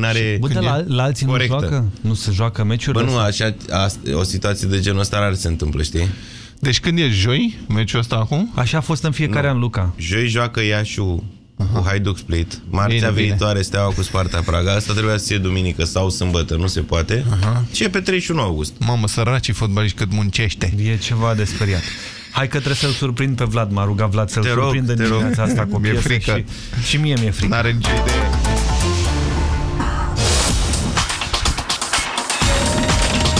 Are Bă, la, la alții corectă. nu joacă? Nu se joacă meciuri? Bă, nu, așa, a, o situație de genul ăsta rare se întâmplă, știi? Deci când e joi, meciul ăsta acum? Așa a fost în fiecare nu. an, Luca. Joi joacă Iașu Aha. cu Hajduk Split. Marțea bine, viitoare bine. Steaua cu Sparta Praga. Asta trebuia să fie duminică sau sâmbătă, nu se poate. Aha. Și e pe 31 august. Mamă, săracii fotbaliști cât muncește. E ceva de speriat. Hai că trebuie să-l surprind pe Vlad. M-a rugat Vlad să-l surprindă dimineața asta cu o piesă. frică. Și, și mie mi-e frică. N-are nicio idee.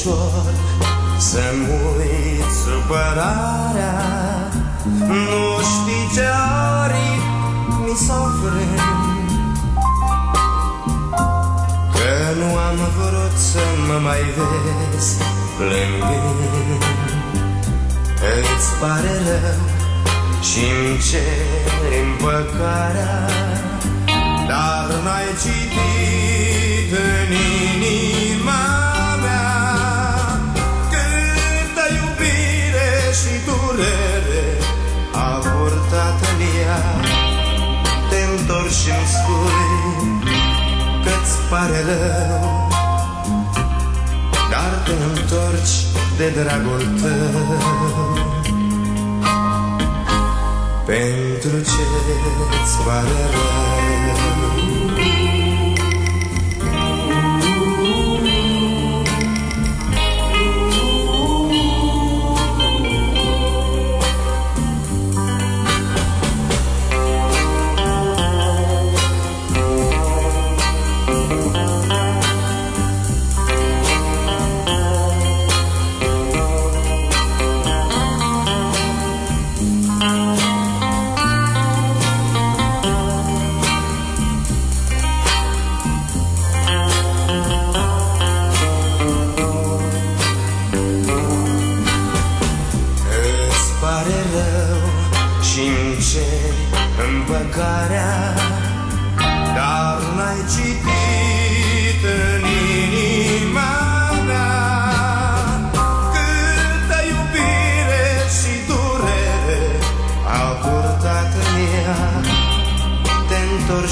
Ușor să-mi uiți supărarea. Nu știi ce ori mi s-au frânt. Că nu am vrut să mă mai vezi plângând. Îți pare rău și-mi ceri împăcarea dar n-ai citit în inima și durere A purtat în ea. Te întorci și-mi spui Că-ți pare rău Dar te întorci de dragul tău. Pentru ce-ți pare rău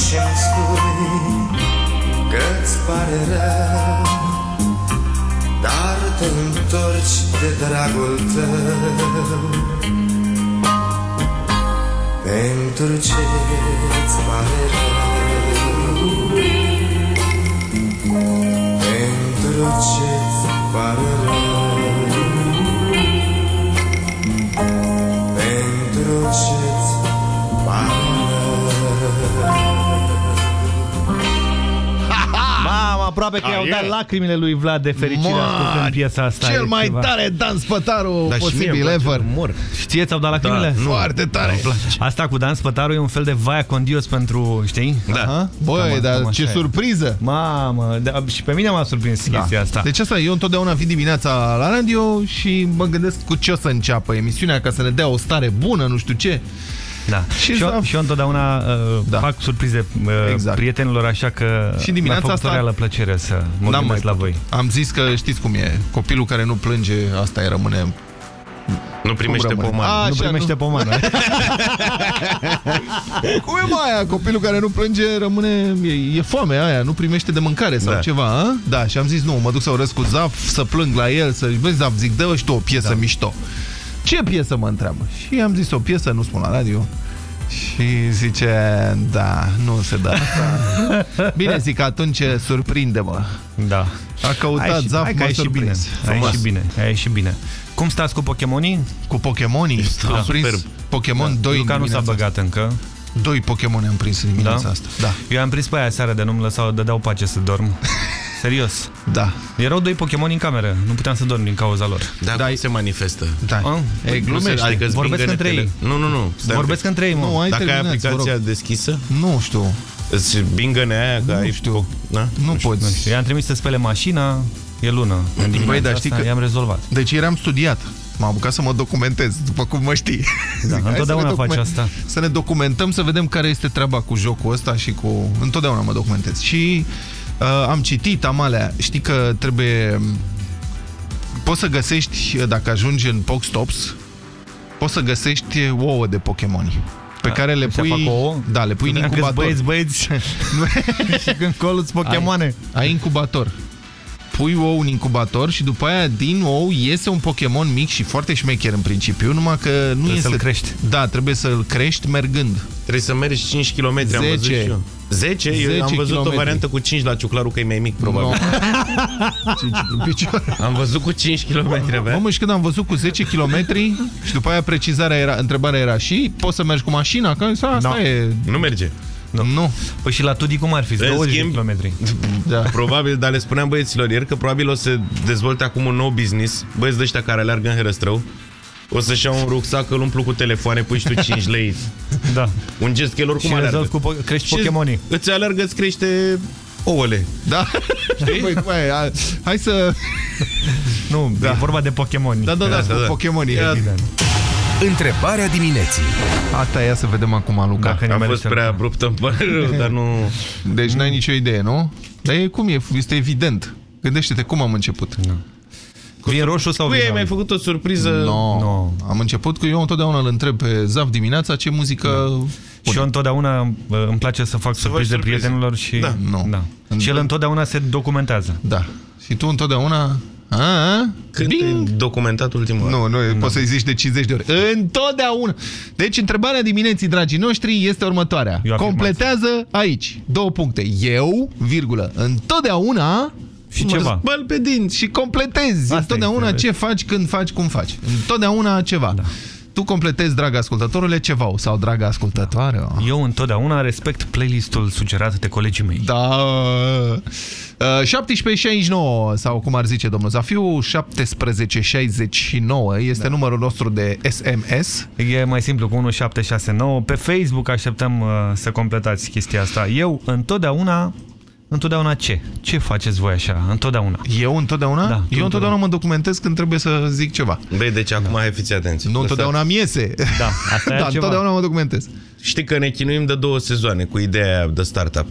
și-mi spui Că-ți pare rău Dar te întorci de dragul tău. Pentru ce-ți pare rău? Pentru ce-ți pare rău aproape că i-au dat lacrimile lui Vlad de fericire ascultând piesa asta. Cel mai ceva. tare Dan Spătaru da, posibil ever. Mor. Știe, ți-au dat lacrimile? Da, Foarte tare. Asta cu Dan Spătaru e un fel de vaia condios pentru, știi? Da. Băi, dar ce surpriză. Mamă, da, și pe mine m-a surprins da. chestia asta. Deci asta, eu întotdeauna vin dimineața la radio și mă gândesc cu ce o să înceapă emisiunea ca să ne dea o stare bună, nu știu ce. Da. Și, și, eu, și eu întotdeauna uh, da. fac surprize uh, exact. prietenilor, așa că și dimineața asta... o reală plăcere să mă gândesc la voi. Am zis că știți cum e, copilul care nu plânge, asta e rămâne nu primește pomană. A, nu primește nu... pomană. Cum e mai aia? Copilul care nu plânge rămâne... E, e foame aia, nu primește de mâncare sau da. ceva, a? Da, și am zis, nu, mă duc să urăsc cu Zaf, să plâng la el, să... Vezi, Zaf, zic, dă și tu o piesă da. mișto. Ce piesă mă întreabă? Și am zis o piesă, nu spun la radio. Și zice, da, nu se dă asta. Bine, zic, atunci surprinde-mă. Da. A căutat Zaf, hai că ai și bine. Ai și bine, ai și bine. Cum stați cu Pokémonii? Cu Pokémonii? Da. Am prins super. Pokémon da. 2 Luca nu s-a băgat încă. Doi Pokémon am prins în dimineața da? asta. Da. Eu am prins pe aia seara de nu-mi lăsau, dădeau pace să dorm. Serios. Da. Erau doi Pokémon în cameră. Nu puteam să dorm din cauza lor. Da, da cum se manifestă? Da. A? E, glumește. Adică Vorbesc între ei. Nu, nu, nu. Vorbesc între ei, mă. Nu, ai Dacă ai aplicația deschisă? Nu știu. Îți bingăne aia că nu ai... știu. Da? Nu, nu poți. Nu știu. I-am trimis să spele mașina, e lună. Băi, dar știi că... i-am rezolvat. Deci eram studiat. M-am apucat să mă documentez, după cum mă știi. Da, Zic, întotdeauna faci asta. Să ne documentăm, să vedem care este treaba cu jocul ăsta și cu... Întotdeauna mă documentez. Și uh, am citit, am alea. Știi că trebuie... Poți să găsești, dacă ajungi în Pokestops, poți să găsești ouă de Pokémon pe da, care le pui, da, le pui în incubator. Băieți, băieți și când coluți Pokémoane. Ai, ai incubator pui ou în incubator și după aia din ou iese un Pokémon mic și foarte șmecher în principiu, numai că nu trebuie este... să-l crești. Da, trebuie să-l crești mergând. Trebuie să mergi 5 km, 10. am văzut și eu. 10? 10 eu am văzut kilometri. o variantă cu 5 la ciuclarul, că e mai mic, probabil. No. 5 picior. Am văzut cu 5 km, bă. Mă, și când am văzut cu 10 km și după aia precizarea era, întrebarea era și poți să mergi cu mașina? Că asta no. e... Nu merge. Nu. nu. Păi și la Tudi cum ar fi? 20 schimb, de kilometri. Da. Probabil, dar le spuneam băieților ieri că probabil o să dezvolte acum un nou business. Băieți de ăștia care alergă în herăstrău. O să-și iau un rucsac, îl umplu cu telefoane, pui și tu 5 lei. Da. Un gest că el oricum și alergă. Cu po crești Pokémonii. Îți alergă, îți crește ouăle. Da. Știi? Păi, hai, hai să... Nu, da. e vorba de Pokémon. Da, da, da, da, da. Pokémonii. Evident. Întrebarea dimineții. Asta ia să vedem acum, Luca. Dacă Am fost prea abrupt, în dar nu... Deci n-ai nicio idee, nu? Dar e cum e, este evident. Gândește-te cum am început. Nu. Cu vin roșu sau vin mai făcut o surpriză? No. no. Am început cu eu întotdeauna îl întreb pe Zaf dimineața ce muzică... Da. Și eu întotdeauna îmi place să fac surprize prietenilor și... Da. No. da. Și el întotdeauna se documentează. Da. Și tu întotdeauna a, Când Bing. documentat ultimul Nu, nu, nu. poți să-i zici de 50 de ori. Întotdeauna. Deci, întrebarea dimineții, dragii noștri, este următoarea. Completează aici. Două puncte. Eu, virgulă, întotdeauna... Și ceva. Spăl pe dinți și completezi. Asta întotdeauna ce faci, când faci, cum faci. Întotdeauna ceva. Da tu completezi, drag ascultătorule, ceva sau dragă ascultătoare. Eu întotdeauna respect playlistul sugerat de colegii mei. Da. Uh, 1769 sau cum ar zice domnul Zafiu, 1769 este da. numărul nostru de SMS. E mai simplu cu 1769. Pe Facebook așteptăm uh, să completați chestia asta. Eu întotdeauna Întotdeauna ce? Ce faceți voi așa? Întotdeauna. Eu întotdeauna? Da, Eu întotdeauna mă documentez când trebuie să zic ceva. Băi, deci acum da. hai fiți atenți. Nu Lăsați. întotdeauna mi iese. Da, asta da, întotdeauna mă documentez. Știi că ne chinuim de două sezoane cu ideea de startup.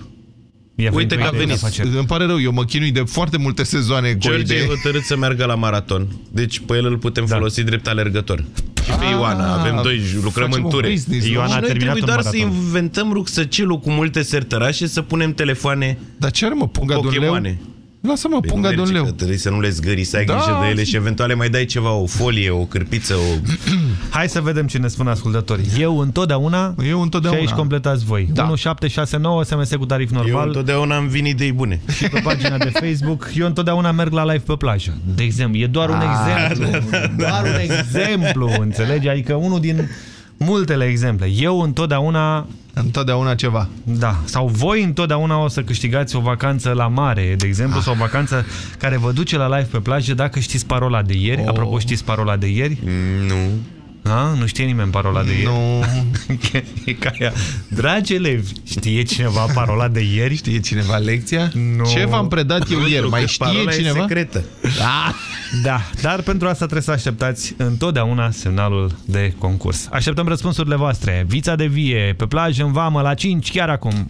Uite că a venit. Îmi pare rău, eu mă chinui de foarte multe sezoane cu George e hotărât să meargă la maraton. Deci pe el îl putem da. folosi drept alergător. Și pe Ioana, avem doi, lucrăm în ture. Ioana a terminat trebuie doar să inventăm rucsăcelul cu multe sertărașe, să punem telefoane Dar ce are mă, punga de un leu? Lasă-mă, păi punga de un leu. Trebuie să nu le zgări, să ai da, grijă de ele și eventual mai dai ceva, o folie, o cârpiță, o... Hai să vedem ce ne spun ascultătorii. Eu întotdeauna, Eu întotdeauna. și aici completați voi. Da. 1769 SMS cu tarif normal. Eu întotdeauna am vin idei bune. Și pe pagina de Facebook, eu întotdeauna merg la live pe plajă. De exemplu, e doar un A, ah, exemplu. Da, da, da. Doar un exemplu, înțelegi? Adică unul din multele exemple. Eu întotdeauna Întotdeauna ceva. Da. Sau voi întotdeauna o să câștigați o vacanță la mare, de exemplu, ah. sau o vacanță care vă duce la live pe plajă dacă știți parola de ieri. Oh. Apropo, știți parola de ieri? Nu. A? Nu știe nimeni parola de ieri. Nu. e ca ea. Dragi elevi, știe cineva parola de ieri? Știe cineva lecția? Nu. Ce v-am predat eu ieri? Mai știe cineva? secretă. Da. da, dar pentru asta trebuie să așteptați întotdeauna semnalul de concurs. Așteptăm răspunsurile voastre. Vița de vie, pe plajă, în vamă, la 5, chiar acum.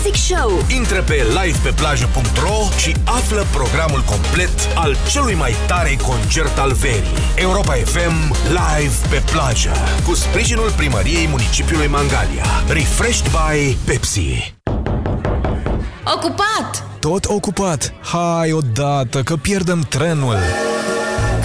Music Show. Intră pe livepeplajă.ro și află programul complet al celui mai tare concert al verii. Europa FM Live pe plajă. Cu sprijinul primăriei municipiului Mangalia. Refreshed by Pepsi. Ocupat! Tot ocupat. Hai odată, că pierdem trenul.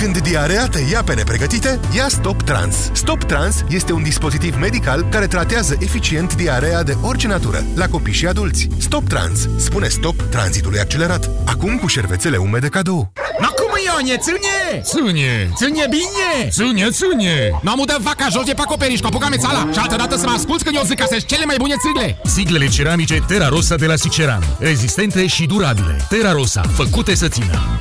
Când diarea te ia pe nepregătite, ia Stop Trans. Stop Trans este un dispozitiv medical care tratează eficient diarea de orice natură, la copii și adulți. Stop Trans spune stop tranzitului accelerat. Acum cu șervețele umede cadou. No cum Ione, ține! Ține! Ține bine! Ține, ține! Nu am udat vaca jos de pe acoperiș cu apucame țala și altă dată să mă asculți când eu zic că sunt cele mai bune țigle! Siglele ceramice Terra Rosa de la Siceran. Rezistente și durabile. Terra Rosa, făcute să țină.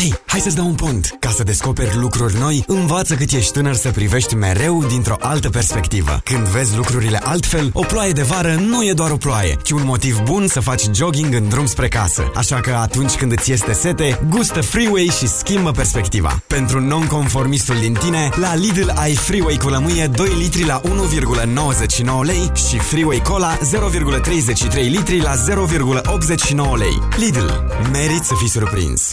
Hei, hai să-ți dau un pont! Ca să descoperi lucruri noi, învață cât ești tânăr să privești mereu dintr-o altă perspectivă. Când vezi lucrurile altfel, o ploaie de vară nu e doar o ploaie, ci un motiv bun să faci jogging în drum spre casă. Așa că atunci când îți este sete, gustă Freeway și schimbă perspectiva. Pentru nonconformistul din tine, la Lidl ai Freeway cu lămâie 2 litri la 1,99 lei și Freeway Cola 0,33 litri la 0,89 lei. Lidl. Merit să fii surprins!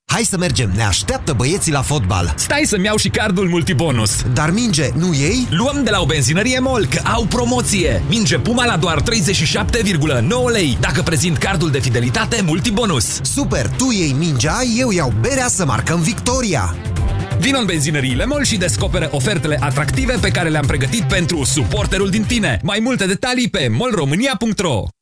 Hai să mergem, ne așteaptă băieții la fotbal. Stai să-mi iau și cardul multibonus. Dar minge, nu ei? Luăm de la o benzinărie MOL, că au promoție. Minge Puma la doar 37,9 lei. Dacă prezint cardul de fidelitate multibonus. Super, tu iei mingea, eu iau berea să marcăm victoria. Vino în benzinăriile MOL și descoperă ofertele atractive pe care le-am pregătit pentru suporterul din tine. Mai multe detalii pe molromânia.ro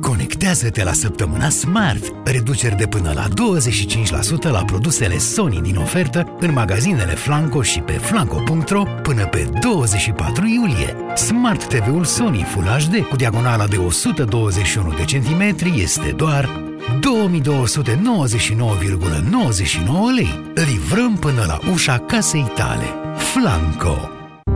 Conectează-te la săptămâna Smart. Reduceri de până la 25% la produsele Sony din ofertă în magazinele Flanco și pe flanco.ro până pe 24 iulie. Smart TV-ul Sony Full HD cu diagonala de 121 de centimetri este doar 2299,99 lei. Livrăm până la ușa casei tale. Flanco.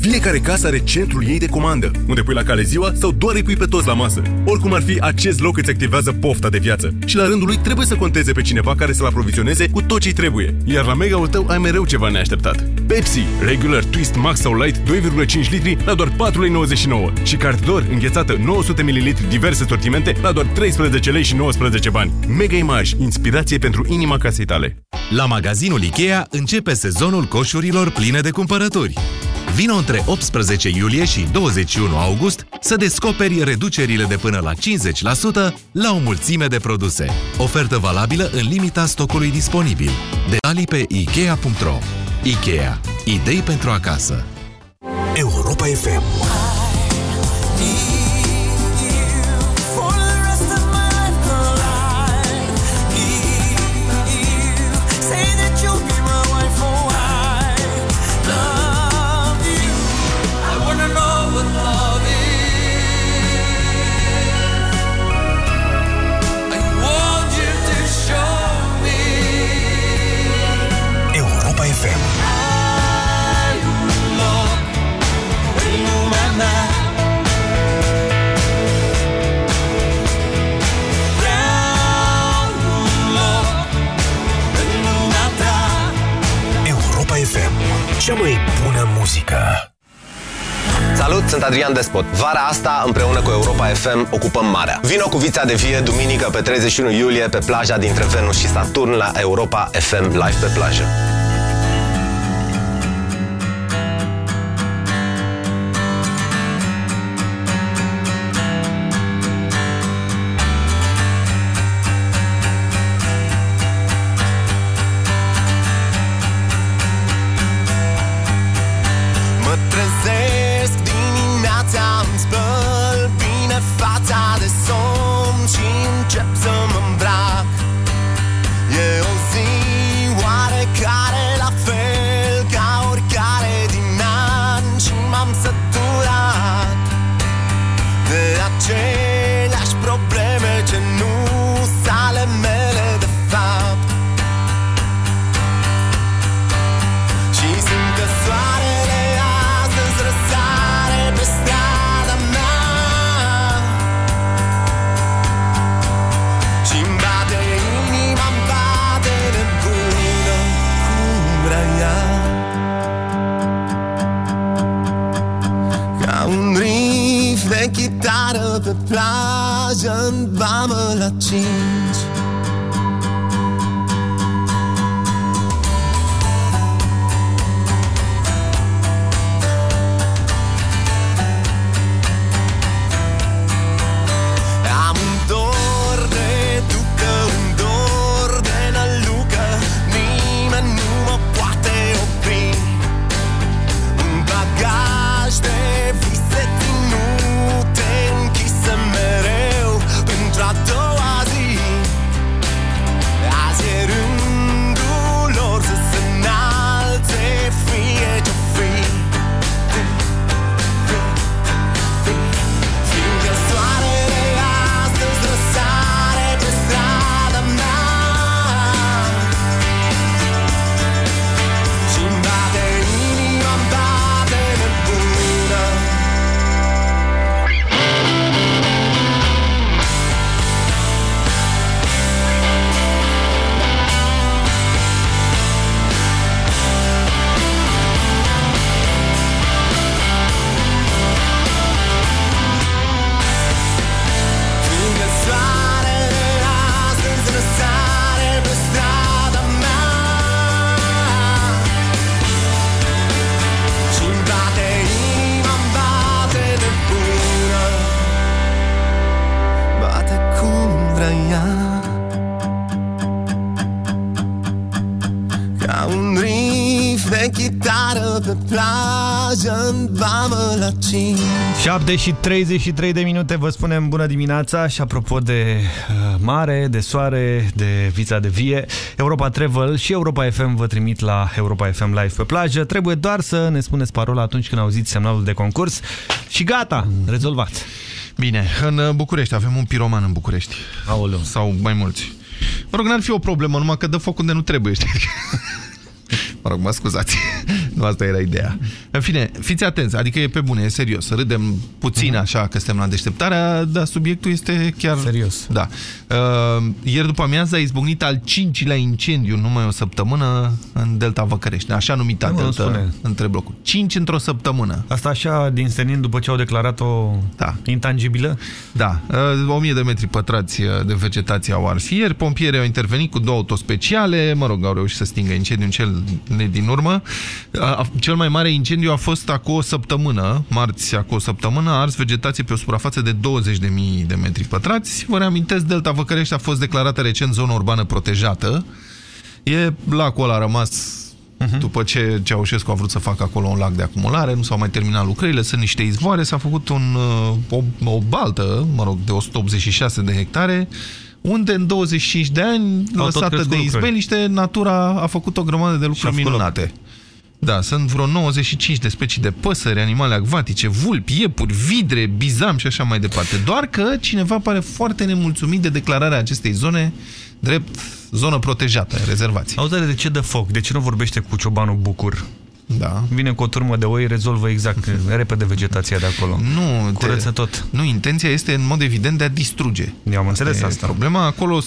Fiecare casă are centrul ei de comandă, unde pui la cale ziua sau doar îi pui pe toți la masă. Oricum ar fi, acest loc îți activează pofta de viață. Și la rândul lui trebuie să conteze pe cineva care să-l aprovizioneze cu tot ce trebuie. Iar la mega-ul tău ai mereu ceva neașteptat. Pepsi, regular, twist, max sau light 2,5 litri la doar 4,99 și cartidor înghețată 900 ml diverse sortimente la doar 13 lei și 19 bani. Mega Image, inspirație pentru inima casei tale. La magazinul IKEA începe sezonul coșurilor pline de cumpărături. Vino între 18 iulie și 21 august să descoperi reducerile de până la 50% la o mulțime de produse. Ofertă valabilă în limita stocului disponibil. Detalii pe Ikea.ro Ikea. Idei pentru acasă. Europa FM. Europa Adrian Despot. Vara asta, împreună cu Europa FM, ocupăm marea. Vino cu Vița de Vie, duminică pe 31 iulie, pe plaja dintre Venus și Saturn la Europa FM Live pe plajă. 7 și 33 de minute vă spunem bună dimineața și apropo de uh, mare, de soare, de vița de vie, Europa Travel și Europa FM vă trimit la Europa FM Live pe plajă. Trebuie doar să ne spuneți parola atunci când auziți semnalul de concurs și gata, rezolvat. Bine, în uh, București avem un piroman în București. Aoleu. Sau mai mulți. Mă rog, n-ar fi o problemă, numai că dă foc unde nu trebuie, știi? Mă rog, mă scuzați. Nu asta era ideea. În fine, fiți atenți, adică e pe bune, e serios. Râdem puțin așa că suntem la deșteptarea, dar subiectul este chiar... Serios. Da. Uh, ieri după amiază a izbucnit al cincilea incendiu în numai o săptămână în Delta Văcărești. Așa numita Nu, Delta spune. între blocuri. Cinci într-o săptămână. Asta așa, din senin, după ce au declarat-o da. intangibilă? Da, uh, 1000 de metri pătrați uh, de vegetație au ars ieri, pompierii au intervenit cu două autospeciale, mă rog, au reușit să stingă incendiul în cel din urmă. Uh, Cel mai mare incendiu a fost acum o săptămână, marți acum o săptămână, a ars vegetație pe o suprafață de 20.000 de metri pătrați. Vă reamintesc, Delta Văcărești a fost declarată recent zonă urbană protejată. E lacul ăla a rămas după ce Ceaușescu a vrut să facă acolo un lac de acumulare, nu s-au mai terminat lucrările, sunt niște izvoare, s-a făcut un, uh, o, o baltă, mă rog, de 186 de hectare, unde în 25 de ani, Au tot lăsată crescut de lucruri. izbeliște, natura a făcut o grămadă de lucruri făcut loc. Minunate. Da, sunt vreo 95 de specii de păsări, animale acvatice, vulpi, iepuri, vidre, bizam și așa mai departe. Doar că cineva pare foarte nemulțumit de declararea acestei zone drept zonă protejată, rezervație. Auzi, dar de ce dă foc? De ce nu vorbește cu ciobanul Bucur? Da. Vine cu o turmă de oi, rezolvă exact repede vegetația de acolo. Nu, Curăță tot. Nu, intenția este în mod evident de a distruge. Eu am înțeles e asta. Problema acolo s-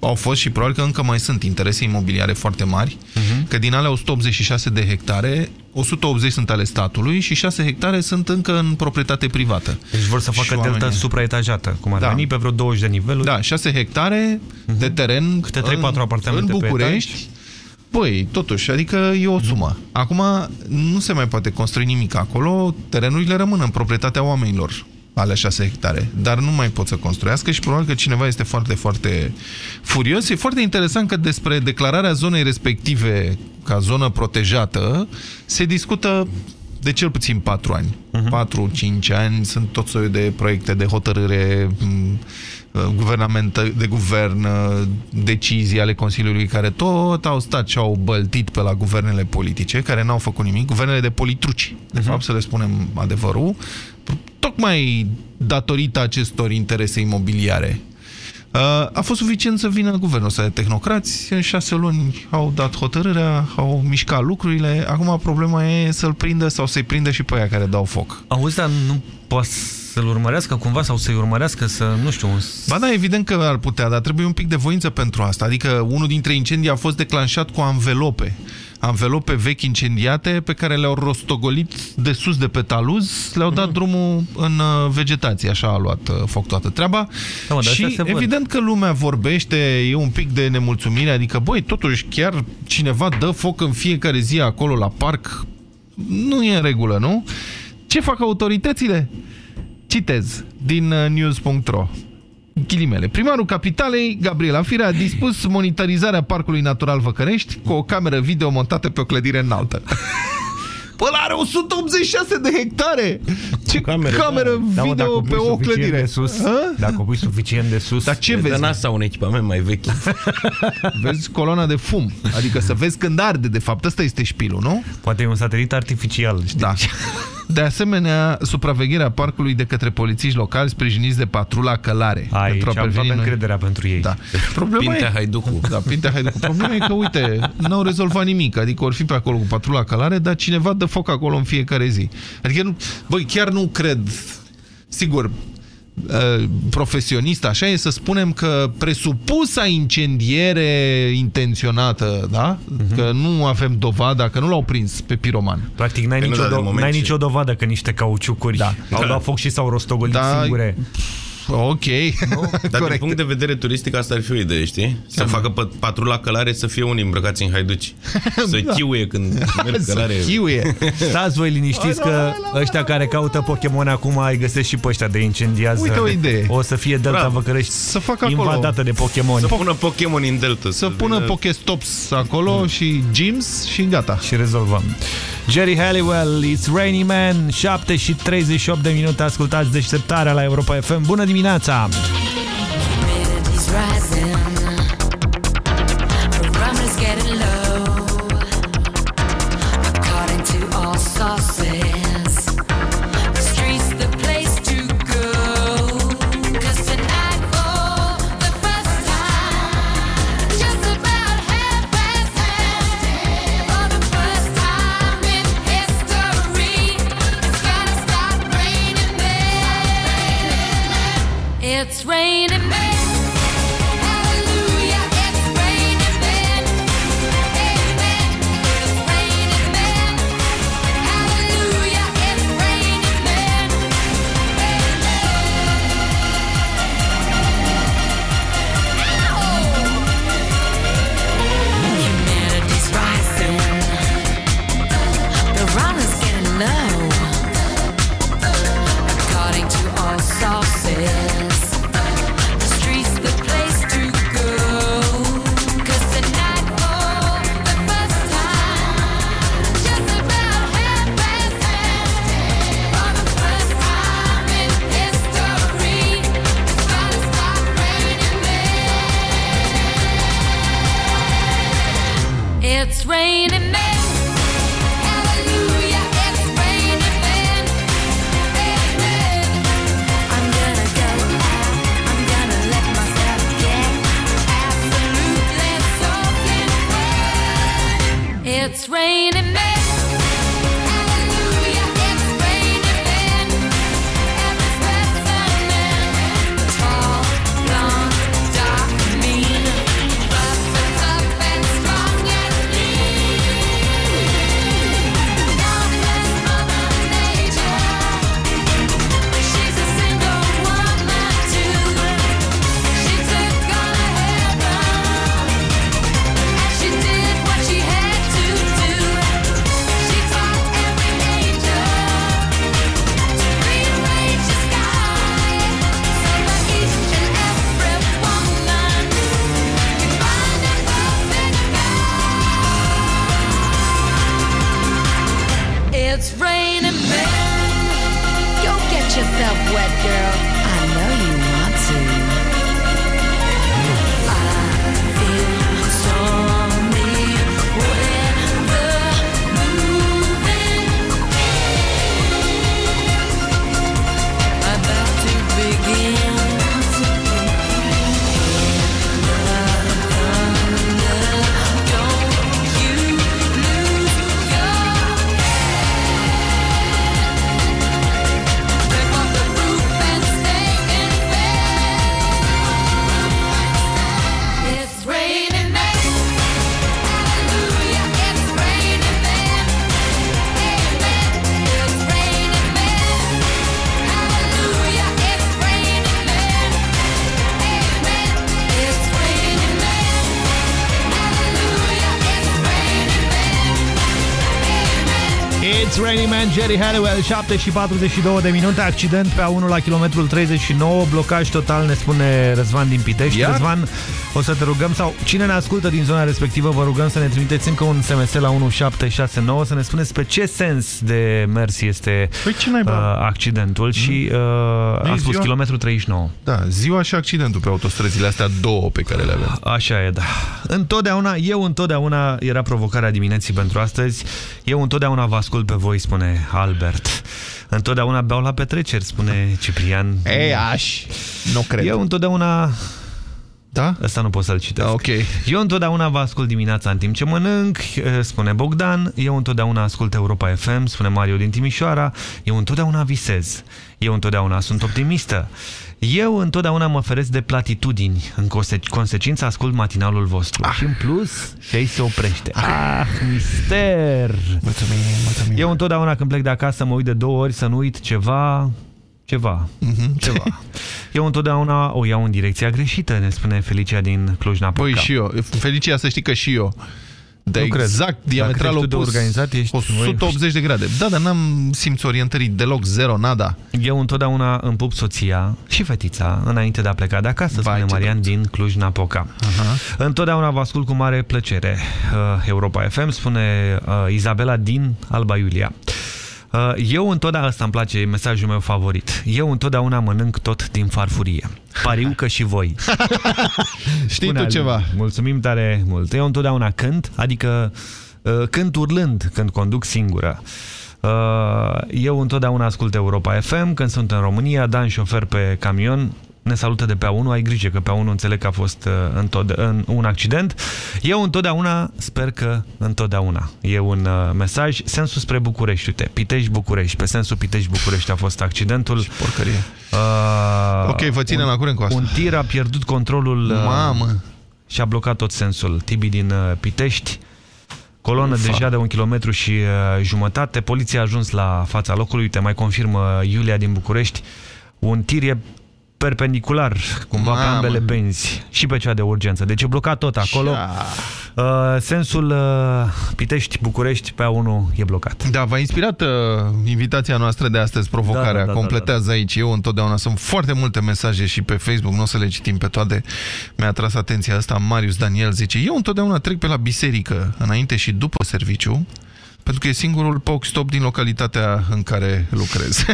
au fost și probabil că încă mai sunt interese imobiliare foarte mari, Mhm. că din alea 186 de hectare, 180 sunt ale statului și 6 hectare sunt încă în proprietate privată. Deci vor să Și facă delta oamenii- supraetajată, cum ar Da. veni pe vreo 20 de niveluri. Da, 6 hectare de teren Câte 3-4 apartamente în pe București. Băi, totuși, adică e o sumă. Acum nu se mai poate construi nimic acolo, terenurile rămân în proprietatea oamenilor ale 6 hectare, dar nu mai pot să construiască și probabil că cineva este foarte, foarte furios. E foarte interesant că despre declararea zonei respective ca zonă protejată se discută de cel puțin 4 ani. 4-5 ani sunt tot soiul de proiecte de hotărâre m, uh, guvernament de guvern, uh, decizii ale Consiliului care tot au stat și au băltit pe la guvernele politice, care n-au făcut nimic, guvernele de politruci, de fapt, să le spunem adevărul, tocmai datorită acestor interese imobiliare. Uh, A fost suficient să vină guvernul ăsta de tehnocrați, în șase luni au dat hotărârea, au mișcat lucrurile, acum problema e să-l prindă sau să-i prindă și pe aia care dau foc. Auzi, dar nu poate să-l urmărească cumva sau să-i urmărească să, nu știu... Un... Ba da, evident că ar putea, dar trebuie un pic de voință pentru asta. Adică unul dintre incendii a fost declanșat cu anvelope. Anvelope vechi incendiate pe care le-au rostogolit de sus de pe taluz, le-au dat drumul în uh, vegetație, așa a luat uh, foc toată treaba. Da, mă, dar și astea se văd. evident că lumea vorbește, e un pic de nemulțumire, adică băi, totuși chiar cineva dă foc în fiecare zi acolo la parc, nu e în regulă, nu? Ce fac autoritățile? Citez din uh, news.ro Ghilimele. Primarul capitalei, Gabriela Firea, a dispus monitorizarea Parcului Natural Văcărești cu o cameră video montată pe o clădire înaltă. Păi ăla are 186 de hectare! Ce cameră, cameră Da, mă, dacă video pui pe o suficient clădire? De sus, A? dacă pui suficient de sus... Dar ce vezi? NASA un echipament mai vechi. Vezi coloana de fum. Adică să vezi când arde, de fapt. Ăsta este șpilul, nu? Poate e un satelit artificial, știi? Da. De asemenea, supravegherea parcului de către polițiști locali sprijiniți de patrula călare. Aici pentru a am toată preveni noi- încrederea pentru ei. Da. Problema Pintea e... Haiducu. Da, Pintea Haiducu. Problema e că, uite, n-au rezolvat nimic. Adică or fi pe acolo cu patrula călare, dar cineva dă foc acolo în fiecare zi. Adică, nu, băi, chiar nu cred... Sigur, uh, profesionist, așa e să spunem că presupusa incendiere intenționată, da? Că nu avem dovada, că nu l-au prins pe piroman. Practic n-ai Păi nu, nicio, dar de do moment n-ai ce- nicio dovadă că niște cauciucuri da. au Da. luat foc și s-au rostogolit Da. singure. Ok. Dar din punct de vedere turistic asta ar fi o idee, știi? Să facă pe patrula călare să fie unii îmbrăcați în haiduci. Să Da. chiuie când merg Să călare. chiuie. Stați voi liniștiți că ăștia care caută Pokémon acum îi găsesc și pe ăștia de incendiază. Uite o idee. O să fie Delta Bravo. Văcărești Să facă acolo. invadată de Pokémon. Să pună Pokémon în Delta. Să pună vină- Pokestops acolo și gyms și gata. Și rezolvăm. Jerry Halliwell, It's Rainy Man, 7 și 38 de minute, ascultați deșteptarea la Europa FM. Bună dimineața! Humanity's Jerry Halliwell, 7 și 42 de minute, accident pe A1 la kilometrul 39, blocaj total, ne spune Răzvan din Pitești. Iar? Răzvan, o să te rugăm, sau cine ne ascultă din zona respectivă, vă rugăm să ne trimiteți încă un SMS la 1769, să ne spuneți pe ce sens de mers este Păi ce naiba? uh, accidentul și uh, a spus ziua? kilometru 39. Da, ziua și accidentul pe autostrăzile astea două pe care le avem. Așa e, da. Întotdeauna, eu întotdeauna era provocarea dimineții pentru astăzi. Eu întotdeauna vă ascult pe voi, spune Albert. Întotdeauna beau la petreceri, spune Ciprian. Ei, aș, nu cred. Eu întotdeauna... Da? Ăsta nu pot să-l citesc. Ok. Eu întotdeauna vă ascult dimineața în timp ce mănânc, eh, spune Bogdan. Eu întotdeauna ascult Europa FM, spune Mario din Timișoara. Eu întotdeauna visez. Eu întotdeauna sunt optimistă. Eu întotdeauna mă feresc de platitudini. În conse consecință ascult matinalul vostru. Ah. Și în plus, și se oprește. Ah, mister! Mulțumim, mulțumim. Eu întotdeauna când plec de acasă mă uit de două ori să nu uit ceva... Ceva. Mhm. Ceva. Eu întotdeauna o iau în direcția greșită, ne spune Felicia din Cluj-Napoca. Păi și eu. Felicia, să știi că și eu. De Nu cred. exact, diametral Dacă ești tu de opus. organizat, ești- 180 de grade. Da, dar n-am simț orientării deloc, zero, nada. Eu întotdeauna îmi pup soția și fetița înainte de a pleca de acasă, spune Marian din Cluj-Napoca. Întotdeauna vă ascult cu mare plăcere. Uh, Europa FM spune uh, Izabela din Alba Iulia. Uh, Eu întotdeauna, asta îmi place, e mesajul meu favorit. Eu întotdeauna mănânc tot din farfurie. Pariu că și voi. Știi Spune tu Alin. ceva? Mulțumim tare mult. Eu întotdeauna cânt, adică uh, cânt urlând când conduc singură. Uh, Eu întotdeauna ascult Europa FM când sunt în România, Dan șofer pe camion, ne salută de pe A1, ai grijă că pe A1 înțeleg că a fost uh, întod în un accident. Eu întotdeauna sper că întotdeauna e un uh, mesaj, sensul spre București, uite, Pitești-București, pe sensul Pitești-București a fost accidentul. Porcărie. Uh, Ok, vă ținem la curent cu asta. Un tir a pierdut controlul uh, Mamă. și a blocat tot sensul. Tibi din uh, Pitești, colonă Ufa. deja de un kilometru și uh, jumătate. Poliția a ajuns la fața locului. Uite, mai confirmă Iulia din București. Un tir e perpendicular, cumva pe Mamă. ambele benzi și pe cea de urgență. Deci e blocat tot acolo. Uh, sensul uh, Pitești-București pe A1 e blocat. Da, v-a inspirat uh, invitația noastră de astăzi, provocarea, Da, da, da, completează da, da. aici. Eu întotdeauna sunt foarte multe mesaje și pe Facebook, nu o să le citim pe toate. Mi-a atras atenția asta, Marius Daniel zice, eu întotdeauna trec pe la biserică, înainte și după serviciu, Pentru că e singurul POC stop din localitatea în care lucrez.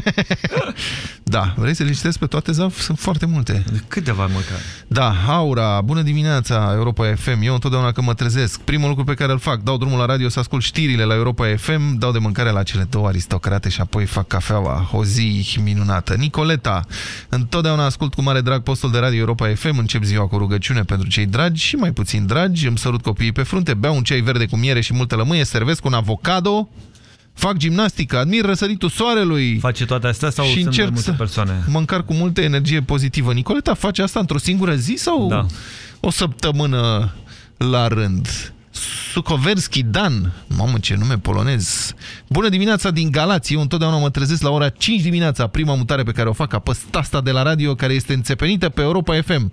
da, vrei să le citesc pe toate, Zaf? Sunt foarte multe. Câteva măcar. Da, Aura, bună dimineața, Europa FM. Eu întotdeauna când mă trezesc, primul lucru pe care îl fac, dau drumul la radio să ascult știrile la Europa FM, dau de mâncare la cele două aristocrate și apoi fac cafeaua. O zi minunată. Nicoleta, întotdeauna ascult cu mare drag postul de radio Europa FM, încep ziua cu rugăciune pentru cei dragi și mai puțin dragi, îmi sărut copiii pe frunte, beau un ceai verde cu miere și multă lămâie, servesc un avocado, fac gimnastică, admir răsăritul soarelui. Face toate astea sau și sunt mai încerc multe să persoane? mă încarc cu multă energie pozitivă. Nicoleta face asta într-o singură zi sau Da. o săptămână la rând? Sukoverski Dan, mamă ce nume polonez. Bună dimineața din Galați, eu întotdeauna mă trezesc la ora 5 dimineața, prima mutare pe care o fac, apăs tasta de la radio care este înțepenită pe Europa FM.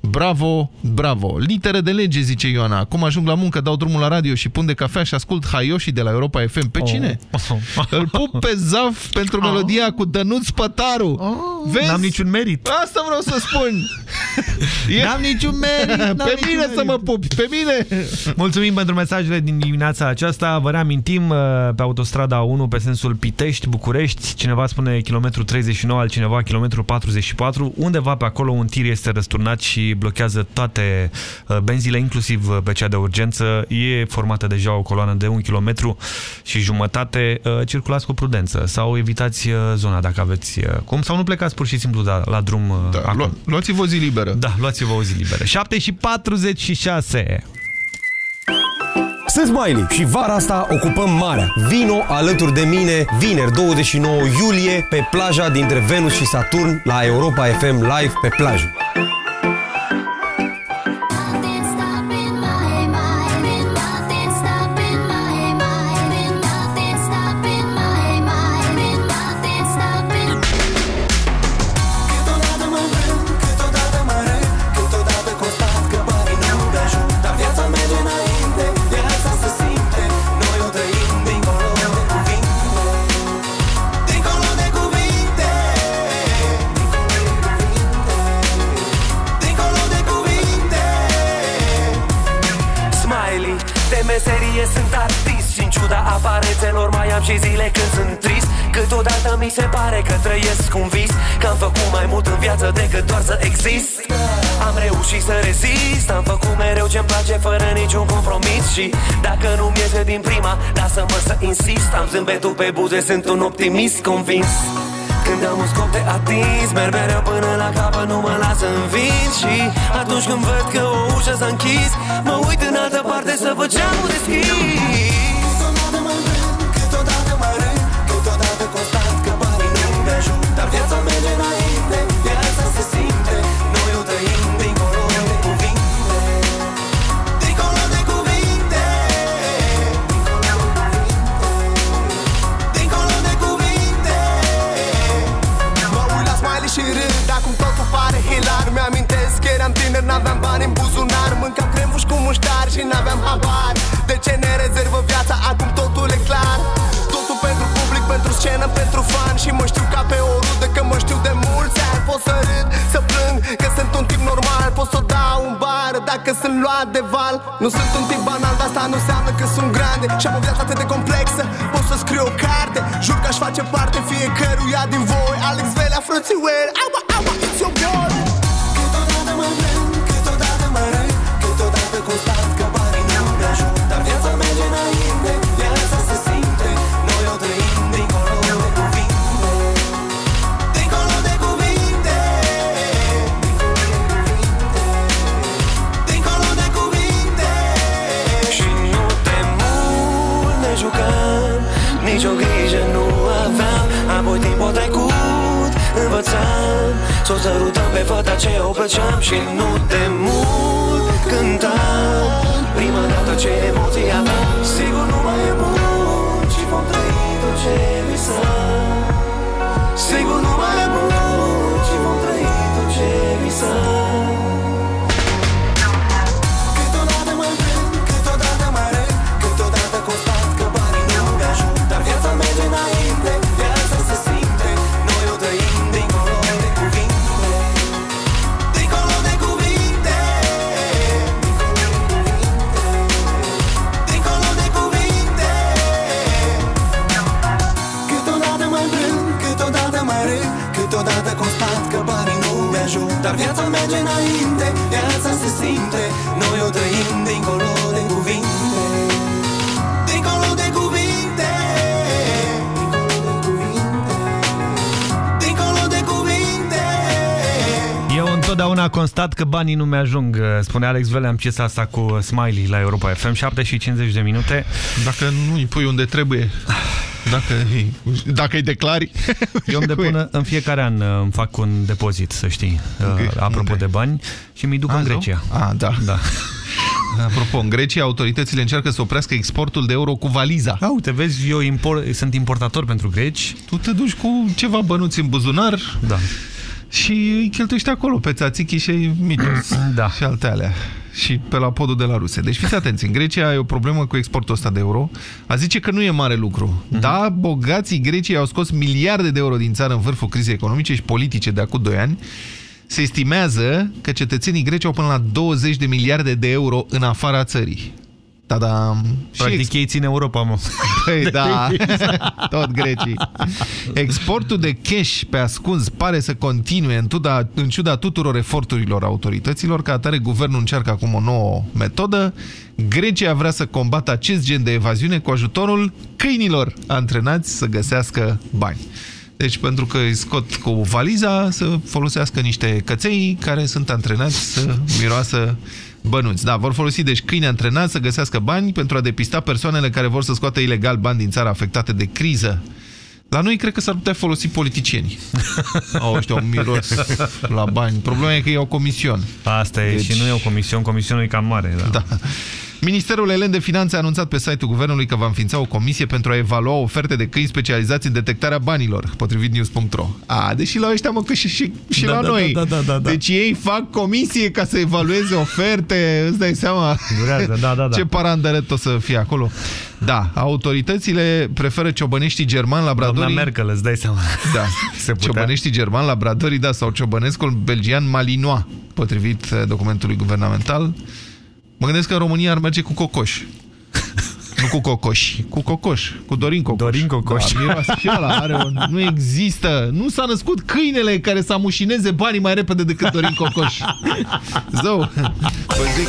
Bravo, bravo. Litere de lege, zice Ioana. Acum ajung la muncă, dau drumul la radio și pun de cafea și ascult Haioshi de la Europa FM. Pe cine? Îl pup pe Zaf pentru melodia cu Dănuț Pătaru. Vezi? N-am niciun merit. Asta vreau să spun. N-am niciun merit. n-am Pe niciun mine merit. să mă pupi, pe mine. Mulțumim pentru mesajele din dimineața aceasta. Vă reamintim uh, pe autostrada 1 pe sensul Pitești-București. Cineva spune kilometru 39, altcineva kilometru 44. Undeva pe acolo un tir este răsturnat și blochează toate uh, benzile, inclusiv uh, pe cea de urgență. E formată deja o coloană de un kilometru și jumătate. Uh, Circulați cu prudență sau evitați uh, zona dacă aveți uh, cum. Sau nu plecați pur și simplu la, la drum uh, Da, acum. lu luați-vă o zi liberă. Da, luați-vă o zi liberă. 7 și 46. Sunt Smiley și vara asta ocupăm marea. Vino alături de mine vineri 29 iulie pe plaja dintre Venus și Saturn la Europa FM Live pe plajă. Și zile când sunt trist. Câteodată mi se pare că trăiesc un vis Că am făcut mai mult în viață decât doar să exist. Am reușit să rezist Am făcut mereu ce-mi place fără niciun compromis. Și dacă nu-mi iese din prima Lasă-mă să insist. Am zâmbetul pe buze, sunt un optimist convins. Când am un scop de atins Merg mereu până la capăt, nu mă las în vis Și atunci când văd că o ușă s-a închis Mă uit în altă parte să văd geamul deschis viața merge înainte, viața se simte. Noi o trăim dincolo de cuvinte. Dincolo de cuvinte. Dincolo de cuvinte. Mă uit la smiley și râd Acum totul pare hilar Mi-amintesc că eram tiner, n-aveam bani în buzunar. Mâncam cremuși cu muștar și n-aveam habar. De ce ne rezervă viața, acum totul e clar. Totul pentru public, pentru scenă, pentru fan Și mă știu ca pe o rudă, că mă știu de mulți ani. Pot să râd, să plâng, că sunt un tip normal. Pot să dau un bar dacă sunt luat de val. Nu sunt un tip banal, dar asta nu înseamnă că sunt grande. Și am o viață atât de complexă, pot să scriu o carte. Jur că aș face parte fiecăruia din voi. Alex Velea, frățiueri, aua, aua, it's your boy. Câteodată mă vrem, câteodată mă râd Câteodată constat că învățam Să o sărutăm pe fata ce o plăceam Și nu de mult cântam. Prima dată ce emoții aveam Dar viața merge înainte, viața se simte. Noi o trăim dincolo de cuvinte. Dincolo de cuvinte. Dincolo de cuvinte. Eu întotdeauna constat că banii nu mi-ajung Spune Alex Vele, ce piesa asta cu Smiley la Europa FM 7 și 50 de minute. Dacă nu îi pui unde trebuie. dacă, dacă îi declari... Eu îmi depun, în fiecare an uh, îmi fac un depozit, să știi, uh, apropo de bani, și mi-i duc A, în zău? Grecia. A, da. da. Apropo, în Grecia autoritățile încearcă să oprească exportul de euro cu valiza. A, uite, vezi, eu impor, sunt importator pentru greci. Tu te duci cu ceva bănuți în buzunar da. și îi cheltuiești acolo pe țațichii și mitos da. și alte alea. Și pe la podul de la ruse. Deci fiți atenți, în Grecia e o problemă cu exportul ăsta de euro. A zice că nu e mare lucru. Mhm. Da, bogații Greciei au scos miliarde de euro din țară în vârful crizei economice și politice de acum 2 ani. Se estimează că cetățenii greci au până la 20 de miliarde de euro în afara țării. Da-da. Practic ei țin Europa, mă. Păi da, tot grecii. Exportul de cash pe ascuns pare să continue în, tuda, în ciuda tuturor eforturilor autorităților. Ca atare, guvernul încearcă acum o nouă metodă. Grecia vrea să combată acest gen de evaziune cu ajutorul câinilor antrenați să găsească bani. Deci pentru că îi scot cu valiza să folosească niște căței care sunt antrenați să miroasă bănuți. Da, vor folosi deci câini antrenați să găsească bani pentru a depista persoanele care vor să scoată ilegal bani din țara afectate de criză. La noi cred că s-ar putea folosi politicieni. Au ăștia un miros la bani. Problema e că iau comision. Asta e Deci- și nu e o comision, comisionul e cam mare. Da. Da. Ministerul Elen de Finanțe a anunțat pe site-ul guvernului că va înființa o comisie pentru a evalua oferte de câini specializați în detectarea banilor, potrivit news.ro. A, deși la ăștia mă că și, și, și Da, la da, noi. da, da, da, da. Deci ei fac comisie ca să evalueze oferte, îți dai seama? Durează, da, da, da. Ce parandărăt o să fie acolo. Da, autoritățile preferă ciobăneștii germani, labradorii... Doamna Merkel, îți dai seama. Da. Se putea. Ciobăneștii germani, labradorii, da, sau ciobănescul belgian malinois, potrivit eh, documentului guvernamental. Mă gândesc că în România ar merge cu cocoș. Nu cu cocoș, cu cocoș, cu Dorin Cocoș. Dorin Cocoș. Da, miroase și ăla, are un... Nu există, nu s-a născut câinele care să amușineze banii mai repede decât Dorin Cocoș. Zău, vă zic.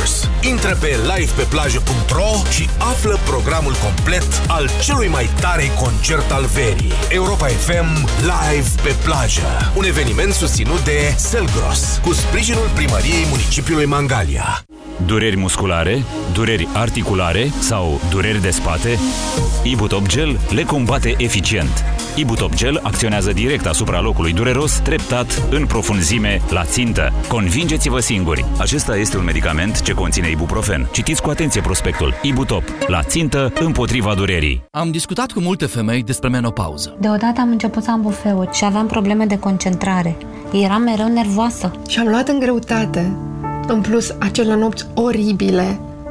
Backstabbers. Intră pe livepeplajă.ro și află programul complet al celui mai tare concert al verii. Europa FM Live pe plajă. Un eveniment susținut de Selgros, cu sprijinul primăriei municipiului Mangalia. Dureri musculare, dureri articulare sau dureri de spate? Ibutop Gel le combate eficient. Ibutop Gel acționează direct asupra locului dureros, treptat, în profunzime, la țintă. Convingeți-vă singuri. Acesta este un medicament ce conține ibuprofen. Citiți cu atenție prospectul. Ibutop. La țintă, împotriva durerii. Am discutat cu multe femei despre menopauză. Deodată am început să am bufeuri și aveam probleme de concentrare. Eram mereu nervoasă. Și am luat în greutate. În plus, acele nopți oribile,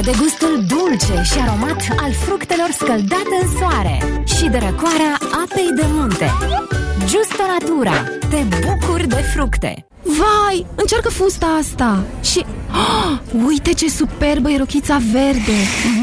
De gustul dulce și aromat al fructelor scăldate în soare și de răcoarea apei de munte. Justo Natura. Te bucuri de fructe. Vai, încearcă fusta asta Și... Oh, uite ce superbă e rochița verde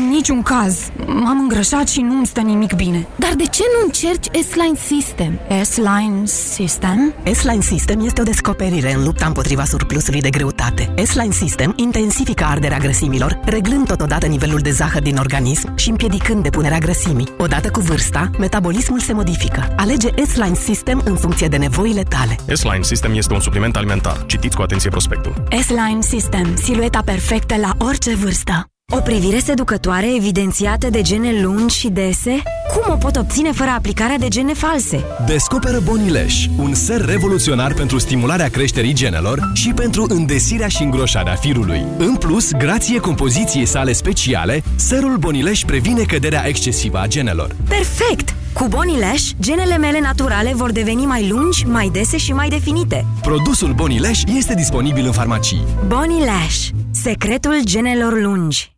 Niciun caz M-am îngrășat și nu-mi stă nimic bine Dar de ce nu încerci S-Line System? S-Line System? S-Line System este o descoperire în lupta împotriva surplusului de greutate. S-Line System intensifică arderea grăsimilor, reglând totodată nivelul de zahăr din organism și împiedicând depunerea grăsimii. Odată cu vârsta, metabolismul se modifică. Alege S-Line System în funcție de nevoile tale. S-Line System este un supliment alimentar. Citiți cu atenție prospectul. S-Line System, silueta perfectă la orice vârstă O privire seducătoare evidențiată de gene lungi și dese? Cum o pot obține fără aplicarea de gene false? Descoperă Bonileș, un ser revoluționar pentru stimularea creșterii genelor și pentru îndesirea și îngroșarea firului. În plus, grație compoziției sale speciale, serul Bonileș previne căderea excesivă a genelor. Perfect! Cu Bonileș, genele mele naturale vor deveni mai lungi, mai dese și mai definite. Produsul Bonileș este disponibil în farmacii. Bonileș. Secretul genelor lungi.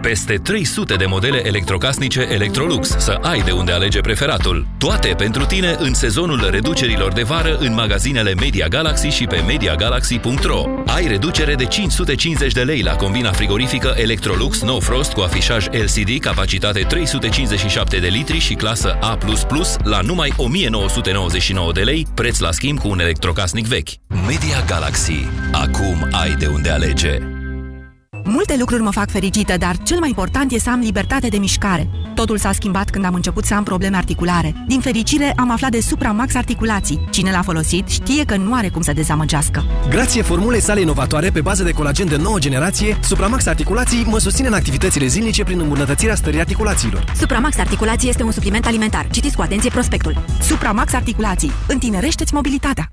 Peste 300 de modele electrocasnice Electrolux, să ai de unde alege preferatul. Toate pentru tine în sezonul reducerilor de vară în magazinele Media Galaxy și pe MediaGalaxy.ro. Ai reducere de 550 de lei la combina frigorifică Electrolux No Frost cu afișaj LCD, capacitate 357 de litri și clasă A++ la numai 1999 de lei, preț la schimb cu un electrocasnic vechi. Media Galaxy. Acum ai de unde alege. Multe lucruri mă fac fericită, dar cel mai important e să am libertate de mișcare. Totul s-a schimbat când am început să am probleme articulare. Din fericire, am aflat de Supramax Articulații. Cine l-a folosit știe că nu are cum să dezamăgească. Grație formulei sale inovatoare pe bază de colagen de nouă generație, Supramax Articulații mă susține în activitățile zilnice prin îmbunătățirea stării articulațiilor. Supramax Articulații este un supliment alimentar. Citiți cu atenție prospectul. Supramax Articulații. Întinerește-ți mobilitatea.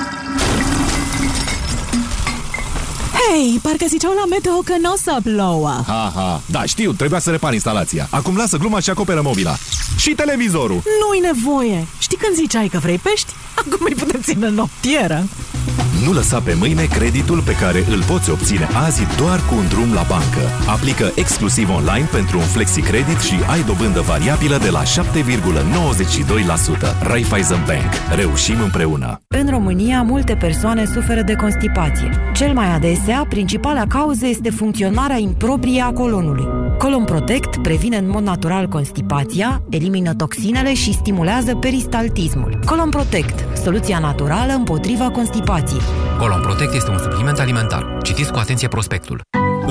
Hei, parcă ziceau la meteo că nu o să plouă. Ha, ha. Da, știu, trebuia să repar instalația. Acum lasă gluma și acoperă mobila. Și televizorul. Nu-i nevoie. Știi când ziceai că vrei pești? Acum îi putem ține în noptieră. Nu lăsa pe mâine creditul pe care îl poți obține azi doar cu un drum la bancă. Aplică exclusiv online pentru un flexi-credit și ai dobândă variabilă de la 7,92%. Raiffeisen Bank. Reușim împreună. În România, multe persoane suferă de constipație. Cel mai adesea, principala cauză este funcționarea improprie a colonului. Colon Protect previne în mod natural constipația, elimină toxinele și stimulează peristaltismul. Colon Protect, soluția naturală împotriva constipației. Colon Protect este un supliment alimentar. Citiți cu atenție prospectul.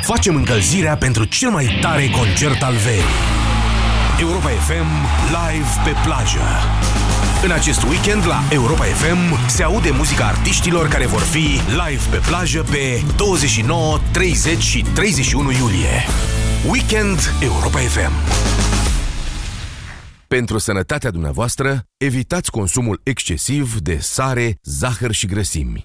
Facem încălzirea pentru cel mai tare concert al verii. Europa FM live pe plajă. În acest weekend la Europa FM se aude muzica artiștilor care vor fi live pe plajă pe 29, 30 și 31 iulie. Weekend Europa FM. Pentru sănătatea dumneavoastră, evitați consumul excesiv de sare, zahăr și grăsimi.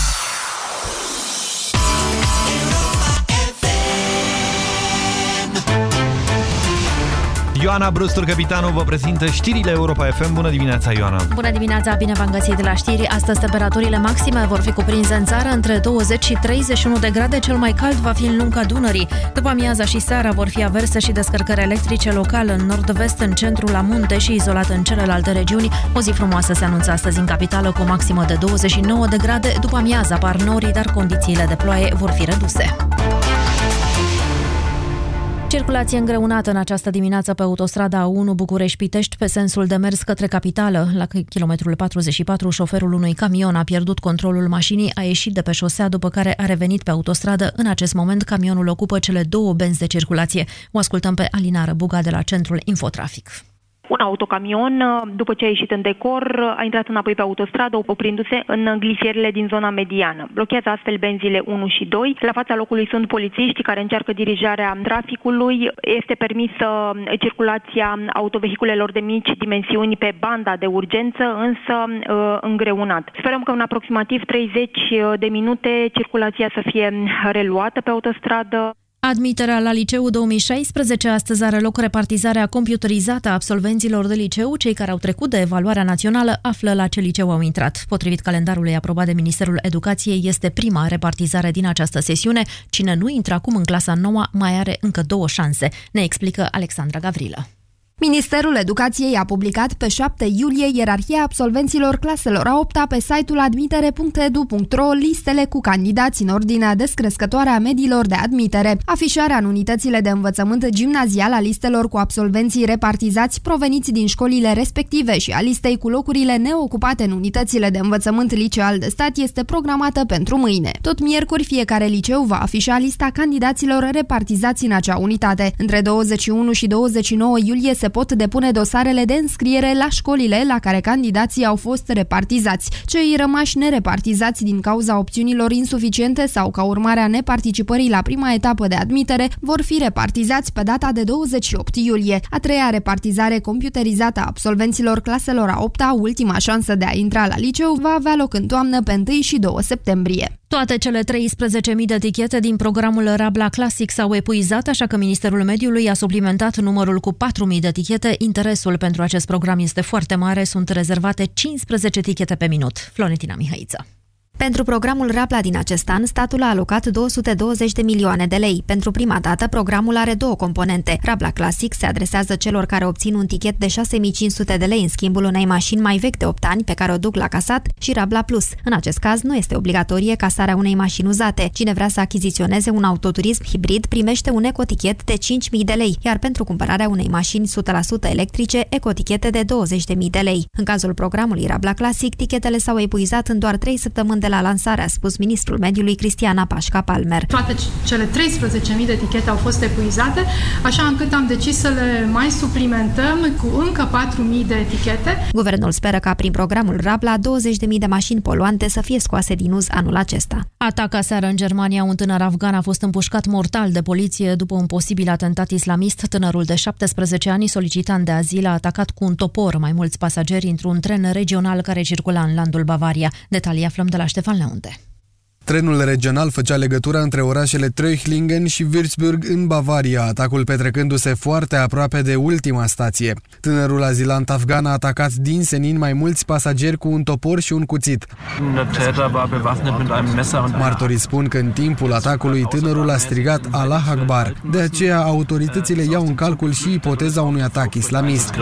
Ioana Brustur, capitanul, vă prezintă știrile Europa FM. Bună dimineața, Ioana! Bună dimineața, bine v-am găsit la știri. Astăzi temperaturile maxime vor fi cuprinse în țară între 20 și 31 de grade. Cel mai cald va fi în lunga Dunării. După amiaza și seara vor fi averse și descărcări electrice locale în nord-vest, în centru, la munte și izolat în celelalte regiuni. O zi frumoasă se anunță astăzi în capitală cu o maximă de 29 de grade. După amiaza apar norii, dar condițiile de ploaie vor fi reduse. Circulație îngreunată în această dimineață pe autostrada A1 București-Pitești pe sensul de mers către capitală. La kilometrul 44, șoferul unui camion a pierdut controlul mașinii, a ieșit de pe șosea, după care a revenit pe autostradă. În acest moment, camionul ocupă cele două benzi de circulație. O ascultăm pe Alina Răbuga de la Centrul Infotrafic. Un autocamion, uh, după ce a ieșit în decor, uh, a intrat înapoi pe autostradă, oprindu-se în glisierile din zona mediană. Blochează astfel benzile 1 și 2. La fața locului sunt polițiști care încearcă dirijarea traficului. Este permisă circulația autovehiculelor de mici dimensiuni pe banda de urgență, însă uh, îngreunat. Sperăm că în aproximativ 30 de minute circulația să fie reluată pe autostradă. Admiterea la liceu 2016. Astăzi are loc repartizarea computerizată a absolvenților de liceu. Cei care au trecut de evaluarea națională află la ce liceu au intrat. Potrivit calendarului aprobat de Ministerul Educației, este prima repartizare din această sesiune. Cine nu intră acum în clasa nouă mai are încă două șanse, ne explică Alexandra Gavrilă. Ministerul Educației a publicat pe 7 iulie ierarhia absolvenților claselor a 8 pe site-ul admitere.edu.ro listele cu candidați în ordinea descrescătoare a mediilor de admitere, afișarea în unitățile de învățământ gimnazial a listelor cu absolvenții repartizați proveniți din școlile respective și a listei cu locurile neocupate în unitățile de învățământ liceal de stat este programată pentru mâine. Tot miercuri, fiecare liceu va afișa lista candidaților repartizați în acea unitate. Între 21 și 29 iulie se pot depune dosarele de înscriere la școlile la care candidații au fost repartizați. Cei rămași nerepartizați din cauza opțiunilor insuficiente sau ca urmare a neparticipării la prima etapă de admitere vor fi repartizați pe data de 28 iulie. A treia repartizare computerizată a absolvenților claselor a 8-a, ultima șansă de a intra la liceu, va avea loc în toamnă pe 1 și 2 septembrie. Toate cele 13.000 de etichete din programul Rabla Classic s-au epuizat, așa că Ministerul Mediului a suplimentat numărul cu 4.000 de etichete. Interesul pentru acest program este foarte mare, sunt rezervate 15 etichete pe minut. Florentina Mihaiță. Pentru programul Rapla din acest an, statul a alocat 220 de milioane de lei. Pentru prima dată, programul are două componente. Rapla Classic se adresează celor care obțin un tichet de 6500 de lei în schimbul unei mașini mai vechi de 8 ani pe care o duc la casat și Rabla Plus. În acest caz, nu este obligatorie casarea unei mașini uzate. Cine vrea să achiziționeze un autoturism hibrid primește un ecotichet de 5.000 de lei, iar pentru cumpărarea unei mașini 100% electrice, ecotichete de 20.000 de lei. În cazul programului Rabla Classic, tichetele s-au epuizat în doar 3 săptămâni de la lansare, a spus ministrul mediului Cristiana Pașca Palmer. Toate cele 13.000 de etichete au fost epuizate, așa încât am decis să le mai suplimentăm cu încă 4.000 de etichete. Guvernul speră ca prin programul Rabla 20.000 de mașini poluante să fie scoase din uz anul acesta. Atac aseară în Germania, un tânăr afgan a fost împușcat mortal de poliție după un posibil atentat islamist. Tânărul de 17 ani, solicitant de azil, a atacat cu un topor mai mulți pasageri într-un tren regional care circula în landul Bavaria. Detalii aflăm de la Ștefan Leunte. Trenul regional făcea legătura între orașele Treuchlingen și Würzburg în Bavaria, atacul petrecându-se foarte aproape de ultima stație. Tânărul azilant afgan a atacat din senin mai mulți pasageri cu un topor și un cuțit. Martorii spun că în timpul atacului tânărul a strigat Allah Akbar. De aceea autoritățile iau în calcul și ipoteza unui atac islamist.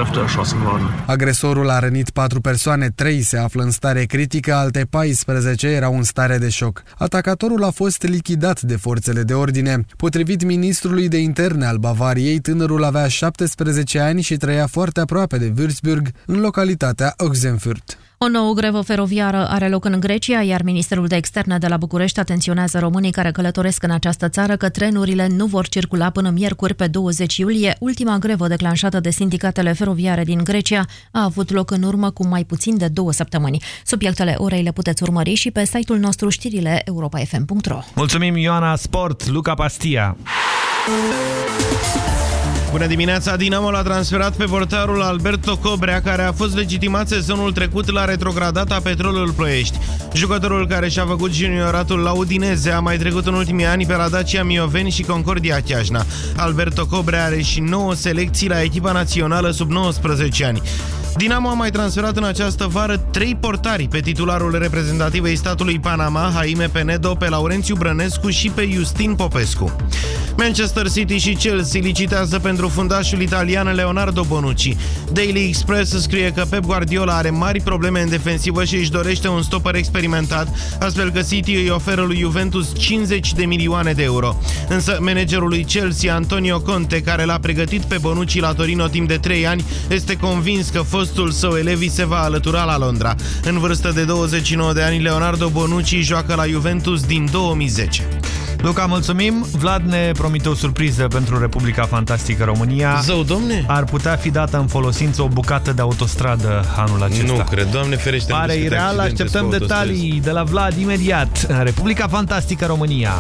Agresorul a rănit patru persoane, trei se află în stare critică, alte 14 erau în stare de șoc. Atacatorul a fost lichidat de forțele de ordine. Potrivit ministrului de interne al Bavariei, tânărul avea 17 ani și trăia foarte aproape de Würzburg, în localitatea Oxenfurt. O nouă grevă feroviară are loc în Grecia, iar Ministerul de Externe de la București atenționează românii care călătoresc în această țară că trenurile nu vor circula până miercuri pe 20 iulie. Ultima grevă declanșată de sindicatele feroviare din Grecia a avut loc în urmă cu mai puțin de două săptămâni. Subiectele orei le puteți urmări și pe site-ul nostru știrile europa.fm.ro Mulțumim Ioana Sport, Luca Pastia! Bună dimineața! Dinamo l-a transferat pe portarul Alberto Cobrea, care a fost legitimat sezonul trecut la retrogradata Petrolul Ploiești. Jucătorul care și-a făcut junioratul la Udineze a mai trecut în ultimii ani pe la Dacia Mioveni și Concordia Chiajna. Alberto Cobrea are și 9 selecții la echipa națională sub 19 ani. Dinamo a mai transferat în această vară trei portari pe titularul reprezentativei statului Panama, Jaime Penedo, pe Laurențiu Brănescu și pe Justin Popescu. Manchester City și Chelsea licitează pentru fundașul italian Leonardo Bonucci. Daily Express scrie că Pep Guardiola are mari probleme în defensivă și își dorește un stopper experimentat, astfel că City îi oferă lui Juventus 50 de milioane de euro. Însă managerul lui Chelsea, Antonio Conte, care l-a pregătit pe Bonucci la Torino timp de 3 ani, este convins că fostul său Elevi se va alătura la Londra. În vârstă de 29 de ani, Leonardo Bonucci joacă la Juventus din 2010. Luca, mulțumim. Vlad ne promite o surpriză pentru Republica Fantastică România. Zău, domne! Ar putea fi dată în folosință o bucată de autostradă anul acesta. Nu cred, doamne ferește. Pare ireal, așteptăm detalii de la Vlad imediat în Republica Fantastică România.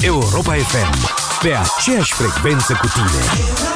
Europa FM. Pe aceeași frecvență cu tine.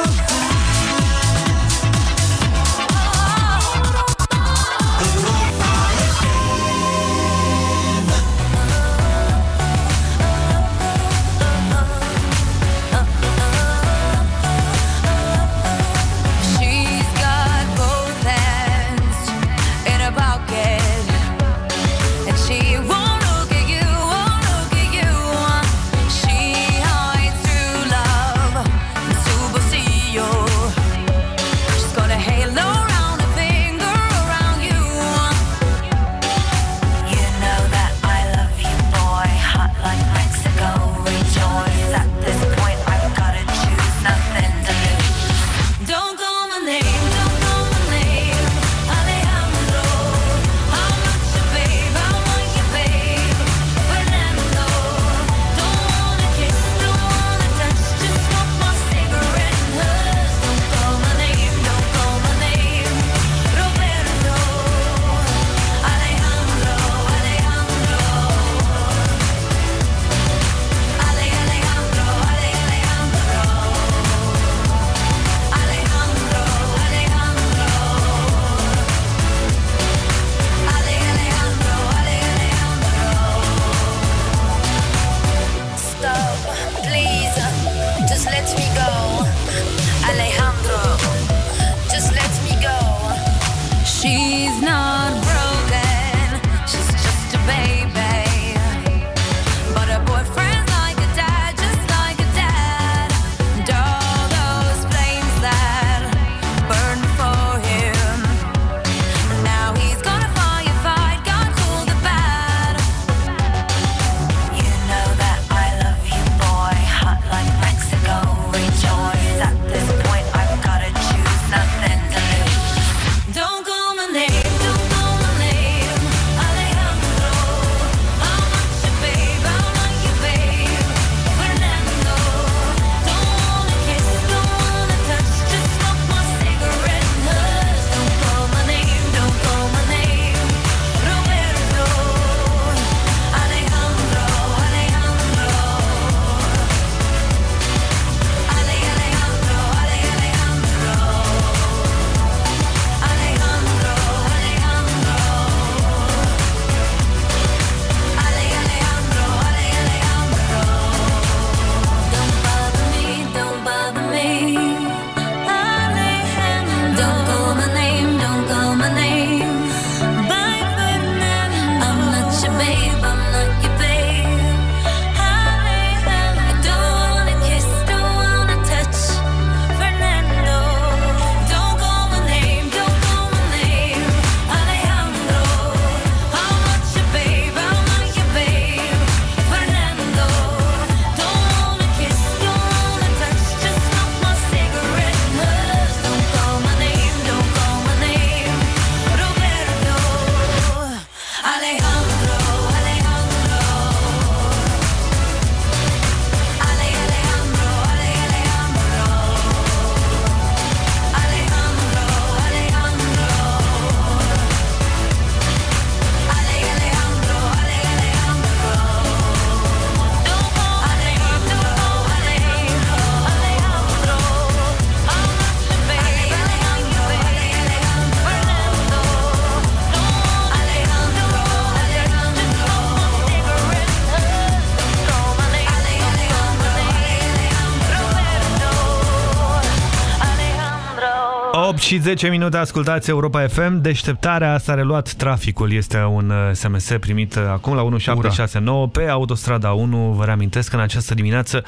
Și 10 minute ascultați Europa FM. Deșteptarea s-a reluat traficul. Este un SMS primit acum la 1769 Ura. pe autostrada 1. Vă reamintesc că în această dimineață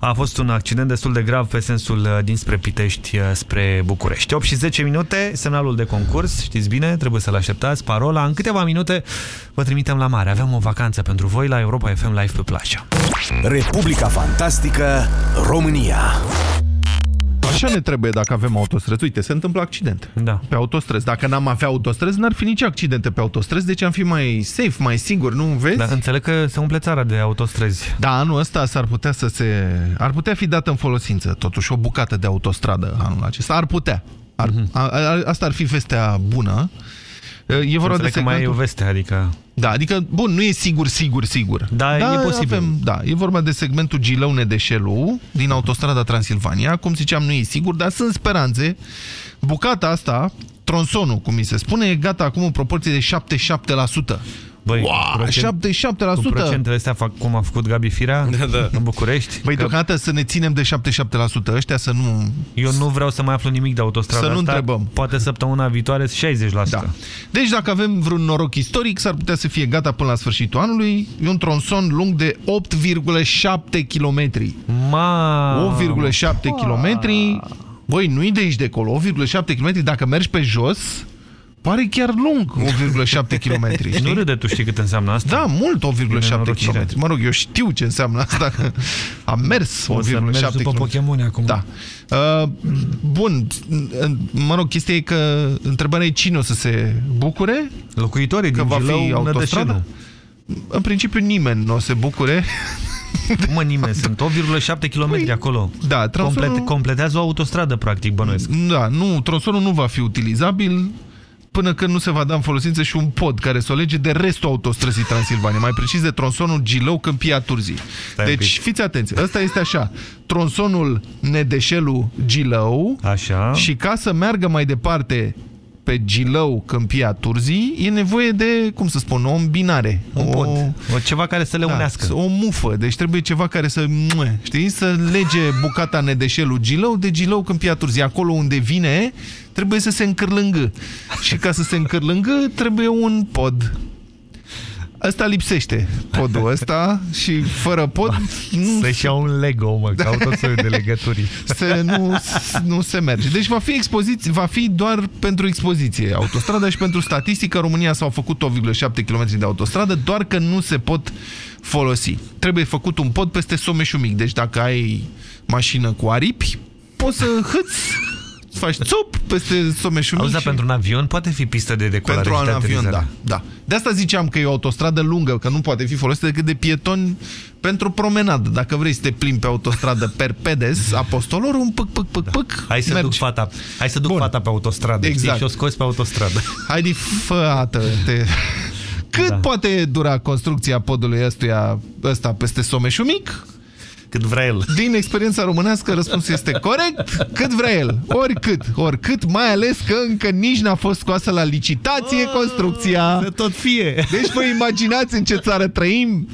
a fost un accident destul de grav pe sensul dinspre Pitești spre București. 8 și 10 minute, semnalul de concurs. Știți bine, trebuie să-l așteptați. Parola. În câteva minute vă trimitem la mare. Avem o vacanță pentru voi la Europa FM Live pe plajă. Republica Fantastică România Așa ne trebuie dacă avem autostrăzi. Uite, se întâmplă accidente da. pe autostrăzi. Dacă n-am avea autostrăzi, n-ar fi nici accidente pe autostrăzi, deci am fi mai safe, mai sigur, nu vezi? Da, înțeleg că se umple țara de autostrăzi. Da, anul ăsta s-ar putea să se... ar putea fi dată în folosință, totuși, o bucată de autostradă anul acesta. Ar putea. Ar, uh mhm. -huh. a, a, asta ar fi vestea bună. E vorba de segmentul... mai e o veste, adică... Da, adică, bun, nu e sigur, sigur, sigur. Da, da e posibil. Avem, da, e vorba de segmentul Gilău-Nedeșelu din autostrada Transilvania. Cum ziceam, nu e sigur, dar sunt speranțe. Bucata asta, tronsonul, cum mi se spune, e gata acum în proporție de 77%. Băi, wow, procent, 77%. Cu procentele astea fac cum a făcut Gabi Firea da, da. în București. Băi, că... deocamdată să ne ținem de 77%, ăștia să nu... Eu nu vreau să mai aflu nimic de autostradă Să nu asta. întrebăm. Poate săptămâna viitoare 60%. Da. Deci dacă avem vreun noroc istoric, s-ar putea să fie gata până la sfârșitul anului. E un tronson lung de 8,7 km. Ma... 8,7 km. Băi, nu-i de aici de acolo. 8,7 km dacă mergi pe jos Pare chiar lung, 1,7 km. Nu râde, tu știi cât înseamnă asta? Da, mult 1,7 km. Mă rog, eu știu ce înseamnă asta. Am mers 1,7 km. Pokémon acum. Da. Uh, bun, mă rog, chestia e că întrebarea e cine o să se bucure? Locuitorii că din va Gilău, fi autostradă? În principiu nimeni nu o să se bucure. Mă, nimeni, sunt 8,7 km păi, acolo. Da, tronsonul... Complet, completează o autostradă, practic, bănuiesc. Da, nu, tronsonul nu va fi utilizabil până când nu se va da în folosință și un pod care să o lege de restul autostrăzii Transilvania, mai precis de tronsonul Gilău Câmpia Turzii. Stai deci fiți atenți, ăsta este așa, tronsonul Nedeșelu Gilău așa. și ca să meargă mai departe pe Gilău, Câmpia Turzii, e nevoie de, cum să spun, o îmbinare. Un pod. O, ceva care să le da, unească. O mufă. Deci trebuie ceva care să, știi, să lege bucata Nedeșelu Gilău de Gilău, Câmpia Turzii. Acolo unde vine, trebuie să se încârlângă. Și ca să se încârlângă, trebuie un pod. Asta lipsește, podul ăsta și fără pod... Nu Să-și iau un Lego, mă, că au tot soiul de legături. Să nu, nu se merge. Deci va fi, expoziție, va fi doar pentru expoziție autostrada și pentru statistică. România s-au făcut 8,7 km de autostradă, doar că nu se pot folosi. Trebuie făcut un pod peste Someșul Mic. Deci dacă ai mașină cu aripi, poți să hâți faci țup peste Someșul Mic. Auzi, și... pentru un avion poate fi pistă de decolare Pentru un avion, da, da. De asta ziceam că e o autostradă lungă, că nu poate fi folosită decât de pietoni pentru promenadă. Dacă vrei să te plimbi pe autostradă per pedes, apostolor, un pâc, pâc, pâc, da. pâc, Hai să mergi. duc fata, hai să duc Bun. fata pe autostradă, exact. știi? Și o scoți pe autostradă. Hai de fată, te... Cât da. poate dura construcția podului ăstuia, ăsta peste Someșul Mic? Cât vrea el. Din experiența românească, răspunsul este corect, cât vrea el. Oricât, oricât, mai ales că încă nici n-a fost scoasă la licitație oh, construcția. Să tot fie. Deci vă imaginați în ce țară trăim?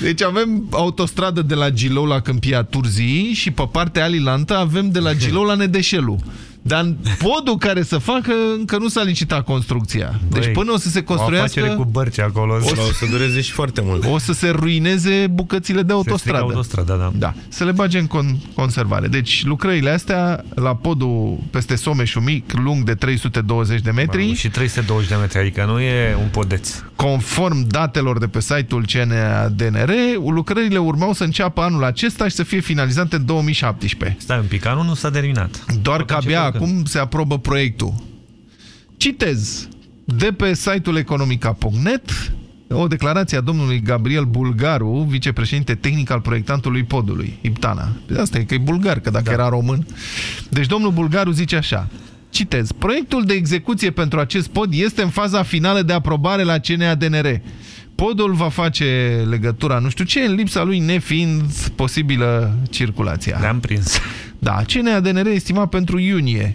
Deci avem autostradă de la Gilou la Câmpia Turzii și pe partea alilantă avem de la Gilou la Nedeșelu. Dar podul care să facă încă nu s-a licitat construcția. Deci Băi, până o să se construiască... O cu bărci acolo. O să, o să dureze și foarte mult. O să se ruineze bucățile de autostradă. Se autostradă, da. da. Să le bage în con conservare. Deci lucrările astea la podul peste Someșul Mic, lung de 320 de metri. Bă, și 320 de metri, adică nu e un podeț. Conform datelor de pe site-ul CNADNR, lucrările urmau să înceapă anul acesta și să fie finalizate în 2017. Stai un pic, anul nu s-a terminat. Doar că abia acum se aprobă proiectul. Citez de pe site-ul economica.net o declarație a domnului Gabriel Bulgaru, vicepreședinte tehnic al proiectantului podului, Iptana. Asta e că e bulgar, că dacă da. era român. Deci domnul Bulgaru zice așa, citez, proiectul de execuție pentru acest pod este în faza finală de aprobare la CNADNR. Podul va face legătura, nu știu ce, în lipsa lui nefiind posibilă circulația. Le-am prins. Da, CNADNR estima pentru iunie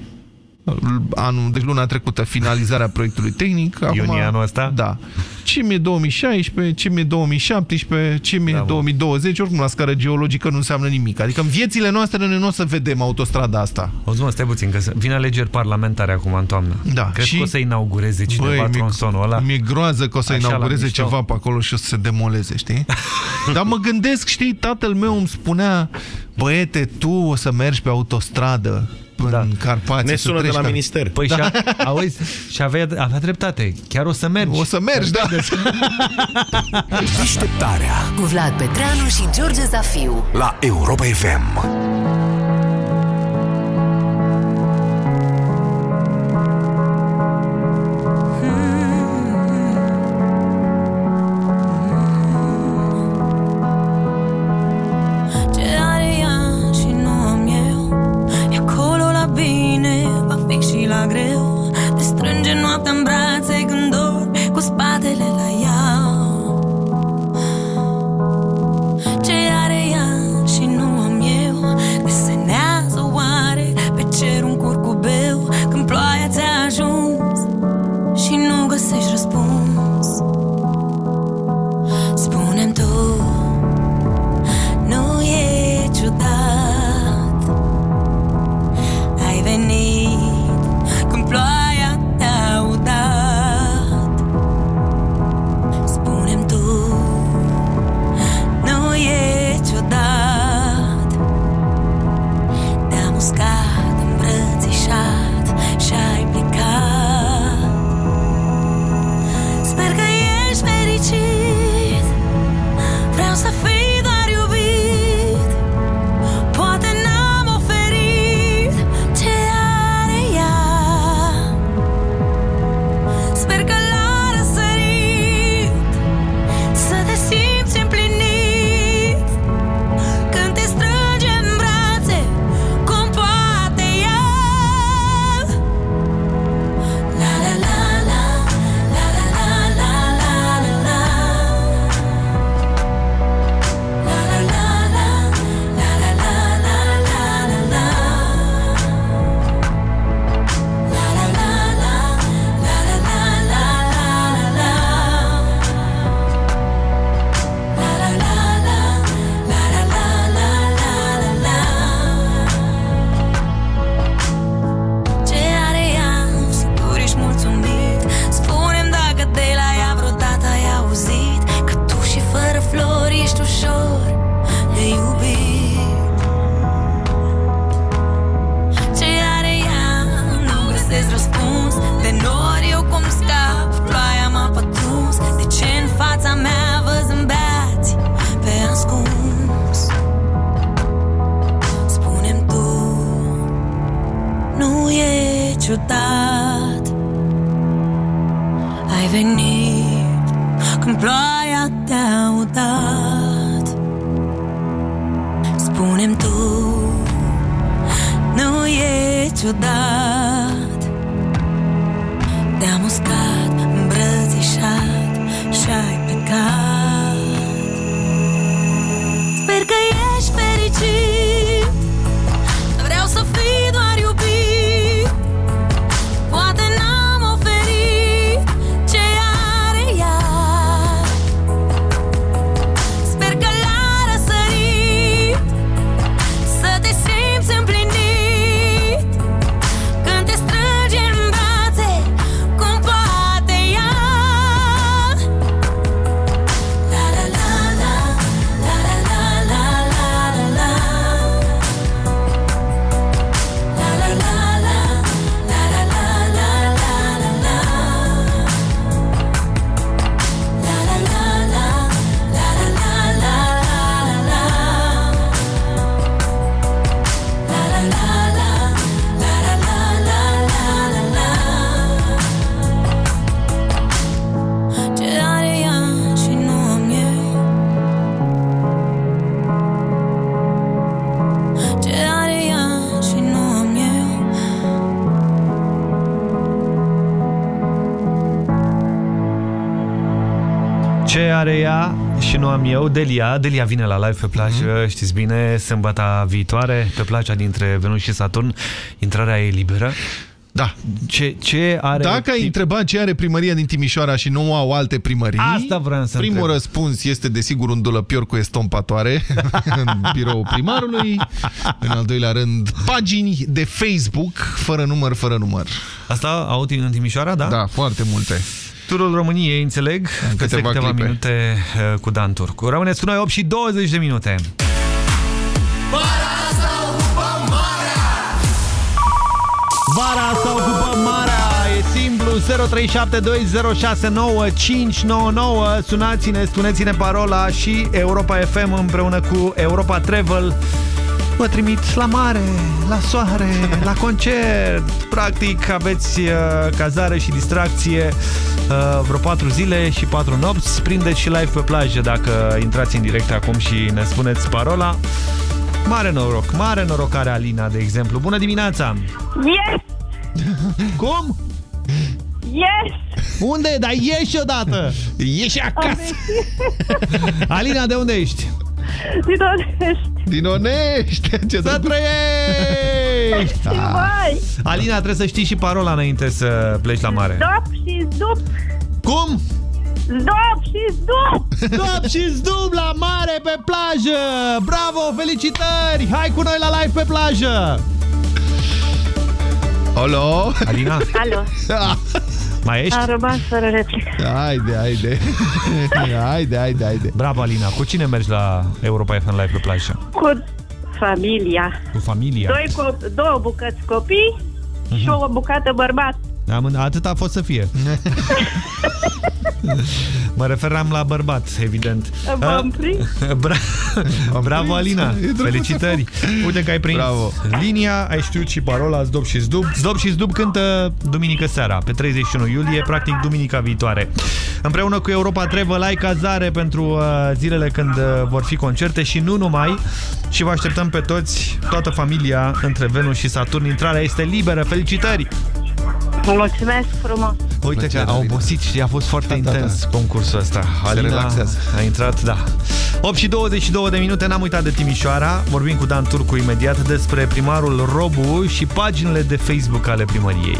anul, deci luna trecută finalizarea proiectului tehnic. Acum, Iunie anul ăsta? Da. CIME 2016, CIME 2017, CIME da, 2020, oricum la scară geologică nu înseamnă nimic. Adică în viețile noastre noi nu o să vedem autostrada asta. O să mă, stai puțin, că vin alegeri parlamentare acum în toamnă. Da. Cred și... că o să inaugureze cineva Băi, tronsonul ăla? Mi-e groază că o să Așa inaugureze ceva pe acolo și o să se demoleze, știi? Dar mă gândesc, știi, tatăl meu îmi spunea, băiete, tu o să mergi pe autostradă da. Carpați. Ne sună de la ca... minister. Păi da. și, a, auzi, și avea, avea dreptate. Chiar o să mergi. O să mergi, da. Deșteptarea cu Vlad Petreanu și George Zafiu la Europa FM. Sau Delia. Delia vine la live pe plajă, mm -hmm. știți bine, sâmbăta viitoare, pe plaja dintre Venus și Saturn. Intrarea e liberă. Da. Ce, ce are... Dacă ai întrebat ce are primăria din Timișoara și nu au alte primării... Asta vreau să Primul întreb. răspuns este desigur un dulăpior cu estompatoare în biroul primarului. în al doilea rând, pagini de Facebook fără număr, fără număr. Asta au în Timișoara, da? Da, foarte multe. Turul României, înțeleg, în peste câteva câteva clipe. minute uh, cu Dan Turcu. Rămâneți cu noi 8 și 20 de minute. Vara asta ocupăm Marea, e simplu, 0372069599, sunați-ne, spuneți-ne parola și Europa FM împreună cu Europa Travel vă trimit la mare, la soare, la concert. Practic aveți uh, cazare și distracție uh, vreo 4 zile și 4 nopți. Prindeți și live pe plajă dacă intrați în direct acum și ne spuneți parola. Mare noroc, mare noroc are Alina, de exemplu. Bună dimineața! Yes! Cum? Yes! Unde? Dar ieși odată! Ieși acasă! Alina, de unde ești? Din Onești! Din Onești! Ce să trăiești! Și mai! Alina, trebuie să știi și parola înainte să pleci la mare. Stop și zdup! Cum? Stop și zdup! Stop și zdum la mare pe plajă! Bravo, felicitări! Hai cu noi la live pe plajă! Alo? Alina? Alo! Mai ești? Am rămas fără replică. Haide, haide. haide, haide, haide. Bravo, Alina. Cu cine mergi la Europa FM Live pe plajă? Cu familia. Cu familia. Doi co- două bucăți copii și o bucată bărbat. Am, atât a fost să fie. mă referam la bărbat, evident. V-am prins? Bra Bravo, Alina! E drăguț. Felicitări! Uite că ai prins Bravo. linia, ai știut și parola Zdop și Zdub. Zdop și Zdub cântă duminică seara, pe 31 iulie, practic duminica viitoare. Împreună cu Europa Travel ai cazare pentru uh, zilele când uh, vor fi concerte și nu numai. Și vă așteptăm pe toți, toată familia, între Venus și Saturn. Intrarea este liberă. Felicitări! Mulțumesc frumos! Uite că a obosit și a fost foarte intens concursul ăsta. Se relaxează. a intrat, da. 8 și 22 de minute, n-am uitat de Timișoara. Vorbim cu Dan Turcu imediat despre primarul Robu și paginile de Facebook ale primăriei.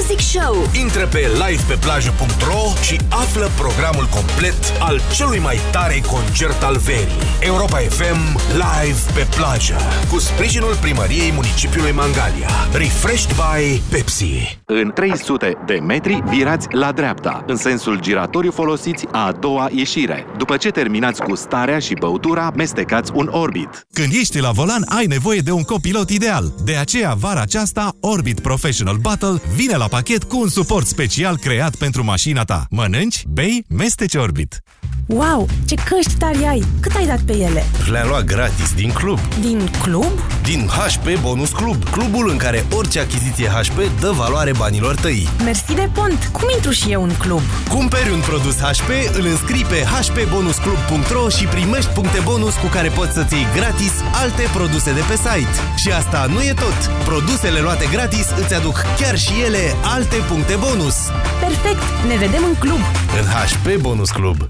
Show Intră pe livepeplajă.ro și află programul complet al celui mai tare concert al verii. Europa FM Live pe plajă. Cu sprijinul primăriei municipiului Mangalia. Refreshed by Pepsi. În 300 de metri virați la dreapta, în sensul giratoriu folosiți a doua ieșire. După ce terminați cu starea și băutura, mestecați un Orbit. Când ești la volan, ai nevoie de un copilot ideal. De aceea, vara aceasta, Orbit Professional Battle vine la pachet cu un suport special creat pentru mașina ta. Mănânci, bei, mesteci Orbit. Wow, ce căști tari ai! Cât ai dat pe ele? Le-am luat gratis din club. Din club? Din HP Bonus Club. Clubul în care orice achiziție HP dă valoare banilor tăi. Mersi de pont! Cum intru și eu în club? Cumperi un produs HP, îl înscrii pe hpbonusclub.ro și primești puncte bonus cu care poți să-ți iei gratis alte produse de pe site. Și asta nu e tot. Produsele luate gratis îți aduc chiar și ele alte puncte bonus. Perfect! Ne vedem în club! În HP Bonus Club.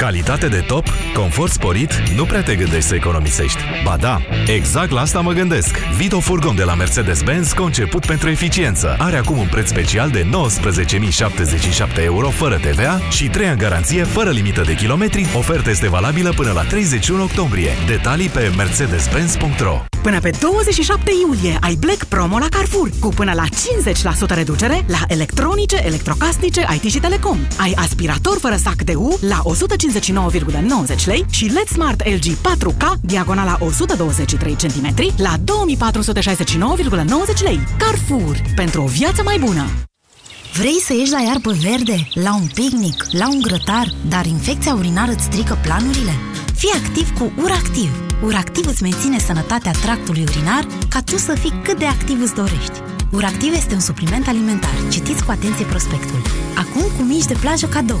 Calitate de top, confort sporit, nu prea te gândești să economisești. Ba da, exact la asta mă gândesc. Vito Furgon de la Mercedes-Benz, conceput pentru eficiență. Are acum un preț special de 19.077 euro fără TVA și 3 ani garanție fără limită de kilometri. Oferta este valabilă până la 31 octombrie. Detalii pe mercedes-benz.ro Până pe 27 iulie ai Black Promo la Carrefour cu până la 50% reducere la electronice, electrocasnice, IT și telecom. Ai aspirator fără sac de U la 159,90 lei și LED Smart LG 4K diagonala 123 cm la 2469,90 lei. Carrefour. Pentru o viață mai bună. Vrei să ieși la iarbă verde, la un picnic, la un grătar, dar infecția urinară îți strică planurile? Fii activ cu URACTIV. URACTIV îți menține sănătatea tractului urinar ca tu să fii cât de activ îți dorești. URACTIV este un supliment alimentar. Citiți cu atenție prospectul. Acum cu mici de plajă cadou.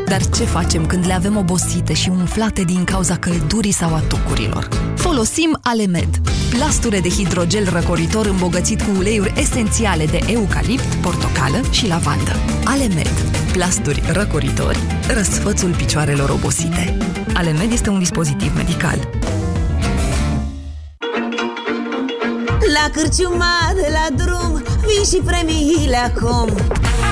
Dar ce facem când le avem obosite și umflate din cauza căldurii sau a tucurilor? Folosim Alemed, plasture de hidrogel răcoritor îmbogățit cu uleiuri esențiale de eucalipt, portocală și lavandă. Alemed, plasturi răcoritori, răsfățul picioarelor obosite. Alemed este un dispozitiv medical. La cârciuma de la drum Vin și premiile acum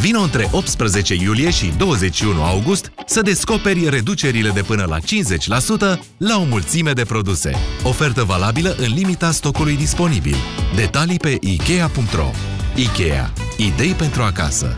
Vino între 18 iulie și 21 august să descoperi reducerile de până la 50% la o mulțime de produse. Ofertă valabilă în limita stocului disponibil. Detalii pe Ikea.ro Ikea. Idei pentru acasă.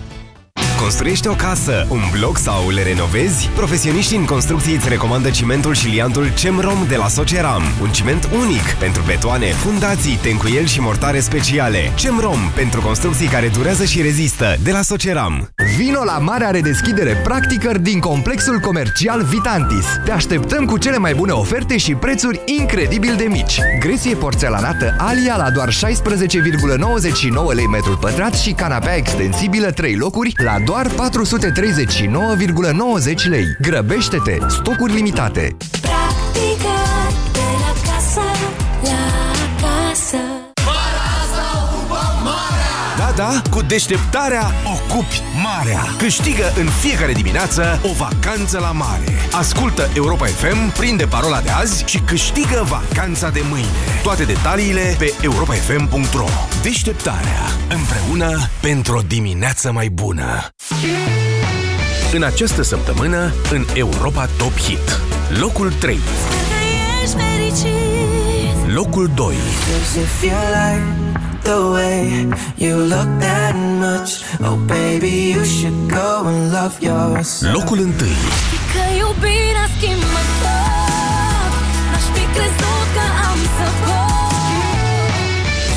Construiești o casă, un bloc sau le renovezi? Profesioniștii în construcții îți recomandă cimentul și liantul CEMROM de la Soceram. Un ciment unic pentru betoane, fundații, tencuieli și mortare speciale. CEMROM pentru construcții care durează și rezistă de la Soceram. Vino la marea redeschidere practică din complexul comercial Vitantis. Te așteptăm cu cele mai bune oferte și prețuri incredibil de mici. Gresie porțelanată Alia la doar 16,99 lei metrul pătrat și canapea extensibilă 3 locuri la doar 439,90 lei. Grăbește-te! Stocuri limitate! Da, da, cu deșteptarea ocupi marea. Câștigă în fiecare dimineață o vacanță la mare. Ascultă Europa FM, prinde parola de azi și câștigă vacanța de mâine. Toate detaliile pe europafm.ro Deșteptarea. Împreună pentru o dimineață mai bună. În această săptămână, în Europa Top Hit. Locul 3. Ești fericit Locul 2. Does it feel like the way you look that much? Oh baby, you should go and love yourself. Locul 1. Că iubirea schimbă tot N-aș fi crezut că am să pot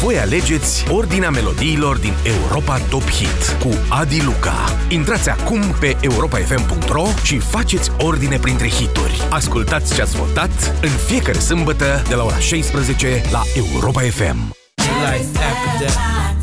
Voi alegeți ordinea melodiilor din Europa Top Hit cu Adi Luca. Intrați acum pe europafm.ro și faceți ordine printre hituri. Ascultați ce ați votat în fiecare sâmbătă de la ora 16 la Europa FM. Life after death.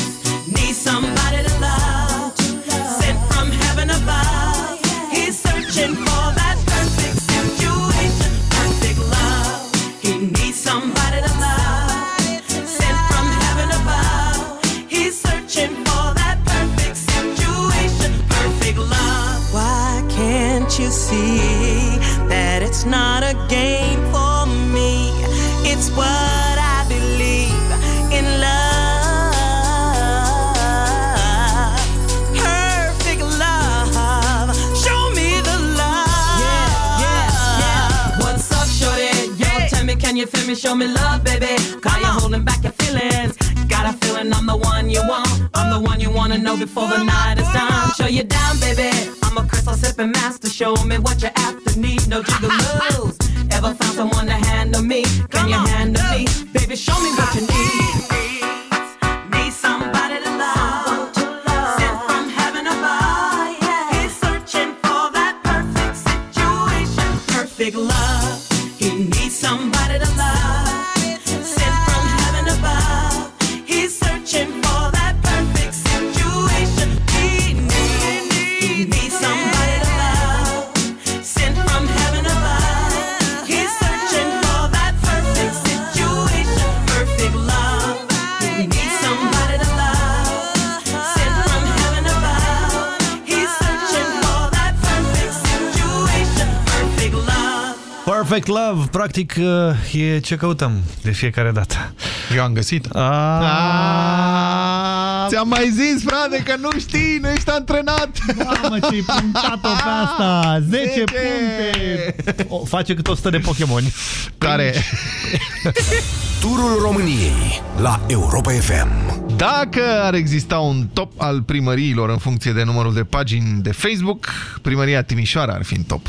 me, can you feel me? Show me love, baby. Cause you're holding back your feelings. Got a feeling I'm the one you want. I'm the one you wanna know before the night is done. Show you down, baby. I'm a crystal sipping master. Show me what you're after. Need no jiggle moves. Ever found someone to handle me? Can you handle me? Baby, show me what you need. Need somebody to love. Sent from Perfect Love, practic e ce căutăm de fiecare dată. Eu am găsit. Ți-am mai zis, frate, că nu știi, nu ești antrenat. Mamă, ce-ai punctat-o pe asta! 10, 10 puncte! O, face cât 100 de Pokémon. Care? Turul României la Europa FM. Dacă ar exista un top al primăriilor în funcție de numărul de pagini de Facebook, primăria Timișoara ar fi în top.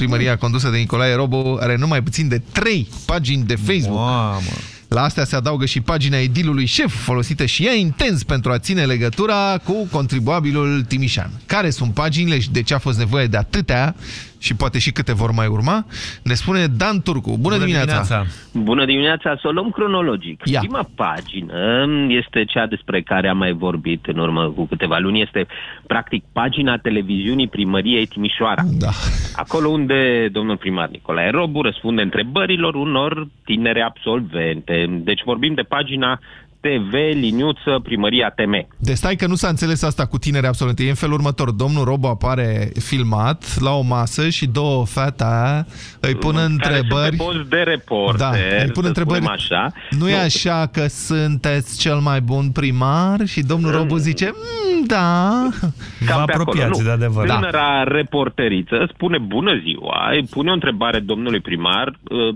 Primăria condusă de Nicolae Robo are numai puțin de 3 pagini de Facebook. Mamă. La astea se adaugă și pagina edilului șef, folosită și ea intens pentru a ține legătura cu contribuabilul timișan. Care sunt paginile și de ce a fost nevoie de atâtea și poate și câte vor mai urma, ne spune Dan Turcu. Bună, Bună dimineața! dimineața. Bună dimineața, să o luăm cronologic. Ia. Prima pagină este cea despre care am mai vorbit în urmă cu câteva luni. Este, practic, pagina televiziunii primăriei Timișoara. Da. Acolo unde domnul primar Nicolae Robu răspunde întrebărilor unor tinere absolvente. Deci vorbim de pagina TV, liniuță, primăria TM. De stai că nu s-a înțeles asta cu tineri absolvente. E în felul următor. Domnul Robo apare filmat la o masă și două fete îi pun Care întrebări. sunt pe post de reporter, Da, îi pun să întrebări. spunem Așa. Nu e așa că sunteți cel mai bun primar? Și domnul Robu zice, "Mm, da. Cam pe acolo, nu. de adevăr. Da. Tânăra reporteriță spune bună ziua, îi pune o întrebare domnului primar, uh,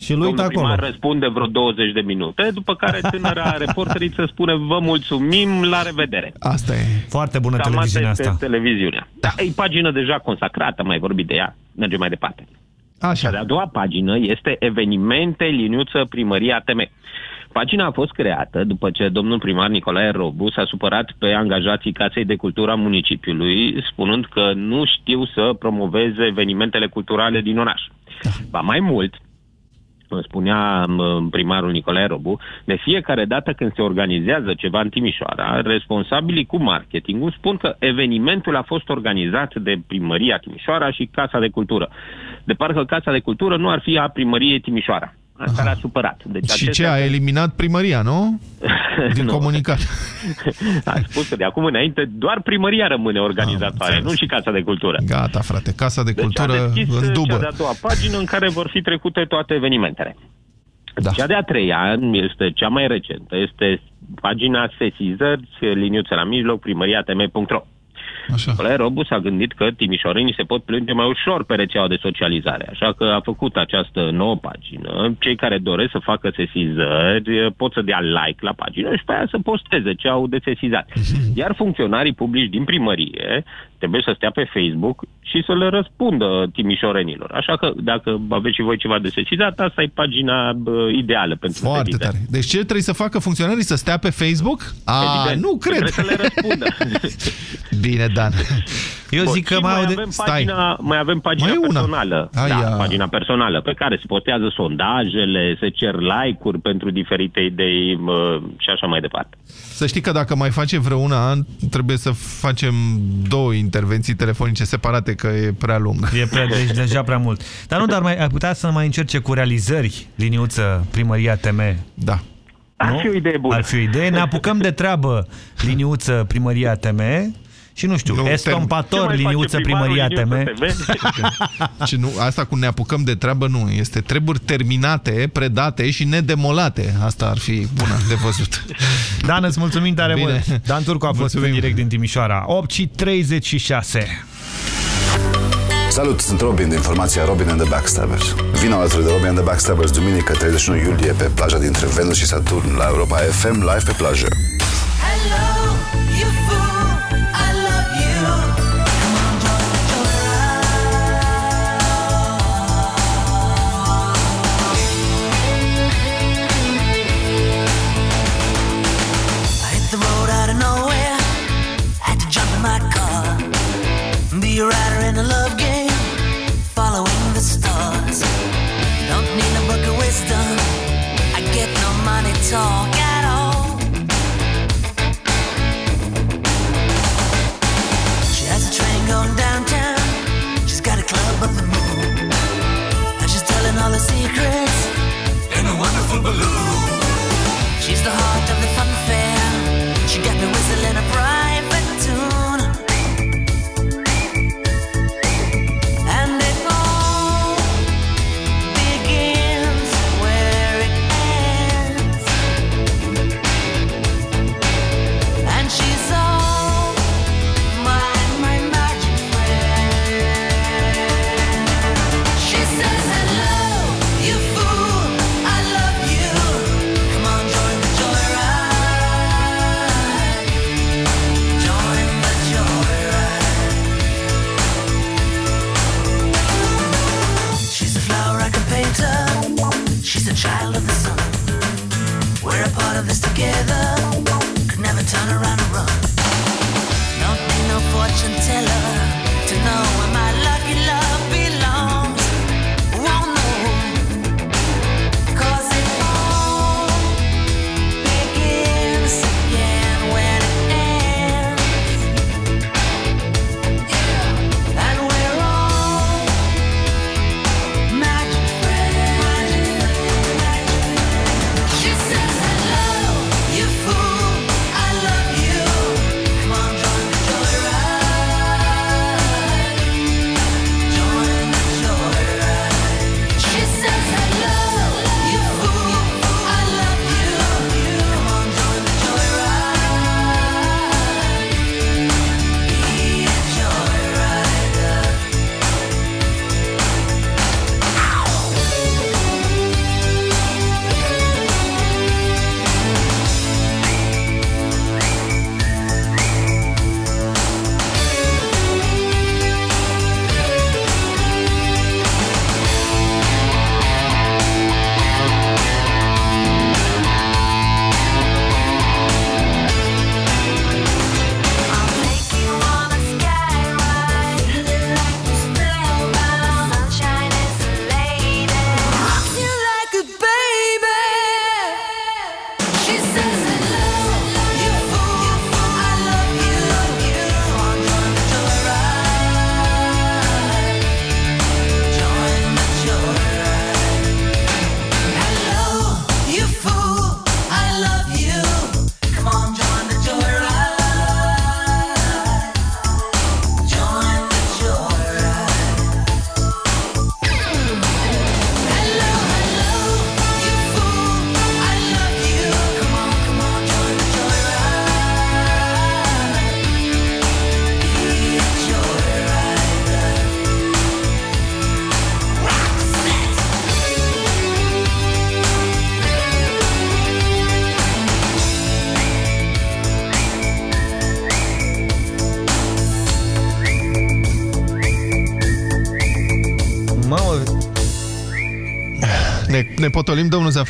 și lui domnul acolo. primar răspunde vreo 20 de minute, după care tânăra reporteriță spune vă mulțumim, la revedere. Asta e. Foarte bună Cam televiziunea asta. asta. este televiziunea. Da. E pagină deja consacrată, am mai vorbit de ea, mergem mai departe. Așa. De a doua pagină este evenimente liniuță primăria TM. Pagina a fost creată după ce domnul primar Nicolae Robu s-a supărat pe angajații Casei de Cultură a municipiului, spunând că nu știu să promoveze evenimentele culturale din oraș. Ba mai mult, spunea m, primarul Nicolae Robu, de fiecare dată când se organizează ceva în Timișoara, responsabilii cu marketingul spun că evenimentul a fost organizat de primăria Timișoara și Casa de Cultură. De parcă Casa de Cultură nu ar fi a primăriei Timișoara. Asta l-a supărat. Deci Și ce, a eliminat primăria, nu? Din Nu. comunicat. A spus că de acum înainte doar primăria rămâne organizatoare, nu și Casa de Cultură. Gata, frate, Casa de Deci Cultură a deschis în cea dubă. de-a doua pagină în care vor fi trecute toate evenimentele. Da. Cea de-a treia este cea mai recentă, este pagina sesizări, liniuță la mijloc, primăriatm.ro. Așa. Nicolae Robu s-a gândit că timișorenii se pot plânge mai ușor pe rețeaua de socializare, așa că a făcut această nouă pagină. Cei care doresc să facă sesizări pot să dea like la pagină și pe aia să posteze ce au de sesizat. Iar funcționarii publici din primărie trebuie să stea pe Facebook și să le răspundă timișorenilor. Așa că dacă aveți și voi ceva de sesizat, asta e pagina bă, ideală pentru Foarte sesizări. tare. Deci ce trebuie să facă funcționarii? Să stea pe Facebook? A, Evident. nu cred. Trebuie să le răspundă. Bine, Dan. Eu Bun, zic că și mai, mai au de... avem pagina, mai avem pagina Mai e una. personală. Ai, da, a. pagina personală pe care se postează sondajele, se cer like-uri pentru diferite idei mă, și așa mai departe. Să știi că dacă mai face vreuna an, trebuie să facem două intervenții telefonice separate, că e prea lung. E prea, deci deja prea mult. Dar nu, dar mai, ai putea să mai încerce cu realizări, liniuță, primăria TM. Da. Ar fi o idee bună. Ar fi o idee. Ne apucăm de treabă, liniuță, primăria TM. Și nu știu, Nu, nu, Ce estompator, mai liniuță, face primarul, primăria TM. liniuță Și nu, asta cu ne apucăm de treabă nu, este treburi terminate, predate și nedemolate. Asta ar fi bună de văzut. Dan, îți mulțumim tare Bine. mult. Dan Turcu a fost Mulțumim. în direct din Timișoara. 8 și 36. Salut, sunt Robin din formația Robin and the Backstabbers. Vin alături de Robin and the Backstabbers duminică 31 iulie pe plaja dintre Venus și Saturn la Europa FM live pe plajă. Hello,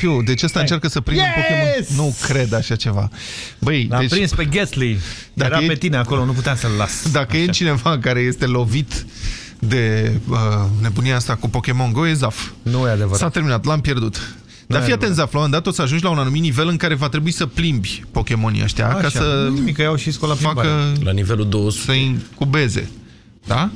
potolim, domnul Zafiu. Deci ăsta încearcă să prindă Yes! Pokémon. Nu cred așa ceva. Băi, L-am deci, prins pe Ghetly. Dacă Era e- pe tine acolo, nu puteam să-l las. dacă e cineva care este lovit de uh, nebunia asta cu Pokémon Go, e Zaf. Nu e adevărat. S-a terminat, l-am pierdut. Dar e fii atent, Zaf, la un moment dat o să ajungi la un anumit nivel în care va trebui să plimbi Pokémonii ăștia, Așa, ca să nimic, că iau și scol la facă... plimbare. La nivelul 200. Să incubeze. Da?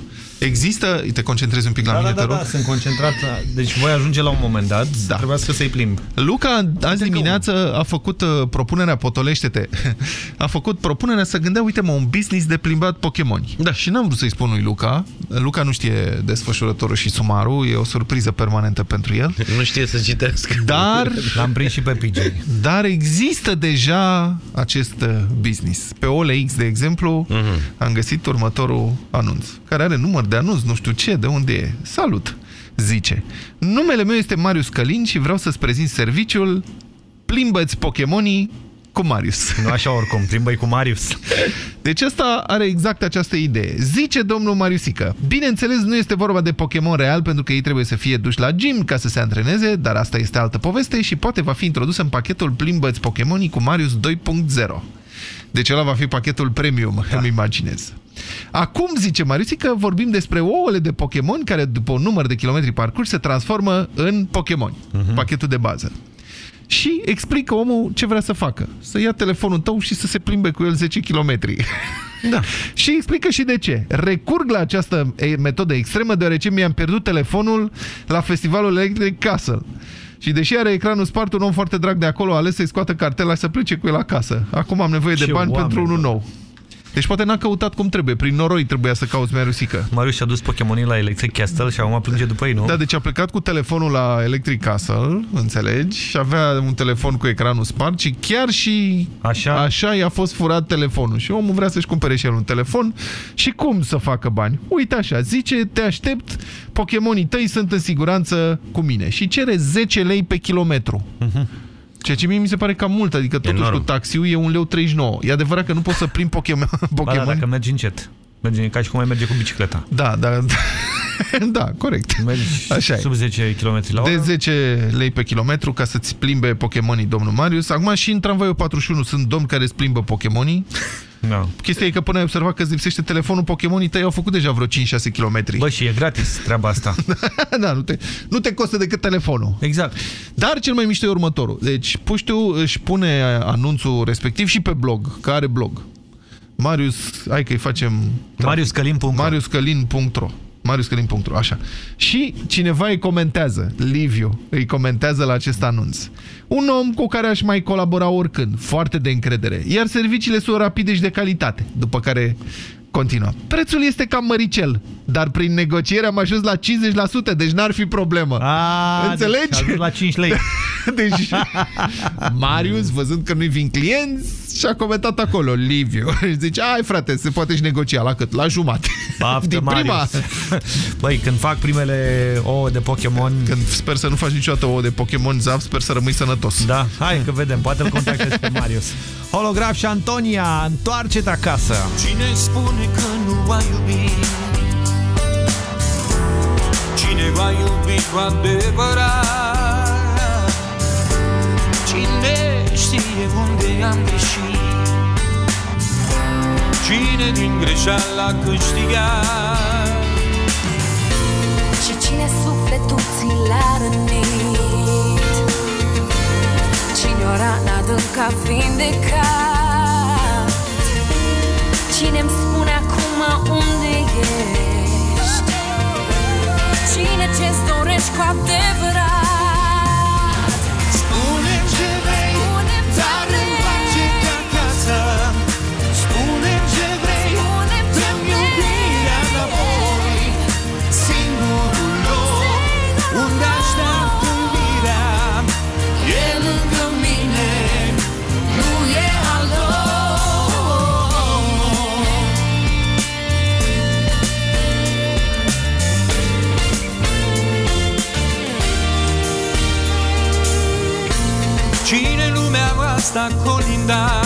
Există... Te concentrezi un pic la Da, mine, da, te da, rog? da, sunt concentrat. Deci voi ajunge la un moment dat, da. trebuiască să-i plimb. Luca azi dimineață a făcut uh, propunerea, potolește-te, a făcut propunerea să gândea, uite mă, un business de plimbat Pokémon. Da. Și n-am vrut să-i spun lui Luca. Luca nu știe desfășurătorul și sumarul, e o surpriză permanentă pentru el. Nu știe să citească. Dar... L-am prins și pe PJ. Dar există deja acest uh, business. Pe OLX, de exemplu, Mhm. am găsit următorul anunț, care are număr de anunț, nu știu ce, de unde e. Salut! Zice, numele meu este Marius Călin și vreau să-ți prezint serviciul Plimbă-ți Pokemonii cu Marius. Nu așa oricum, plimbă cu Marius. Deci ăsta are exact această idee. Zice domnul Mariusică, bineînțeles nu este vorba de Pokémon real pentru că ei trebuie să fie duși la gym ca să se antreneze, dar asta este altă poveste și poate va fi introdus în pachetul Plimbă-ți Pokémonii cu Marius 2.0. Deci ăla va fi pachetul premium, da. îmi imaginez. Acum, zice Mariusică, vorbim despre ouăle de Pokémon care după un număr de kilometri parcurs se transformă în Pokémon, Mhm. pachetul de bază. Și explică omul ce vrea să facă. Să ia telefonul tău și să se plimbe cu el 10 km. Da. și explică și de ce. Recurg la această e, metodă extremă deoarece mi-am pierdut telefonul la festivalul Electric Castle. Și deși are ecranul spart, un om foarte drag de acolo a ales să-i scoată cartela și să plece cu el acasă. Acum am nevoie de Ce bani oameni, pentru unul bă. nou. Deci poate n-a căutat cum trebuie. Prin noroi trebuia să cauți Mariusică. Marius și-a dus Pokémonii la Electric Castle și acum plânge după ei, nu? Da, deci a plecat cu telefonul la Electric Castle, înțelegi, și avea un telefon cu ecranul spart și chiar și așa, așa i-a fost furat telefonul. Și omul vrea să-și cumpere și el un telefon și cum să facă bani? Uite așa, zice, te aștept, Pokemonii tăi sunt în siguranță cu mine și cere 10 lei pe kilometru. Ceea ce mie mi se pare cam mult, adică totuși Enorm. cu taxiul e un leu 39. E adevărat că nu poți să plimbi Pokémon. Ba da, Pokémon. dacă mergi încet. Mergi ca și cum ai merge cu bicicleta. Da, da, da, corect. Mergi Așa e. sub 10 km la oră. De 10 lei pe kilometru ca să-ți plimbe Pokemonii, domnul Marius. Acum și în tramvaiul 41 sunt domni care îți plimbă Pokemonii. Da. Chestia e că până ai observat că îți lipsește telefonul, Pokemonii tăi au făcut deja vreo 5-6 km. Bă, și e gratis treaba asta. da, nu te, nu te costă decât telefonul. Exact. Dar cel mai mișto e următorul. Deci, puștiu își pune anunțul respectiv și pe blog, că are blog. Marius, hai că-i facem... Mariuscălin.ro Mariuscălin.ro mariuscălin.ro, așa. Și cineva îi comentează, Liviu, îi comentează la acest anunț. Un om cu care aș mai colabora oricând, foarte de încredere, iar serviciile sunt rapide și de calitate. După care continuă. Prețul este cam măricel, dar prin negociere am ajuns la 50%, deci n-ar fi problemă. A, Înțelegi? Deci a ajuns la 5 lei. Deci, Marius, văzând că nu-i vin clienți, și-a comentat acolo, Liviu. Și zice, ai frate, se poate și negocia la cât? La jumate. Baftă, Din prima. Marius. Băi, când fac primele ouă de Pokémon... Când sper să nu faci niciodată ouă de Pokémon Zap, sper să rămâi sănătos. Da, hai că vedem, poate îl contactez pe Marius. Holograf și Antonia, întoarce-te acasă. Cine spune că nu a iubit? Cine va iubi cu adevărat? Cine știe unde am greșit? Cine din greșeală a câștigat? Și cine sufletul ți l-a rănit Cine o rană adânc a vindecat Cine-mi spune acum unde ești? Cine ce-ți dorești cu adevărat lumea asta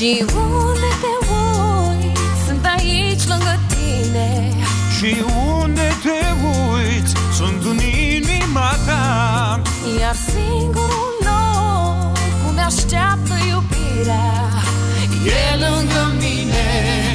Și unde te uiți? Sunt aici lângă tine. Și unde te uiți? Sunt în inima ta. Iar singurul nor Cum ne așteaptă iubirea E lângă mine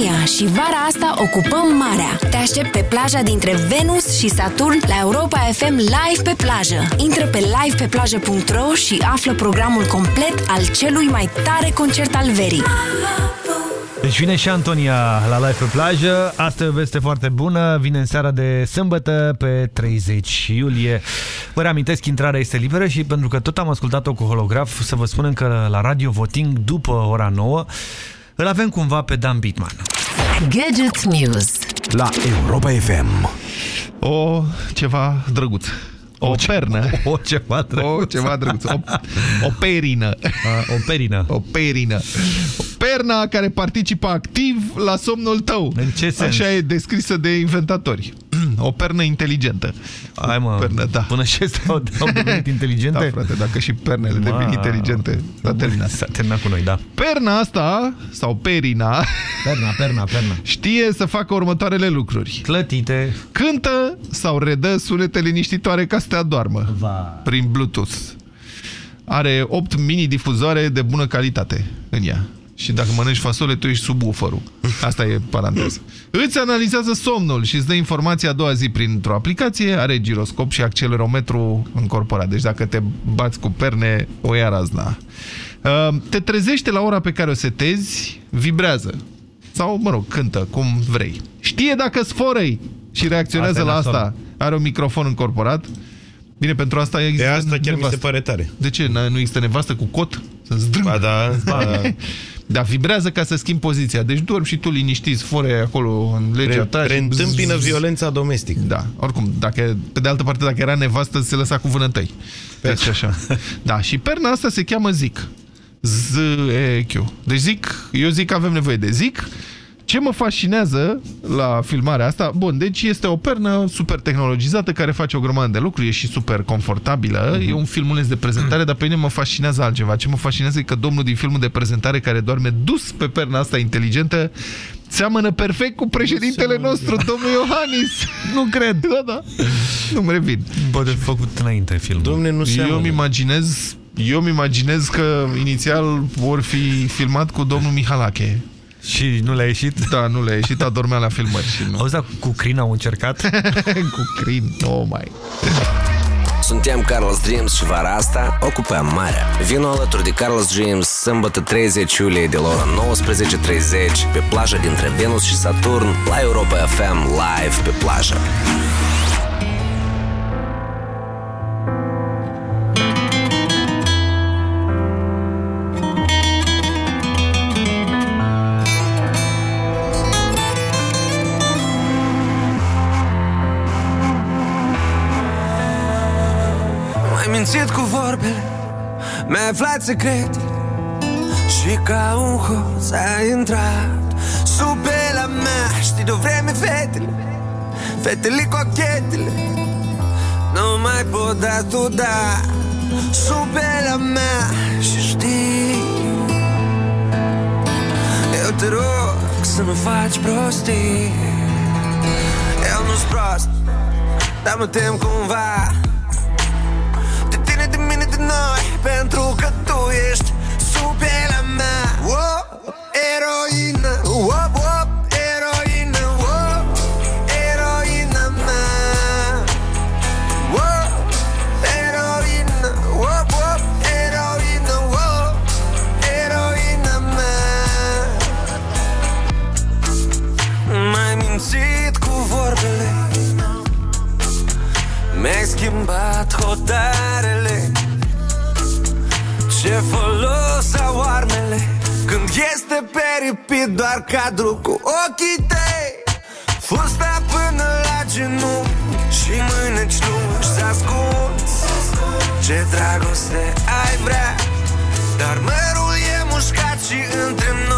sunt Antonia și vara asta ocupăm marea. Te aștept pe plaja dintre Venus și Saturn la Europa FM Live pe plajă. Intră pe livepeplajă.ro și află programul complet al celui mai tare concert al verii. Deci vine și Antonia la live pe plajă. Asta e o veste foarte bună. Vine în seara de sâmbătă pe 30 iulie. Vă reamintesc, intrarea este liberă și pentru că tot am ascultat-o cu holograf, să vă spunem că la Radio Voting, după ora 9, îl avem cumva pe Dan Bitman. Gadget News La Europa FM. O ceva drăguț. O, pernă. O ceva drăguț. O ceva drăguț. O, o perină. o perină. O perină. O perna care participă activ la somnul tău. În ce sens? Așa e descrisă de inventatori. O pernă inteligentă. Hai mă, pernă, da. până și astea au, au devenit inteligente? Da, frate, dacă și pernele Ma, devin inteligente, s-a terminat. S-a terminat cu noi, da. Perna asta, sau perina, Perna, perna, perna. știe să facă următoarele lucruri. Clătite. Cântă sau redă sunete liniștitoare ca să te adoarmă. Va. Prin Bluetooth. Are 8 mini-difuzoare de bună calitate în ea. Și dacă mănânci fasole, tu ești subwooferul. Asta e paranteză. Îți analizează somnul și îți dă informația a doua zi printr-o aplicație, are giroscop și accelerometru încorporat. Deci dacă te bați cu perne, o ia razna. Uh, Te trezește la ora pe care o setezi, vibrează. Sau, mă rog, cântă, cum vrei. Știe dacă sforăi și reacționează Asta e la nasol. asta. Are un microfon încorporat. Bine, pentru asta există E asta chiar mi nevastă. se pare tare. De ce? Nu există nevastă cu cot? Să zdrâng. Ba da, ba, Da, vibrează ca să schimbi poziția. Deci dormi și tu liniștit, fără acolo în legea pre, ta. și preîntâmpină bzz. violența domestică. Da, oricum, dacă, pe de altă parte, dacă era nevastă, se lăsa cu vânătăi. Deci așa. Da, și perna asta se cheamă zic. Z-E-Q. Deci zic, eu zic că avem nevoie de zic. Ce mă fascinează la filmarea asta? Bun, deci este o pernă super tehnologizată care face o grămadă de lucruri, e și super confortabilă, e un filmuleț de prezentare, dar pe mine mă fascinează altceva. Ce mă fascinează e că domnul din filmul de prezentare care doarme dus pe perna asta inteligentă seamănă perfect cu președintele nostru, domnul Iohannis. Nu cred. Da, da. Nu-mi revin. Poate fi făcut înainte filmul. Domne, nu Eu seamănă. mi imaginez eu mi imaginez că inițial vor fi filmat cu domnul Mihalache. Și nu le-a ieșit? Da, nu le-a ieșit, adormea la filmări. Și nu. Auzi, dar cu Crin au încercat? cu Crin, oh my. Suntem Carlos Dreams și vara asta ocupăm marea. Vino alături de Carlos Dreams sâmbătă 30 iulie de la ora 19.30 pe plaja dintre Venus și Saturn la Europa FM live pe plajă. Vorbele Mi-ai aflat secrete Și ca un hoț ai intrat Sub pielea mea. Știi de-o vreme fetele Fetele cochetele Nu mai pot da tu da Sub pielea mea. Și știi Eu te rog să nu faci prostii. Eu nu-s prost Dar mă tem cumva de tine, de mine, de noi Pentru că tu ești sub pielea mea. Oh, Eroină, oh, schimbat hotarele. Ce folos au armele. Când este peripit doar cadru cu ochii tăi. Fusta până la genunchi Și mâneci lungi să ascunzi Ce dragoste ai vrea. Dar mărul e mușcat și între noi.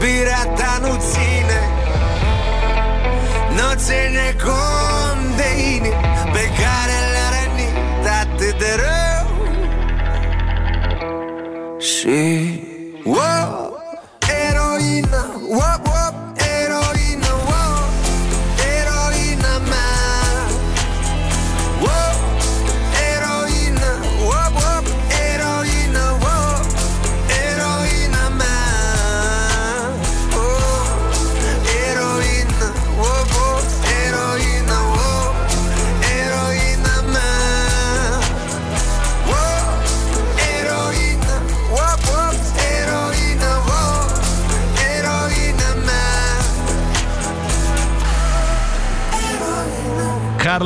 Iubirea ta nu ține. Nu ține cont de inimi Pe care le-a rănit atât de rău. Și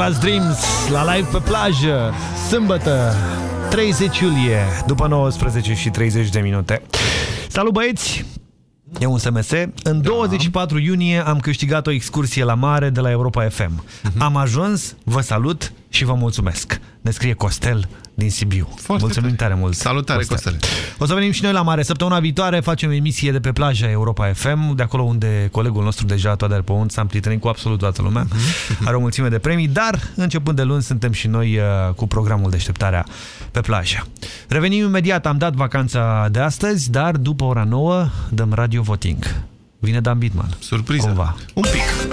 Carla's Dreams la live pe plajă, sâmbătă, 30 iulie, după 19 și 30 de minute. Salut băieți! E un SMS. În 24 iunie am câștigat o excursie la mare de la Europa FM. Am ajuns, vă salut și vă mulțumesc. Ne scrie Costel din Sibiu. Foarte Mulțumim tare mult. Salutare, Costel. O să venim și noi la mare. Săptămâna viitoare facem emisie de pe plaja Europa FM, de acolo unde colegul nostru deja, Toader Păunt, s-a împrietenit cu absolut toată lumea. Are o mulțime de premii, dar începând de luni suntem și noi uh, cu programul Deșteptarea pe plajă. Revenim imediat, am dat vacanța de astăzi, dar după ora 9 dăm radio voting. Vine Dan Bitman. Surpriză. Cumva. Un pic.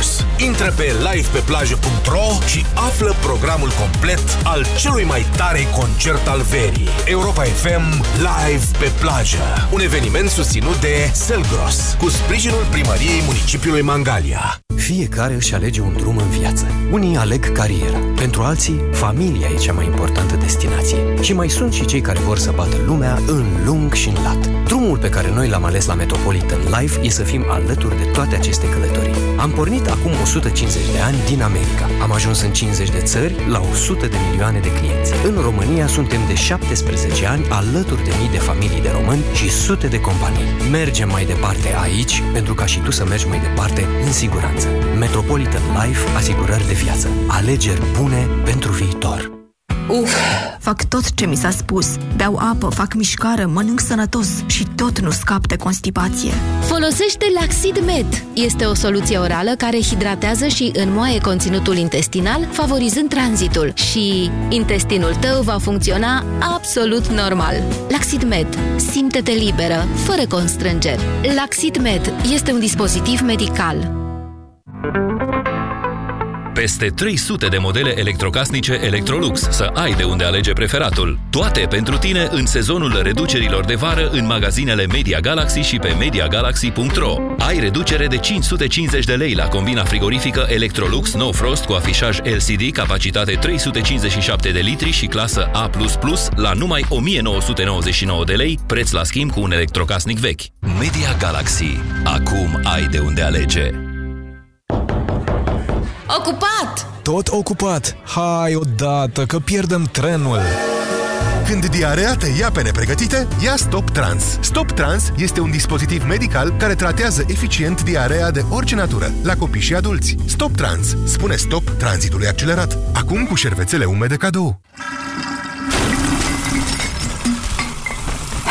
Backstabbers. Intră pe livepeplajă.ro și află programul complet al celui mai tare concert al verii. Europa FM Live pe plajă. Un eveniment susținut de Selgros, cu sprijinul primăriei municipiului Mangalia. Fiecare își alege un drum în viață. Unii aleg cariera. Pentru alții, familia e cea mai importantă destinație. Și mai sunt și cei care vor să bată lumea în lung și în lat. Drumul pe care noi l-am ales la Metropolitan Life e să fim alături de toate aceste călătorii. Am pornit acum 150 de ani din America. Am ajuns în 50 de țări la 100 de milioane de clienți. În România suntem de 17 ani alături de mii de familii de români și sute de companii. Mergem mai departe aici pentru ca și tu să mergi mai departe în siguranță. Metropolitan Life, asigurări de viață. Alegeri bune pentru viitor. Uf, fac tot ce mi s-a spus. Beau apă, fac mișcare, mănânc sănătos și tot nu scap de constipație. Folosește Laxid Med. Este o soluție orală care hidratează și înmoaie conținutul intestinal, favorizând tranzitul. Și intestinul tău va funcționa absolut normal. Laxid Med. Simte-te liberă, fără constrângeri. Laxid Med este un dispozitiv medical. Peste 300 de modele electrocasnice Electrolux, să ai de unde alege preferatul. Toate pentru tine în sezonul reducerilor de vară în magazinele Media Galaxy și pe MediaGalaxy.ro. Ai reducere de 550 de lei la combina frigorifică Electrolux No Frost cu afișaj LCD, capacitate 357 de litri și clasă A++ la numai 1999 de lei, preț la schimb cu un electrocasnic vechi. Media Galaxy. Acum ai de unde alege. Ocupat! Tot ocupat. Hai odată, că pierdem trenul. Când diarea te ia pe nepregătite, ia Stop Trans. Stop Trans este un dispozitiv medical care tratează eficient diarea de orice natură, la copii și adulți. Stop Trans spune stop tranzitului accelerat. Acum cu șervețele umede cadou.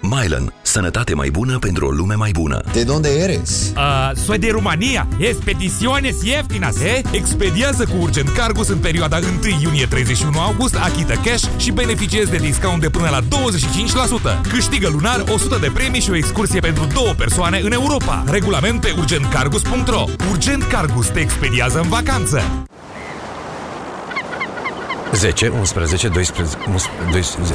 Mylan. Sănătate mai bună pentru o lume mai bună. De unde eres? Uh, soy de România. Expediciones ieftinas, eh? Expediază cu Urgent Cargus în perioada 1 iunie-31 august, achită cash și beneficiezi de discount de până la 25%. Câștigă lunar 100 de premii și o excursie pentru două persoane în Europa. Regulament pe urgentcargus.ro Urgent Cargus te expediază în vacanță. 10, 11, 12, 12...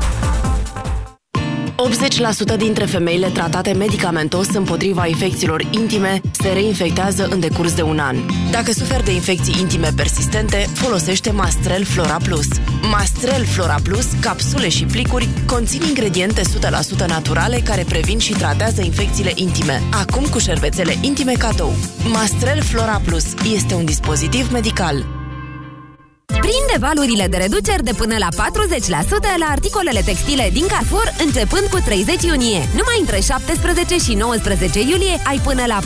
80% dintre femeile tratate medicamentos împotriva infecțiilor intime se reinfectează în decurs de un an. Dacă suferi de infecții intime persistente, folosește Mastrel Flora Plus. Mastrel Flora Plus, capsule și plicuri, conțin ingrediente 100% naturale care previn și tratează infecțiile intime. Acum cu șervețele intime cadou. Mastrel Flora Plus este un dispozitiv medical. Prinde valurile de reduceri de până la 40% la articolele textile din Carrefour începând cu 30 iunie. Numai între 17 și 19 iulie ai până la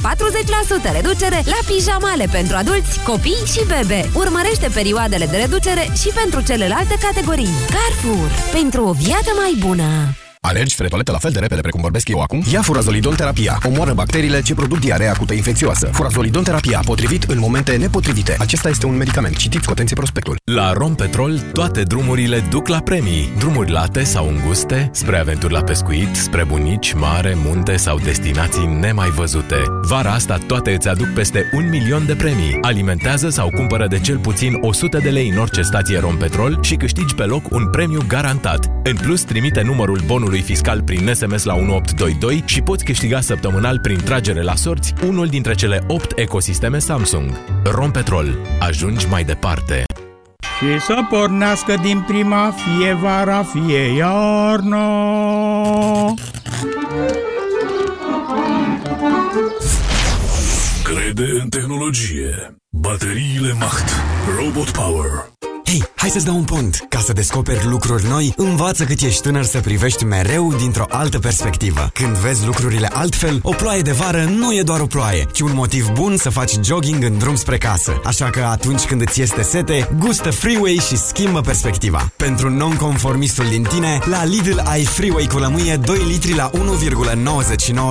40% reducere la pijamale pentru adulți, copii și bebe. Urmărește perioadele de reducere și pentru celelalte categorii. Carrefour. Pentru o viață mai bună. Alergi spre toaletă la fel de repede precum vorbesc eu acum? Ia furazolidon terapia. Omoară bacteriile ce produc diarea acută infecțioasă. Furazolidon terapia, potrivit în momente nepotrivite. Acesta este un medicament. Citiți cu atenție prospectul. La Rompetrol, toate drumurile duc la premii. Drumuri late sau înguste, spre aventuri la pescuit, spre bunici, mare, munte sau destinații nemai văzute. Vara asta toate îți aduc peste un milion de premii. Alimentează sau cumpără de cel puțin 100 de lei în orice stație Rompetrol și câștigi pe loc un premiu garantat. În plus, trimite numărul bonului fiscal prin SMS la 1822 și poți câștiga săptămânal prin tragere la sorți unul dintre cele 8 ecosisteme Samsung. Rompetrol. Ajungi mai departe. Și să pornească din prima fie vara, fie iarnă. Crede în tehnologie. Bateriile Macht. Robot Power. Hei, hai să-ți dau un pont. Ca să descoperi lucruri noi, învață cât ești tânăr să privești mereu dintr-o altă perspectivă. Când vezi lucrurile altfel, o ploaie de vară nu e doar o ploaie, ci un motiv bun să faci jogging în drum spre casă. Așa că atunci când îți este sete, gustă Freeway și schimbă perspectiva. Pentru nonconformistul din tine, la Lidl ai Freeway cu lămâie 2 litri la 1,99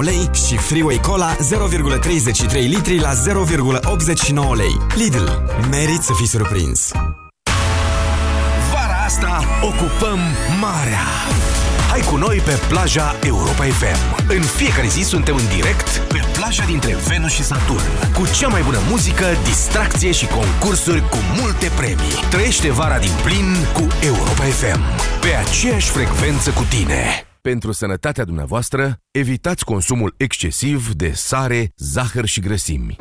lei și Freeway Cola 0,33 litri la 0,89 lei. Lidl. Merit să fii surprins. Vara asta ocupăm marea. Hai cu noi pe plaja Europa FM. În fiecare zi suntem în direct pe plaja dintre Venus și Saturn. Cu cea mai bună muzică, distracție și concursuri cu multe premii. Trăiește vara din plin cu Europa FM. Pe aceeași frecvență cu tine. Pentru sănătatea dumneavoastră, evitați consumul excesiv de sare, zahăr și grăsimi.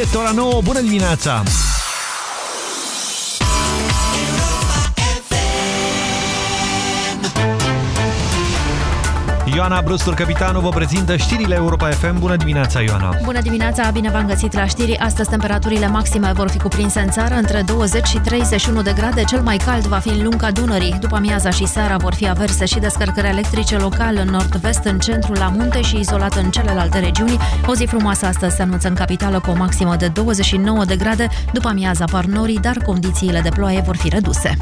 Este ora 9, bună dimineața! Ioana Brustur, capitanul, vă prezintă știrile Europa FM. Bună dimineața, Ioana! Bună dimineața, bine v-am găsit la știri. Astăzi temperaturile maxime vor fi cuprinse în țară între 20 și 31 de grade. Cel mai cald va fi în lunga Dunării. După amiaza și seara vor fi averse și descărcări electrice local în nord-vest, în centrul la munte și izolat în celelalte regiuni. O zi frumoasă astăzi se anunță în capitală cu o maximă de 29 de grade. După amiaza par norii, dar condițiile de ploaie vor fi reduse.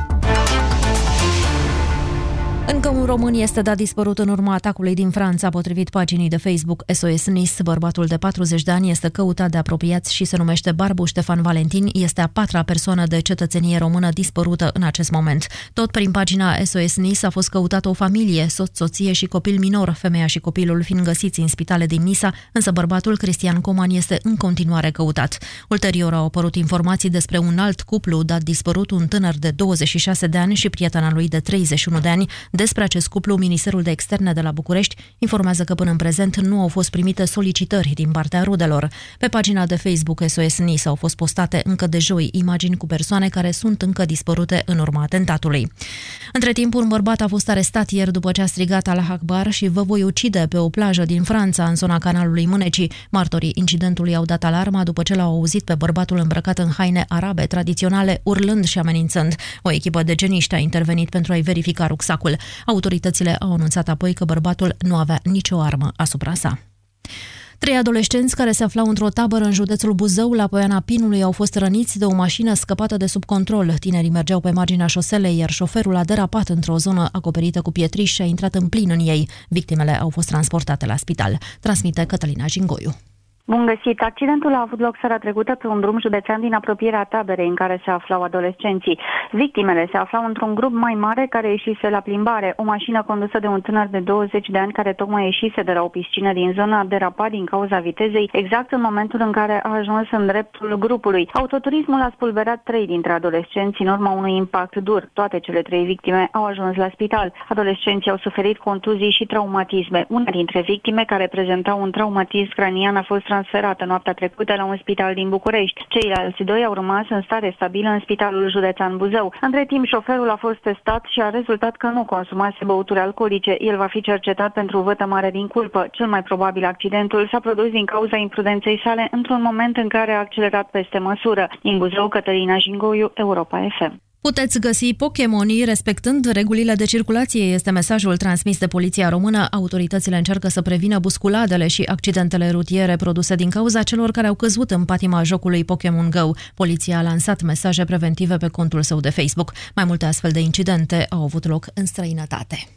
Încă un român este dat dispărut în urma atacului din Franța, potrivit paginii de Facebook SOS Nis. Bărbatul de 40 de ani este căutat de apropiați și se numește Barbu Ștefan Valentin. Este a patra persoană de cetățenie română dispărută în acest moment. Tot prin pagina SOS Nis a fost căutată o familie, soț, soție și copil minor, femeia și copilul fiind găsiți în spitale din Nisa, însă bărbatul Cristian Coman este în continuare căutat. Ulterior au apărut informații despre un alt cuplu dat dispărut, un tânăr de 26 de ani și prietena lui de 31 de ani, despre acest cuplu, Ministerul de Externe de la București informează că până în prezent nu au fost primite solicitări din partea rudelor. Pe pagina de Facebook SOS NIS au fost postate încă de joi imagini cu persoane care sunt încă dispărute în urma atentatului. Între timp, un bărbat a fost arestat ieri după ce a strigat la Akbar și vă voi ucide pe o plajă din Franța, în zona canalului Mânecii. Martorii incidentului au dat alarma după ce l-au auzit pe bărbatul îmbrăcat în haine arabe tradiționale, urlând și amenințând. O echipă de geniști a intervenit pentru a-i verifica rucsacul. Autoritățile au anunțat apoi că bărbatul nu avea nicio armă asupra sa. Trei adolescenți care se aflau într-o tabără în județul Buzău, la Poiana Pinului, au fost răniți de o mașină scăpată de sub control. Tinerii mergeau pe marginea șoselei, iar șoferul a derapat într-o zonă acoperită cu pietriș și a intrat în plin în ei. Victimele au fost transportate la spital. Transmite Cătălina Jingoiu. Bun găsit! Accidentul a avut loc seara trecută pe un drum județean din apropierea taberei în care se aflau adolescenții. Victimele se aflau într-un grup mai mare care ieșise la plimbare. O mașină condusă de un tânăr de 20 de ani care tocmai ieșise de la o piscină din zona a derapat din cauza vitezei exact în momentul în care a ajuns în dreptul grupului. Autoturismul a spulberat trei dintre adolescenți în urma unui impact dur. Toate cele trei victime au ajuns la spital. Adolescenții au suferit contuzii și traumatisme. Una dintre victime care prezentau un traumatism cranian a fost transferată noaptea trecută la un spital din București. Ceilalți doi au rămas în stare stabilă în spitalul județean Buzău. Între timp, șoferul a fost testat și a rezultat că nu consumase băuturi alcoolice. El va fi cercetat pentru vătămare din culpă. Cel mai probabil accidentul s-a produs din cauza imprudenței sale într-un moment în care a accelerat peste măsură. Din Buzău, Cătălina Jingoiu, Europa FM. Puteți găsi Pokémonii respectând regulile de circulație, este mesajul transmis de Poliția Română. Autoritățile încearcă să prevină busculadele și accidentele rutiere produse din cauza celor care au căzut în patima jocului Pokémon Go. Poliția a lansat mesaje preventive pe contul său de Facebook. Mai multe astfel de incidente au avut loc în străinătate.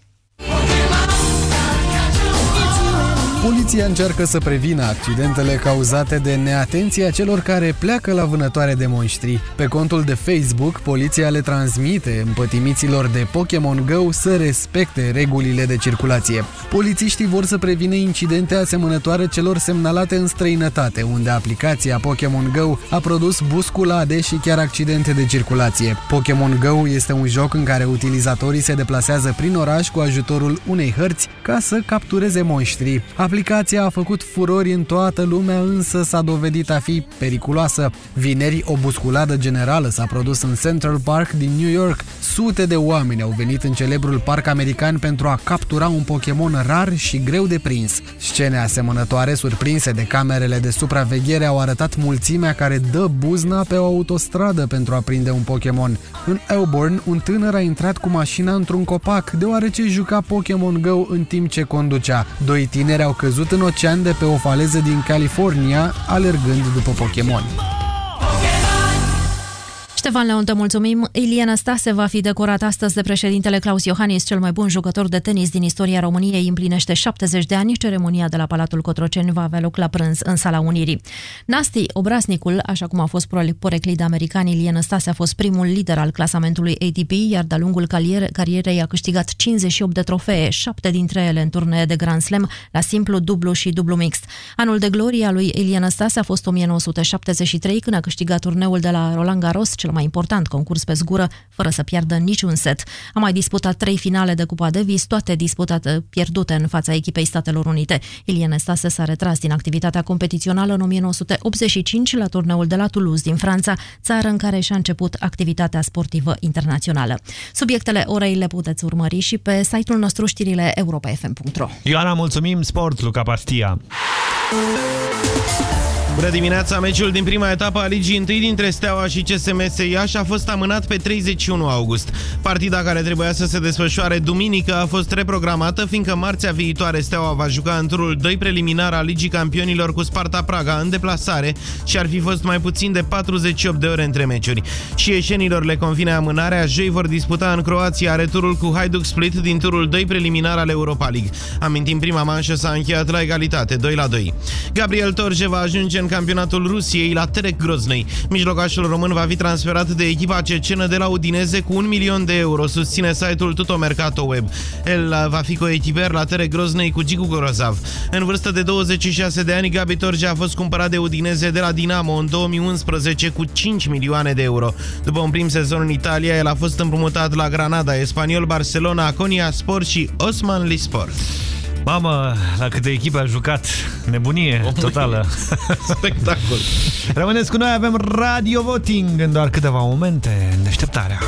Poliția încearcă să prevină accidentele cauzate de neatenția celor care pleacă la vânătoare de monștri. Pe contul de Facebook, poliția le transmite împătimiților de Pokémon Go să respecte regulile de circulație. Polițiștii vor să prevină incidente asemănătoare celor semnalate în străinătate, unde aplicația Pokémon Go a produs busculade și chiar accidente de circulație. Pokémon Go este un joc în care utilizatorii se deplasează prin oraș cu ajutorul unei hărți ca să captureze monștri. Aplicația a făcut furori în toată lumea, însă s-a dovedit a fi periculoasă. Vineri, o busculadă generală s-a produs în Central Park din New York. Sute de oameni au venit în celebrul parc american pentru a captura un Pokémon rar și greu de prins. Scene asemănătoare, surprinse de camerele de supraveghere, au arătat mulțimea care dă buzna pe o autostradă pentru a prinde un Pokémon. În Auburn, un tânăr a intrat cu mașina într-un copac, deoarece juca Pokémon Go în timp ce conducea. Doi tineri au căzut în ocean de pe o faleză din California, alergând după Pokémon. Ștefan Leon, te mulțumim. Iliana Stase va fi decorat astăzi de președintele Claus Iohannis, cel mai bun jucător de tenis din istoria României, împlinește 70 de ani. Ceremonia de la Palatul Cotroceni va avea loc la prânz în Sala Unirii. Nasti Obraznicul, așa cum a fost poreclit de americani, Iliana Stase a fost primul lider al clasamentului ATP, iar de-a lungul carierei a câștigat 58 de trofee, șapte dintre ele în turnee de Grand Slam, la simplu, dublu și dublu mixt. Anul de glorie a lui Iliana Stase a fost 1973, când a câștigat turneul de la Roland Garros, cel mai important concurs pe zgură, fără să piardă niciun set. A mai disputat trei finale de Cupa Davis, toate disputate pierdute în fața echipei Statelor Unite. Ilie Nestase s-a retras din activitatea competițională în 1985 la turneul de la Toulouse din Franța, țară în care și-a început activitatea sportivă internațională. Subiectele orei le puteți urmări și pe site-ul nostru știrile europa.fm.ro Ioana, mulțumim! Sport, Luca Pastia! Bună dimineața! Meciul din prima etapă a Ligii 1 dintre Steaua și CSMS Iași a fost amânat pe 31 august. Partida care trebuia să se desfășoare duminică a fost reprogramată, fiindcă marțea viitoare Steaua va juca în turul 2 preliminar al Ligii Campionilor cu Sparta Praga în deplasare și ar fi fost mai puțin de 48 de ore între meciuri. Și ieșenilor le convine amânarea, joi vor disputa în Croația returul cu Hajduk Split din turul 2 preliminar al Europa League. Amintim, prima manșă s-a încheiat la egalitate, 2 la 2. Gabriel Torje va ajunge în în campionatul Rusiei la Terek Groznei. Mijlocașul român va fi transferat de echipa cecenă de la Udineze cu un milion de euro, susține site-ul Tutomercato Web. El va fi coechiper la Terek Groznei cu Gigu Gorozav. În vârstă de 26 de ani, Gabi Torge a fost cumpărat de Udineze de la Dinamo în 2011 cu 5 milioane de euro. După un prim sezon în Italia, el a fost împrumutat la Granada, Espaniol, Barcelona, Conia Sport și Osman Lisport. Mamă, la câte echipe a jucat. Nebunie totală. Spectacol. Rămâneți cu noi, avem Radio Voting în doar câteva momente în deșteptarea.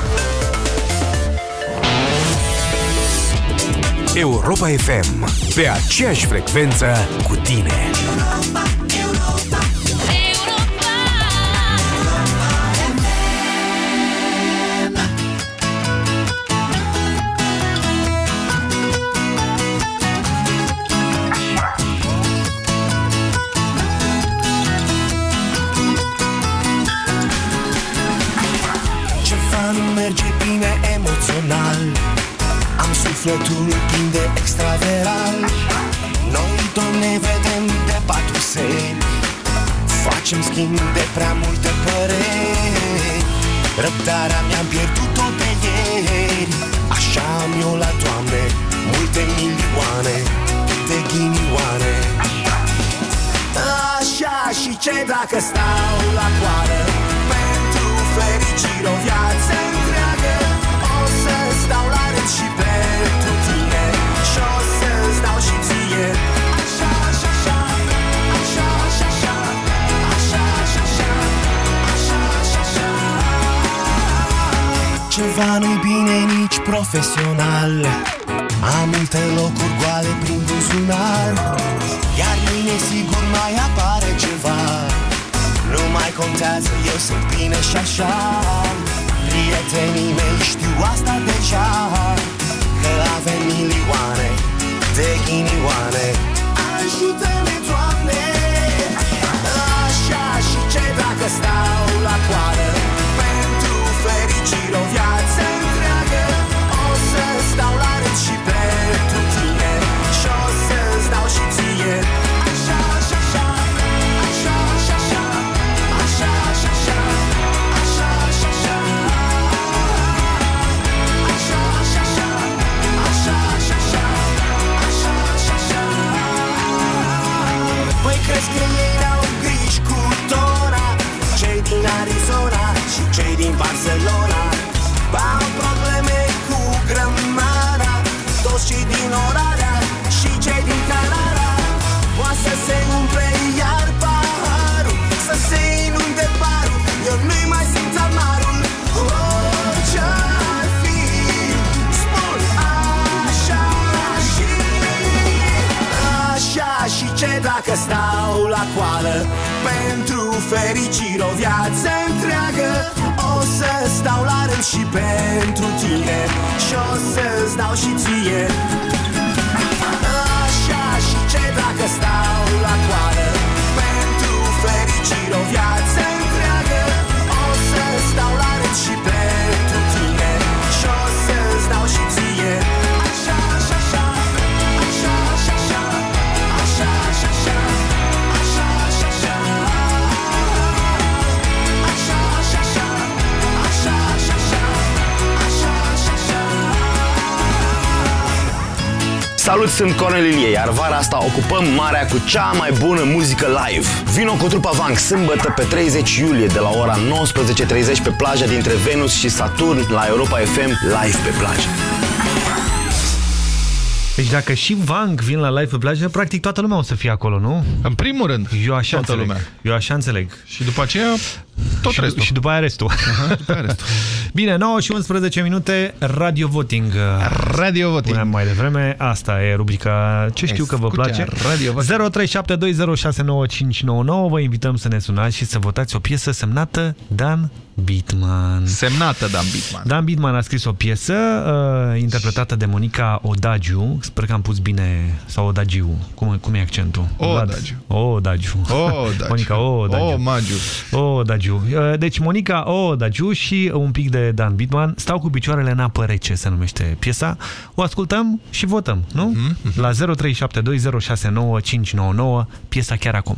Europa FM. Pe aceeași frecvență cu tine. Ceva bine emoțional. Am sufletul plin de extraveral. Noi tot ne vedem de patru seri. Facem schimb de prea multe păreri. Răbdarea mi-am pierdut-o pe ieri. Așa am eu la Doamne Multe milioane de ghinioane. Așa și ce dacă stau la coadă Pentru fericire o viață și pentru tine. Și o să-ți dau și ție. Așa, așa, așa. Așa, așa, așa. Așa, așa, așa. Așa, așa, așa. Ceva nu-i bine nici profesional. Am multe locuri goale prin buzunar. Iar mâine sigur mai apare ceva. Nu mai contează, eu sunt bine și așa Prietenii mei știu asta deja. Că avem milioane de ghinioane. Ajută-ne, Doamne! Așa și ce dacă stau la coadă Pentru fericire o viață crezi că ei au griji cu Tora? Cei din Arizona și cei din Barcelona Pentru fericire o viață întreagă O să stau la rând și pentru tine. Și o să-ți dau și ție. Așa și ce dacă stau la coadă. Pentru fericire o viață Salut, sunt Cornel Ilie, iar vara asta ocupăm marea cu cea mai bună muzică live. Vino cu trupa Vank sâmbătă pe 30 iulie de la ora 19.30 pe plaja dintre Venus și Saturn la Europa FM live pe plajă. Deci dacă și Vang vin la live pe plajă, practic toată lumea o să fie acolo, nu? În primul rând, Eu așa toată înțeleg. lumea. Eu așa înțeleg. Și după aceea, tot și, restul. Și după aia restul. Aha, după aia restul. Bine, 9 și 11 minute, Radio Voting. Radio Voting. Puneam mai devreme, asta e rubrica Ce știu că vă Escucha place. Radio Voting. 0372069599. Vă invităm să ne sunați și să votați o piesă semnată Dan Bitman. Semnată Dan Bitman. Dan Bitman a scris o piesă uh, interpretată de Monica Odagiu. Sper că am pus bine, sau Odagiu. Cum, cum e accentul? Odagiu. Odagiu. Odagiu. Monica Odagiu. Omagiu. Odagiu. Uh, Deci Monica Odagiu și un pic de Dan Bitman stau cu picioarele în apă rece, se numește piesa. O ascultăm și votăm, nu? Mhm, La 0372069599, piesa chiar acum.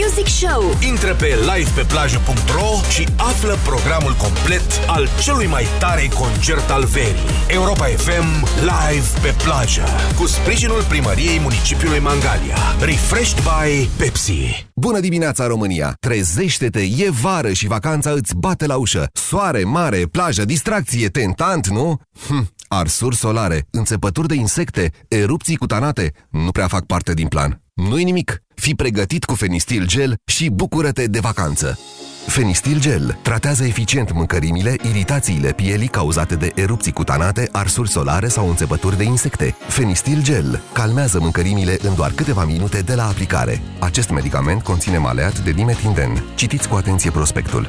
Music Show Intră pe livepeplajă.ro și află programul complet al celui mai tare concert al verii. Europa FM live pe plajă cu sprijinul primăriei municipiului Mangalia. Refreshed by Pepsi. Bună dimineața, România! Trezește-te, e vară și vacanța îți bate la ușă. Soare, mare, plajă, distracție, tentant, nu? Hm, arsuri solare, înțepături de insecte, erupții cutanate, nu prea fac parte din plan. Nu-i nimic. Fii pregătit cu Fenistil Gel și bucură-te de vacanță. Fenistil Gel tratează eficient mâncărimile, iritațiile pielii cauzate de erupții cutanate, arsuri solare sau înțepături de insecte. Fenistil Gel calmează mâncărimile în doar câteva minute de la aplicare. Acest medicament conține maleat de dimetinden. Citiți cu atenție prospectul.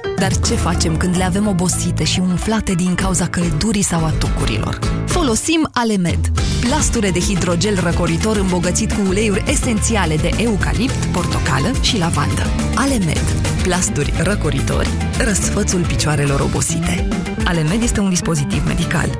Dar ce facem când le avem obosite și umflate din cauza căldurii sau a tucurilor? Folosim Alemed, plasture de hidrogel răcoritor îmbogățit cu uleiuri esențiale de eucalipt, portocală și lavandă. Alemed, plasturi răcoritori, răsfățul picioarelor obosite. Alemed este un dispozitiv medical.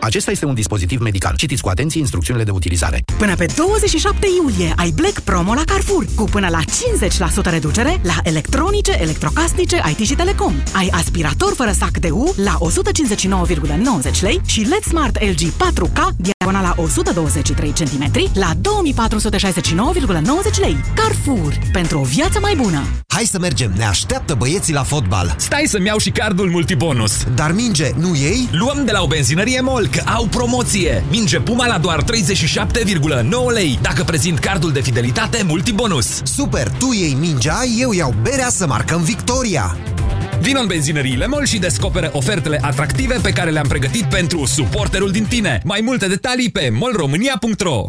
Acesta este un dispozitiv medical. Citiți cu atenție instrucțiunile de utilizare. Până pe 27 iulie ai Black Promo la Carrefour cu până la 50% reducere la electronice, electrocasnice, IT și telecom. Ai aspirator fără sac de U la 159,90 lei și LED Smart LG 4K diagonala 123 cm la 2469,90 lei. Carrefour. Pentru o viață mai bună. Hai să mergem, ne așteaptă băieții la fotbal. Stai să-mi iau și cardul multibonus. Dar minge, nu ei? Luăm de la o benzinărie MOL, că au promoție. Minge Puma la doar 37,9 lei, dacă prezint cardul de fidelitate multibonus. Super, tu iei mingea, eu iau berea să marcăm victoria. Vino în benzinăriile MOL și descoperă ofertele atractive pe care le-am pregătit pentru suporterul din tine. Mai multe detalii pe molromânia.ro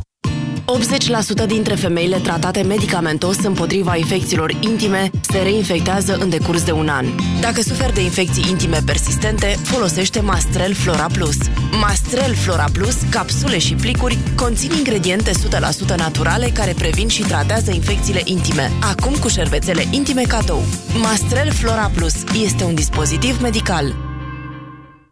80% dintre femeile tratate medicamentos împotriva infecțiilor intime se reinfectează în decurs de un an. Dacă suferi de infecții intime persistente, folosește Mastrel Flora Plus. Mastrel Flora Plus, capsule și plicuri, conțin ingrediente 100% naturale care previn și tratează infecțiile intime. Acum cu șervețele intime cadou. Mastrel Flora Plus este un dispozitiv medical.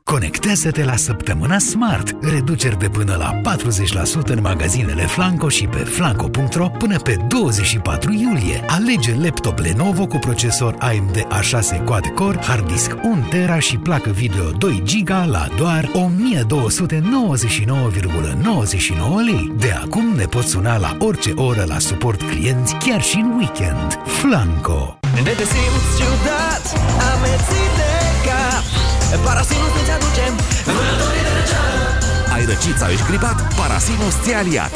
Conectează-te la săptămâna Smart. Reduceri de până la 40% în magazinele Flanco și pe flanco.ro până pe 24 iulie. Alege laptop Lenovo cu procesor AMD A6 Quad-Core, hard disk 1 tera și placă video 2 GB la doar 1299,99 lei. De acum ne poți suna la orice oră la suport clienți, chiar și în weekend. Flanco. Ne te simți ciudat, amețit de cap Parasinus îți aducem Vânătorii de răceală Ai răcit sau ești gripat? Parasinus ți-a aliat.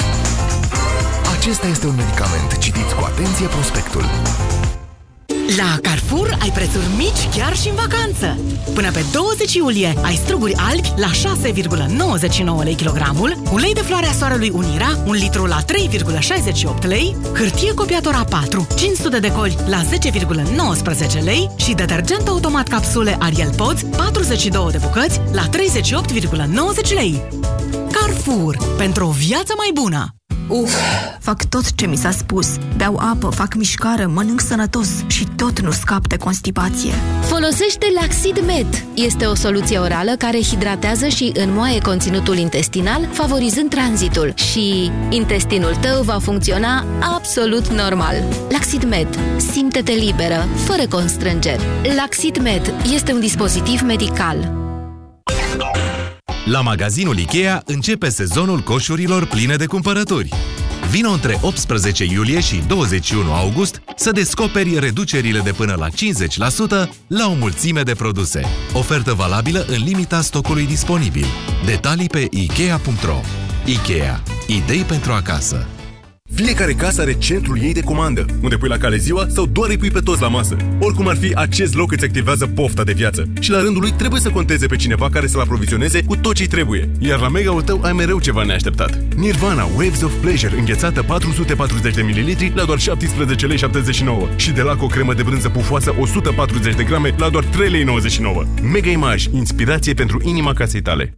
Acesta este un medicament. Citiți cu atenție prospectul. La Carrefour ai prețuri mici chiar și în vacanță. Până pe 20 iulie ai struguri albi la 6,99 lei kilogramul, ulei de floarea soarelui Unira, un litru la 3,68 lei, hârtie copiator A4, 500 de coli la 10,19 lei și detergent automat capsule Ariel Pods, 42 de bucăți la 38,90 lei. Carrefour. Pentru o viață mai bună! Uf, fac tot ce mi s-a spus. Beau apă, fac mișcare, mănânc sănătos și tot nu scap de constipație. Folosește Laxid Med. Este o soluție orală care hidratează și înmoaie conținutul intestinal, favorizând tranzitul. Și intestinul tău va funcționa absolut normal. Laxid Med. Simte-te liberă, fără constrângeri. Laxid Med este un dispozitiv medical. La magazinul Ikea începe sezonul coșurilor pline de cumpărături. Vino între 18 iulie și 21 august să descoperi reducerile de până la 50% la o mulțime de produse. Ofertă valabilă în limita stocului disponibil. Detalii pe Ikea.ro Ikea. Idei pentru acasă. Fiecare casă are centrul ei de comandă, unde pui la cale ziua sau doar îi pui pe toți la masă. Oricum ar fi, acest loc îți activează pofta de viață și la rândul lui trebuie să conteze pe cineva care să-l aprovizioneze cu tot ce trebuie. Iar la mega-ul tău ai mereu ceva neașteptat. Nirvana Waves of Pleasure înghețată 440 de ml la doar 17 lei 79 și de la o cremă de brânză pufoasă 140 de grame la doar 3 lei 99. Mega Image, inspirație pentru inima casei tale.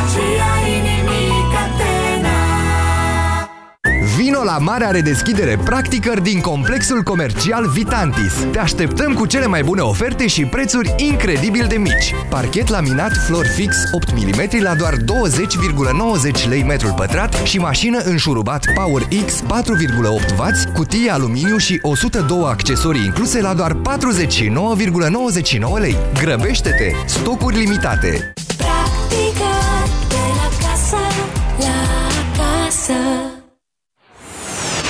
La marea redeschidere Practicăr din complexul comercial Vitantis. Te așteptăm cu cele mai bune oferte și prețuri incredibil de mici. Parchet laminat Flor Fix 8 mm la doar 20,90 lei metrul pătrat și mașină înșurubat Power X 4,8W, cutie aluminiu și 102 accesorii incluse la doar 49,99 lei. Grăbește-te! Stocuri limitate! Practică de la casă la casă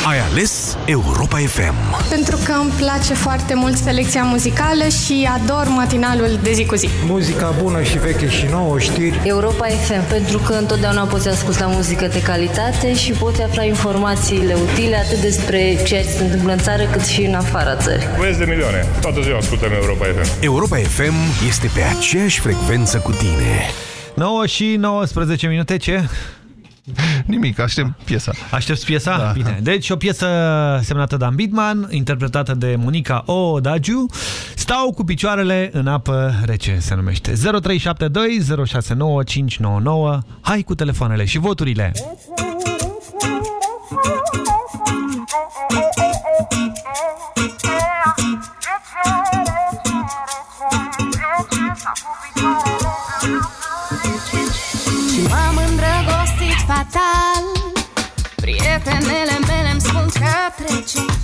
Ai ales Europa FM. Pentru că îmi place foarte mult selecția muzicală și ador matinalul de zi cu zi. Muzica bună și veche și nouă, știri. Europa FM, pentru că întotdeauna poți asculta muzică de calitate și poți afla informațiile utile atât despre ceea ce se întâmplă în țară cât și în afara țării. Băieți de milioane, toată ziua ascultăm Europa FM. Europa FM este pe aceeași frecvență cu tine. 9 și 19 minute, ce? Nimic, aștept piesa. Aștept piesa? Da. Bine. Deci o piesă semnată Dan Bitman, interpretată de Monica Odagiu. Stau cu picioarele în apă rece, se numește. 0372 069 599. Hai cu telefoanele și voturile. Și că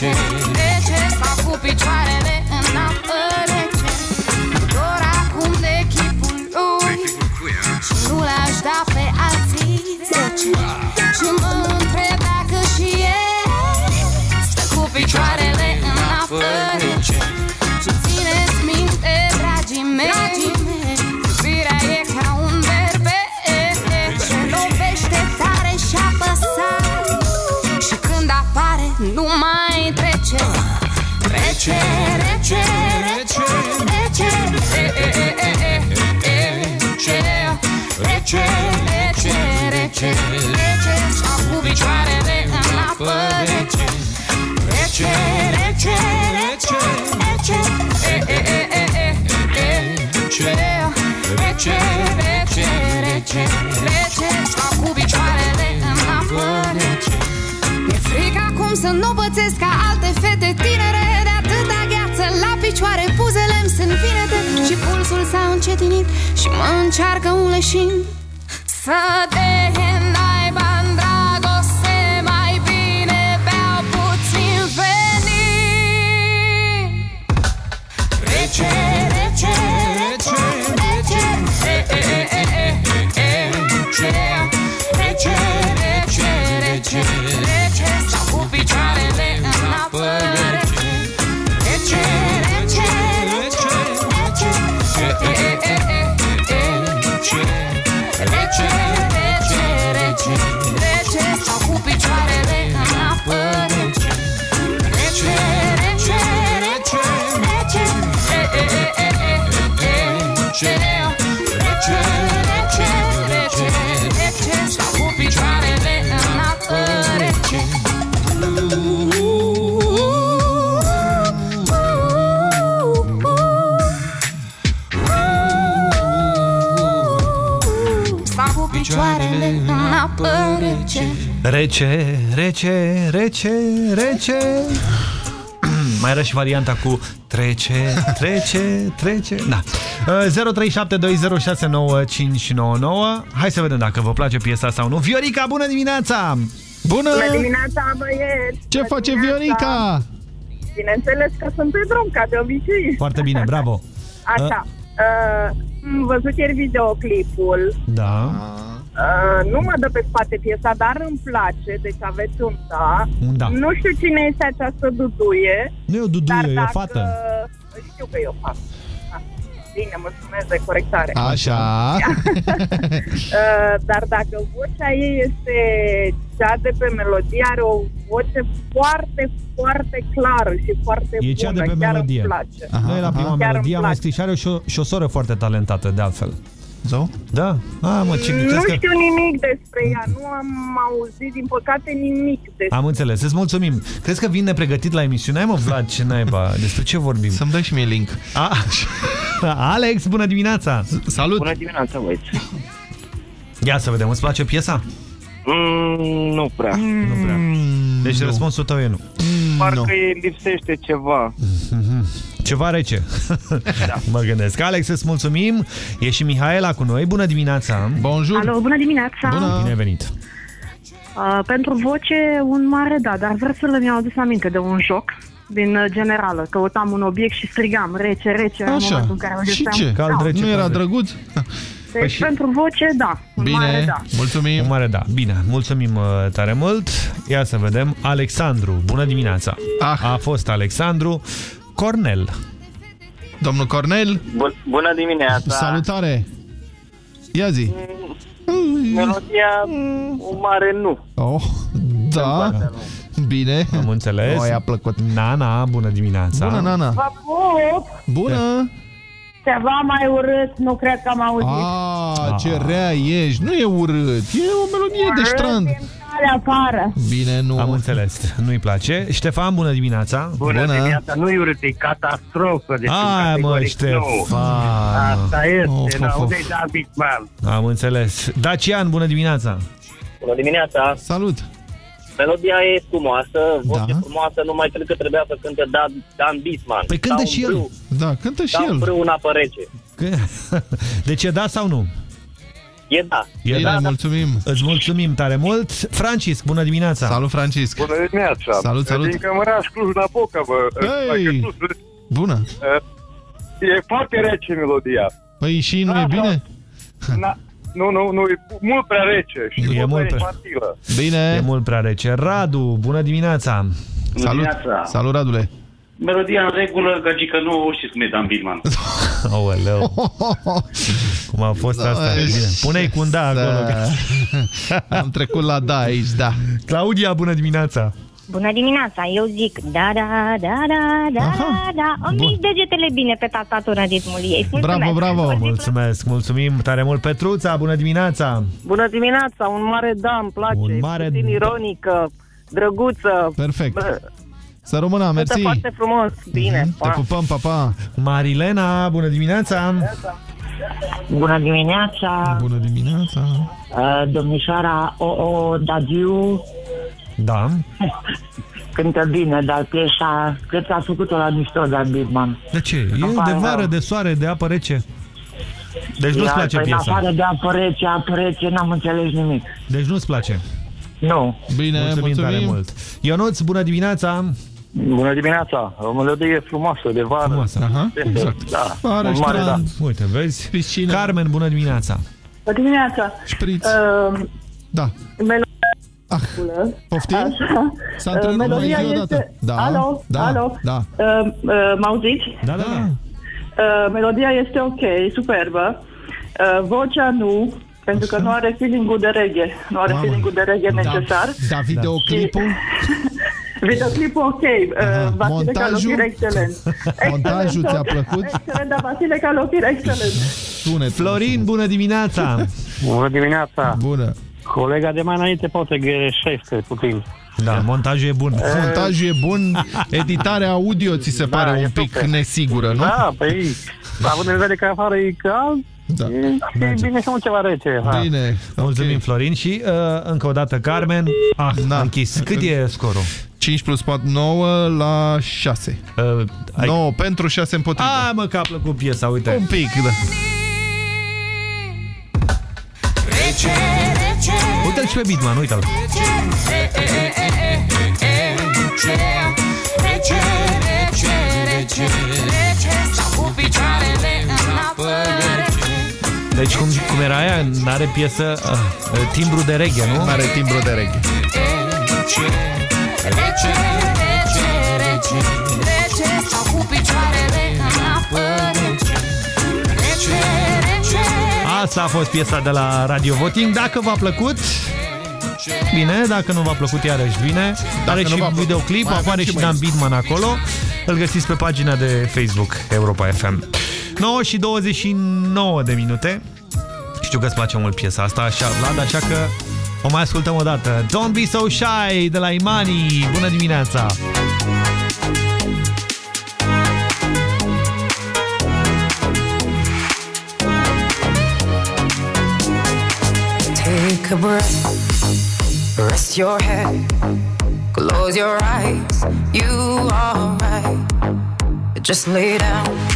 rece Rece Stau cu picioarele rece, rece, rece, rece Stau cu picioarele în apă rece Rece, rece, rece, rece e, e, e, e, e, e, Rece, rece, rece, rece, rece Stau cu să nu pățesc ca alte fete tinere De atâta gheață la picioare Buzele-mi sunt vinete Și pulsul s-a încetinit Și mă încearcă un leșin Să te naiba în dragoste Mai bine beau puțin venin Rece, rece, rece, rece e, e, e, e, e, e, Rece, rece, rece, apă rece Rece, rece, rece, rece Mai era și varianta cu trece, trece, trece Da Uh, 0372069599 Hai să vedem dacă vă place piesa sau nu Viorica, bună dimineața! Bună! Bună dimineața, băieți! Ce Bună face dimineața! Viorica? Bineînțeles că sunt pe drum, ca de obicei. Foarte bine, bravo! Așa. Uh, am văzut ieri videoclipul. Da Uh, nu mă dă pe spate piesa, dar îmi place, deci aveți un da. Un da. Nu știu cine este această duduie. Nu e o duduie, dar e o dacă... fată Știu că e o fată. Ah, Bine, mulțumesc de corectare. Așa. Uh, dar dacă vocea ei este cea de pe melodie, are o voce foarte, foarte clară și foarte E cea de bună. pe Chiar melodie îmi place. Nu e la prima Chiar melodie, îmi am mai place. scris și are și o, și o soră foarte talentată de altfel Zău? Da? A, mă, ce, Nu crezi că... știu nimic despre ea, nu am auzit, din păcate, nimic despre Am înțeles, îți mulțumim. Crezi că vin nepregătit la emisiune? Hai mă, Vlad, ce naiba, despre ce vorbim? Să-mi dai și mie link. A, Alex, bună dimineața! Salut! Bună dimineața, băieți. Ia să vedem, îți place piesa? Mm, nu prea. Nu prea. Deci răspunsul tău e nu. Parcă îi lipsește ceva. Ceva rece. Da. mă gândesc. Alex, îți mulțumim. E și Mihaela cu noi. Bună dimineața! Bonjour! Alo, bună dimineața! Bine venit! Uh, pentru voce, un mare da, dar versurile mi-au adus aminte de un joc din uh, generală. Căutam un obiect și strigam rece, rece în Așa. momentul în care o Și găseam. ce? Da. nu era drăguț? Deci Păi și- pentru voce, da. Un mare Bine, da. mulțumim. Un mare da. Bine, mulțumim uh, tare mult. Ia să vedem. Alexandru, bună dimineața. Ah. A fost Alexandru. Cornel. Domnul Cornel, Bun, bună dimineața. salutare! Ia zi! Melodia, un mare nu. Oh, da, bine. Am înțeles. O, i-a plăcut. Nana, bună dimineața. Bună, Nana! Vă pup! Bună! Ceva mai urât, nu cred că am auzit. Ah, ce rea ești! Nu e urât, e o melodie de strand. Care afară. Bine, nu. Am înțeles. Nu-i place. Ștefan, bună dimineața. Bună, Bună. dimineața, nu e urât, e catastrofă. Deci Ai, mă, Ștefan. Asta este, Of, oh, of, of. de David Man. Am înțeles. Dacian, bună dimineața. Bună dimineața. Salut. Melodia e frumoasă, voce Da. frumoasă, numai cred că trebuia să cânte Dan, Dan Bisman. Păi cântă Dau și un el. brâu, Da, cântă și dau un el. brâu în apă rece. Deci e da sau nu? E da. E Bine, da, mulțumim. Îți mulțumim tare mult. Francisc, bună dimineața. Salut, Francisc. Bună dimineața! Salut, salut. Din Cămăraș, Cluj-Napoca, vă. Hei! Dacă Cluj, Bună. uh, E foarte rece melodia. Păi și nu Da, e da. bine? Na, nu, nu, nu, e mult prea rece și E mult mult prea prea- infantilă. Bine. E mult prea rece. Radu, bună dimineața. Salut. dimineața. Salut, Radule. Melodia în regulă, gagică nu o știți cum e Dan Bidman. Aoleu. Cum a fost Da, asta? ești- Bine. Pune-i cu un da acolo. Am trecut la da aici, da. Claudia, bună dimineața. Bună dimineața, eu zic da, da, da, da, da, da, da. Îmi mici degetele bine pe tastatură în ritmul ei. Mulțumesc. Mulțumesc, mulțumim tare mult. Petruța, bună dimineața. Bună dimineața, un mare da, îmi place. Un mare puțin da. ironică, drăguță. Perfect. Bă, Să rămână, cântă mersi. foarte frumos, bine. Mhm, Te pupăm, pa, pa. Marilena, bună dimineața. Bună dimineața, Bună dimineața. uh, domnișoara O.O. Dagiu Da. cântă bine, dar piesa, cred că a făcut-o la mișto, Dan Bidman. De ce? E Îmi de pare vară, rău. de soare, de apă rece. Deci nu-ți Iar, place păi, În piesa. afară de apă rece, apă rece, n-am înțeles nimic. Deci nu-ți place. Nu. Bine, mulțumim, tare mult. Ionuț, bună dimineața. Bună dimineața! O melodie frumoasă de vară. Frumoasă. Aha, exact. Da, Vară, un mare da. strand. Uite, vezi? Piscină. Carmen, bună dimineața. Bună dimineața! Șpriț. Uh, Da. melodia... Ah, poftim? Așa. S-a Uh, întrerupt mai melodia zi o este... dată. Da, Alo, da, alo. da. Uh, uh, M-auziți? Da, da, da. Uh, melodia este ok, superbă. Uh, vocea nu, pentru că nu are feeling-ul de reggae. Nu are Mamă. feeling-ul de reggae Da. necesar. Da, videoclipul? Videoclipul ok, uh, Vasile Montajul? Calofir excelent. Montajul Excelent, ți-a ok. plăcut? Excelent, da, Vasile Calofir excelent. Sunet. Florin, bună dimineața. Bună dimineața! Bună. Colega de mai înainte poate greșește puțin. Da, montajul e bun. Montajul e bun, editarea audio ți se Da, pare e un pic super. nesigură, nu? Da, păi, având în vedere că afară e cald, Da. e, e bine să nu ceva rece. ha. Bine. Mulțumim, Florin. Și uh, încă o dată, Carmen. Ah, Da. a închis. Cât e scorul? 5 plus 4, 9 la 6. Uh, ai... 9 pentru 6 împotrivă. Ah, mă, că a plăcut piesa, uite. Un pic, da. Rece, rece, Uite-l și pe Bitman, uite-l. rece, rece, rece, rece, stau cu picioarele în apă rece. Deci cum, cum era aia, n-are piesă, uh, timbru de reggae, nu? Are timbru de reggae. Rece, rece, rece, rece, rece, stau cu picioarele în apă rece. Rece, rece, Asta a fost piesa de la Radio Voting. Dacă v-a plăcut, bine, dacă nu v-a plăcut, iarăși bine. Are nu și v-a plăcut, videoclip, mai avem apare și și mai Dan zi. Bidman acolo. Îl găsiți pe pagina de Facebook Europa FM. 9 și 29 de minute. Știu că îți place mult piesa asta, așa, Vlad, așa că o mai ascultăm o dată. Don't be so shy de la Imani. Bună dimineața! Take a breath, rest your head, close your eyes. You are right. Just lay down to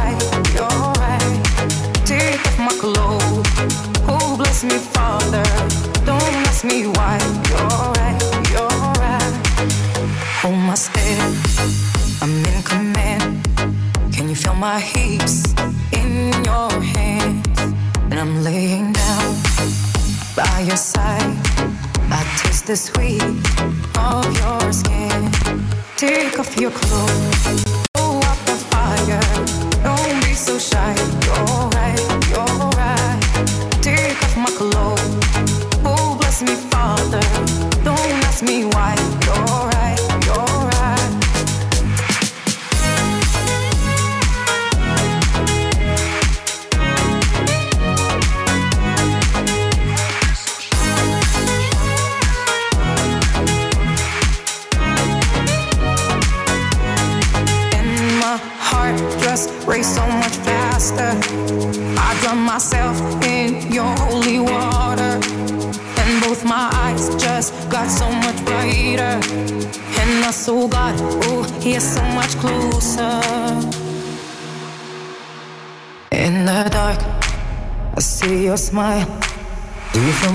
the sweet of your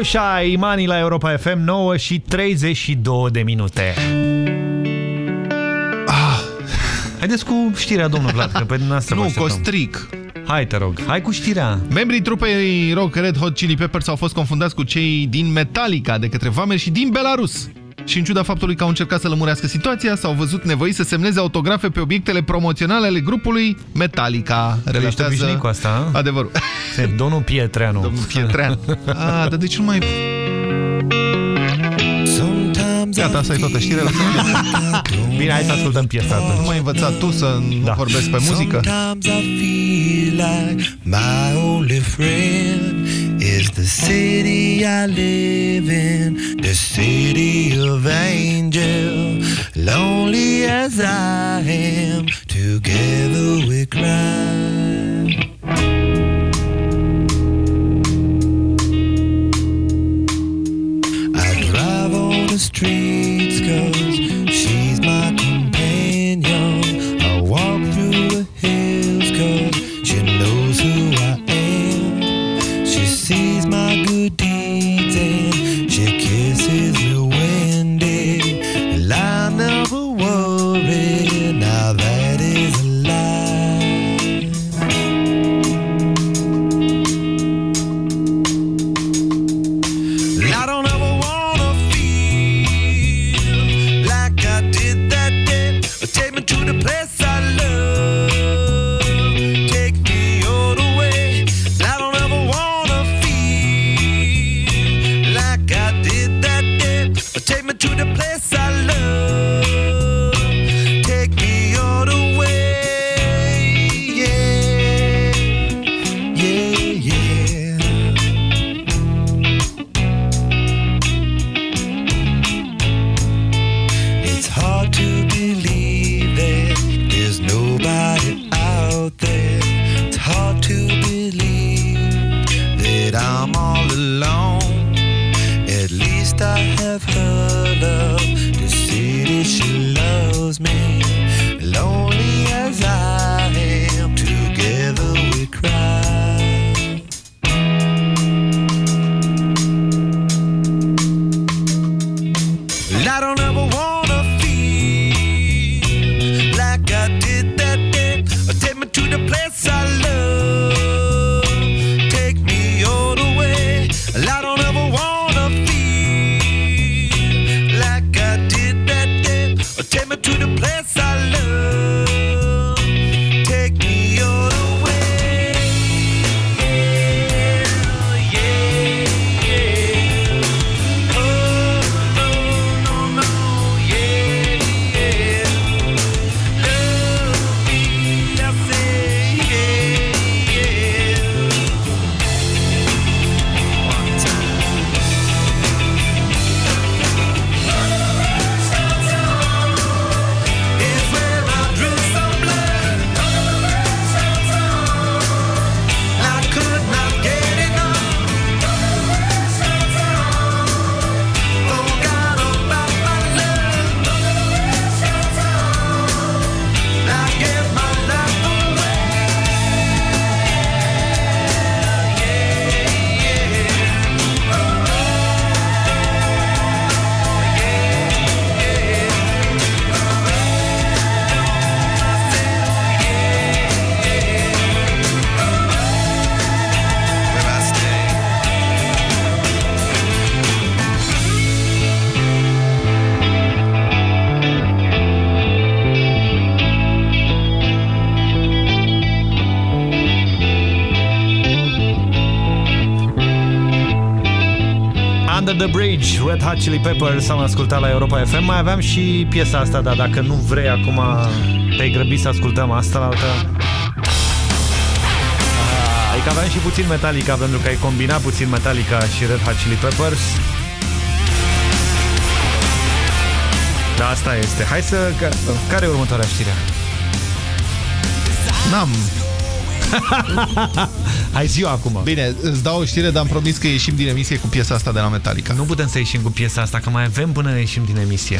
Don't be so shy, Imani la Europa FM 9 și 32 de minute. Ah. Haideți cu știrea, domnul Vlad, că pe dumneavoastră Nu, vă așteptăm. Costric. Hai, te rog, hai cu știrea. Membrii trupei rock Red Hot Chili Peppers au fost confundați cu cei din Metallica de către vameri și din Belarus. Și în ciuda faptului că au încercat să lămurească situația, s-au văzut nevoiți să semneze autografe pe obiectele promoționale ale grupului Metallica. Ești obișnuit cu asta, a? Adevărul. Domnul Pietreanu. Domnul Pietrean. A, dar de ce nu mai... Gata, asta e toată știrea. Bine, hai să ascultăm piesa atunci. Nu m-ai învățat tu să da. vorbesc pe muzică? Sometimes I feel like my only friend is the city I live in, the city of angel. Lonely as I am, together we cry. Hot Chili Peppers am ascultat la Europa FM. Mai aveam și piesa asta, dar dacă nu vrei acum te-ai grăbit să ascultăm asta la altă. Adică aveam și puțin Metallica, pentru că ai combinat puțin Metallica și Red Hot Chili Peppers. Da, asta este. Hai să... Care e următoarea știre? N-am. Hai zi eu acum. Bine, îți dau o știre, dar am promis că ieșim din emisie cu piesa asta de la Metallica. Nu putem să ieșim cu piesa asta, că mai avem până ieșim din emisie.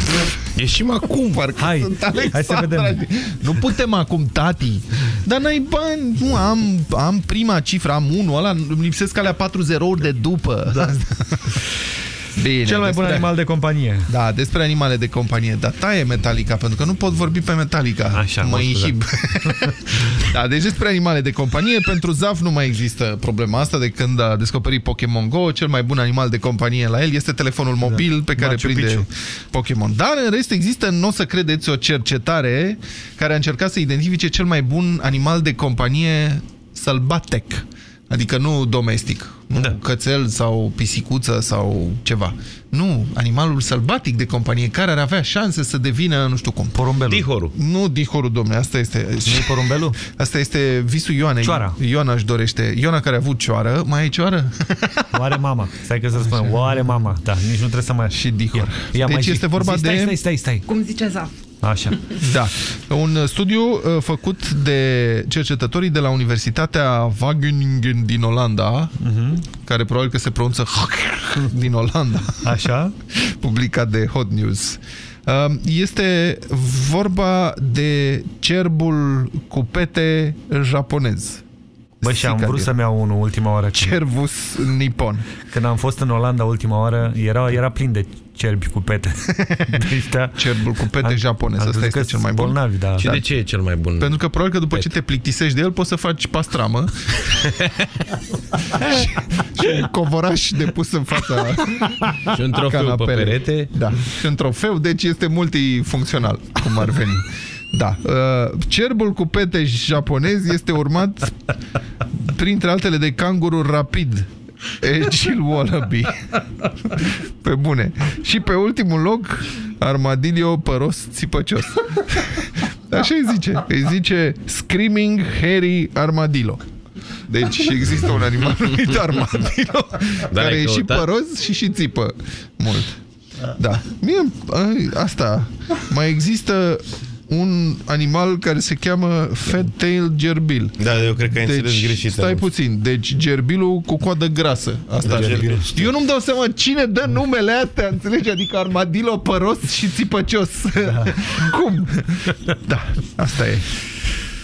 Ieșim acum, parcă Hai, sunt hai să vedem. Nu putem acum, tati. Dar n-ai bani. Nu, am, am prima cifră, am unul, ăla îmi lipsesc alea 4 zerouri de după. Da. Bine, Cel mai despre... bun animal de companie. Da, despre animale de companie. Dar taie Metallica, pentru că nu pot vorbi pe Metallica. Așa, mă mă scuze. inhib. da, deci despre animale de companie, pentru Zaf nu mai există problema asta de când a descoperit Pokémon Go. Cel mai bun animal de companie la el este telefonul mobil da. pe care Machu prinde Picchu. Pokémon. Dar în rest există, nu o să credeți, o cercetare care a încercat să identifice cel mai bun animal de companie sălbatec. Adică nu domestic, nu da. cățel sau pisicuță sau ceva. Nu, animalul sălbatic de companie care ar avea șanse să devină, nu știu cum. Porumbelul. Dihorul. Nu dihorul, domne, asta este... Nu e porumbelul? Asta este visul Ioanei. Cioara. Ioana își dorește. Ioana care a avut cioară, mai e cioară? Oare mama? Stai că să spunem. Oare mama? Da, nici nu trebuie să mai... Și dihor. Ia, ia Deci mai zi. este vorba zi, stai, de- Stai, stai, stai. Cum zice Zaf? Așa. Da. Un studiu uh, făcut de cercetătorii de la Universitatea Wageningen din Olanda, care probabil că se pronunță din Olanda. Așa. Publicat de Hot News. Uh, Este vorba de cerbul cu pete japonez. Bă, și am Sic, vrut adică. să-mi iau unul ultima oară. Cervus nipon. Când am fost în Olanda ultima oară, era, era plin de cerbi cu pete. Deci, da. Cerbul cu pete Am- japonez, am ăsta crezut este că cel mai bun. bolnavi, da. Și Da. de ce e cel mai bun? Pentru că probabil că după ce te plictisești de el poți să faci pastramă și, și un covoraș de pus în fața Și un trofeu pe canapelei. perete. Da, și un trofeu, deci este multifuncțional, cum ar veni. Da. Uh, Cerbul cu pete japonez este urmat printre altele de cangurul rapid Agile Wallaby Pe bune Și pe ultimul loc Armadillo păros țipăcios Așa îi zice Îi zice Screaming Hairy Armadillo deci există un animal numit armadillo Dar care ai e și căutat? păros și și țipă mult. Da. Mie, a, asta. Mai există un animal care se cheamă Fat Tail Gerbil. Da, eu cred că ai înțeles greșit. Stai Anu. puțin. Deci gerbilul cu coadă grasă. Asta Da, ar fi. gerbil. Eu nu-mi dau seama cine dă numele astea, înțelegi? Adică armadillo păros și țipăcios. Da. Cum? Da, asta e.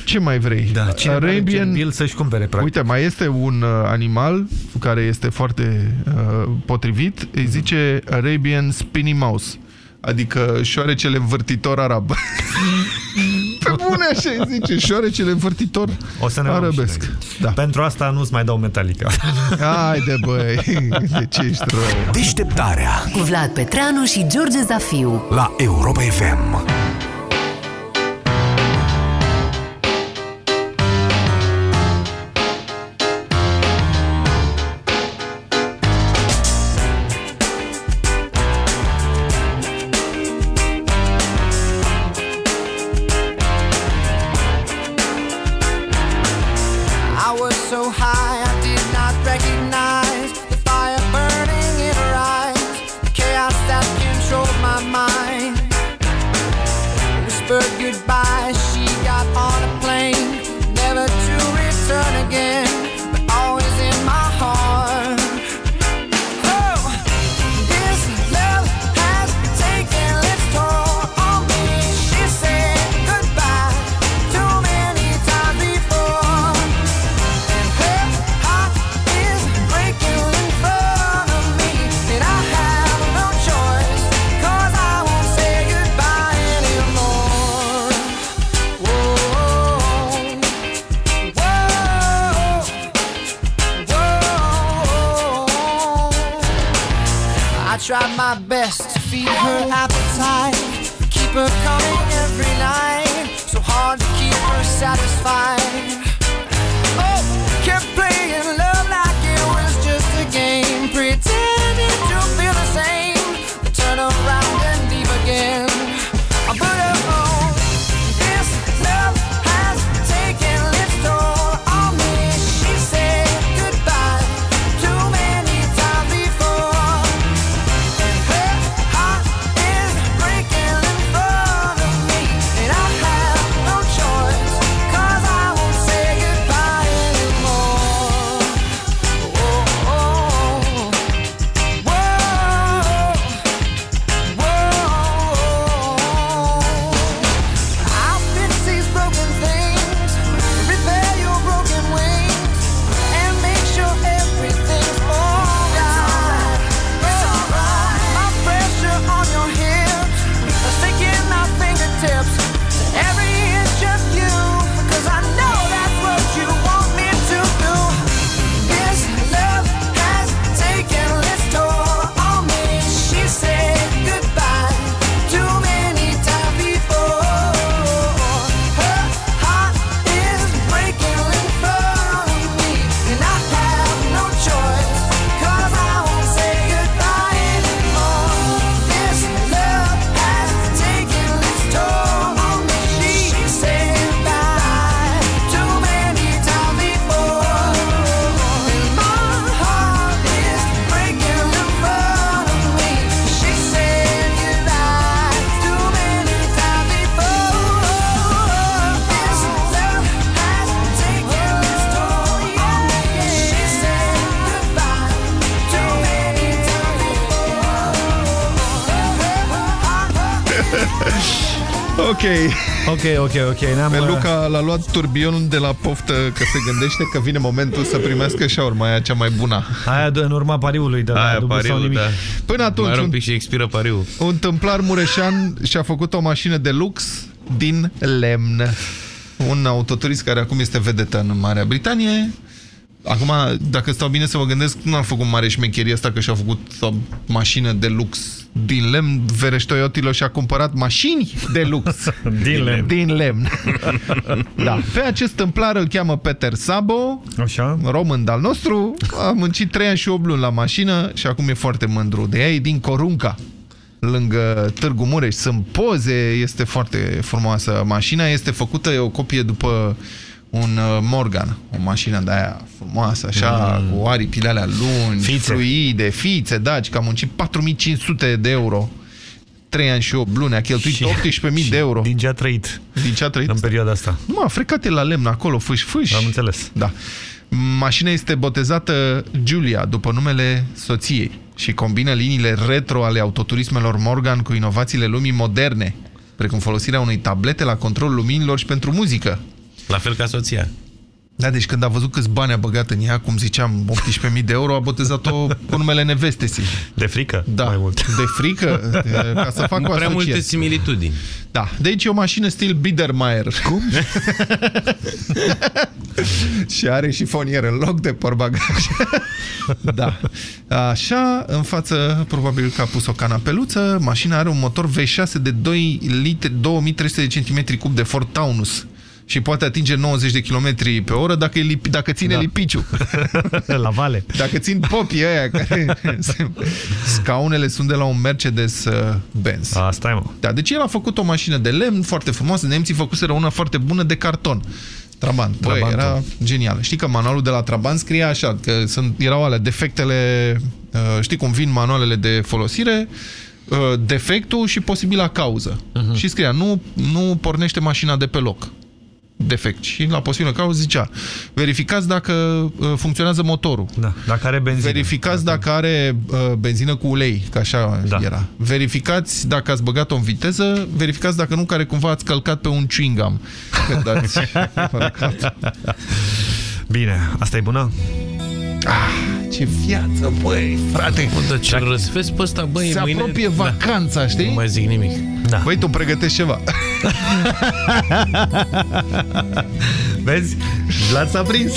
Ce mai vrei? Da, cine are gerbil să-și cumpere, practic. Uite, mai este un uh, animal care este foarte uh, potrivit. Îi zice Arabian Spinny Mouse. Adică șoarecele învârtitor arab. Pe bune așa îi zice, șoarecele învârtitor O să ne luăm arabesc. și noi. Da. Pentru asta nu-ți mai dau Metallica. Haide, băi, de ce ești rău? Deșteptarea Cu Vlad Petreanu și George Zafiu. la Europa FM. Ok, ok, ok. Ne-am... Pe Luca l-a luat turbionul de la poftă că se gândește că vine momentul să primească șaurma aia cea mai bună. Aia de în urma pariului de la Aia, dublu sau pariul, nimic. da. Până atunci, Mai are un un, pic și expiră pariul. un tâmplar mureșan și-a făcut o mașină de lux din lemn. Un autoturist care acum este vedetă în Marea Britanie. Acum, dacă stau bine să mă gândesc, nu a făcut mare șmecherie asta că și-a făcut o mașină de lux din lemn. Vereș Toyotilo și-a cumpărat mașini de lux Din lemn. Din lemn. da. Pe acest tâmplar îl cheamă Peter Sabo, Așa. român al nostru. A muncit 3 ani și 8 luni la mașină și acum e foarte mândru de ea. E din Corunca lângă Târgu Mureș. Sunt poze, este foarte frumoasă mașina. Este făcută, e o copie după un uh, Morgan, o mașină de aia frumoasă, așa, mm. cu aripile alea lungi, Fițe. fluide, fițe, da, că a muncit 4500 de euro. 3 ani și 8 luni, a cheltuit Și- 18.000 de euro. Din ce a trăit Din ce a trăit? în perioada asta. Nu, a frecat el la lemn acolo, fâș, fâș. Am înțeles. Da. Mașina este botezată Giulia, după numele soției și combină liniile retro ale autoturismelor Morgan cu inovațiile lumii moderne, precum folosirea unei tablete la controlul luminilor și pentru muzică. La fel ca soția. Da, deci când a văzut câți bani a băgat în ea, cum ziceam, 18.000 de euro, a botezat-o cu numele nevestesii. De frică? Da, Mai mult. de frică, de- ca să facă o Prea multe asociere. similitudini. Da, deci e o mașină stil Biedermeier. Cum? și are și fonier în loc de portbagaj. da. Așa, în față, probabil că a pus o canapeluță. Mașina are un motor V6 de 2 litri, 2300 de centimetri cub de Ford Taunus și poate atinge 90 de km pe oră dacă, e lip, dacă ține Da. da. lipiciu. La vale. Dacă țin popii ăia care... Scaunele sunt de la un Mercedes-Benz. Asta e, mă. Da, deci el a făcut o mașină de lemn foarte frumoasă. Nemții făcuseră una foarte bună de carton. Trabant. Băi, Trabantul. era genial. Știi că manualul de la Trabant scria așa, că sunt, erau alea defectele, uh, știi cum vin manualele de folosire, uh, defectul și posibila cauză. Mhm. Și scria, nu, nu pornește mașina de pe loc. Defect. Și la posibilă cauză zicea, verificați dacă uh, funcționează motorul. Da. Dacă are benzină. Verificați dacă are uh, benzină cu ulei, că așa Da. era. Verificați dacă ați băgat-o în viteză, verificați dacă nu, care cumva ați călcat pe un chewing gum. Când ați parcat. Bine, asta e bună? ah, ce viață, băi, frate! Bă, dar ce răsfezi pe ăsta, băi, Se mâine... apropie vacanța, Da. știi? Nu mai zic nimic. Da. Băi, tu pregătești ceva. Vezi? Vlad s-a prins.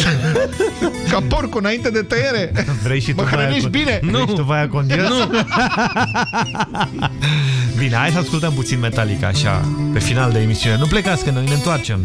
Ca porcul înainte de tăiere. Vrei și tu Mă vaia hrănești con- bine? Vrei și tu vaia condios? Nu. Bine, hai să ascultăm puțin Metallica așa, pe final de emisiune. Nu plecați că noi ne întoarcem.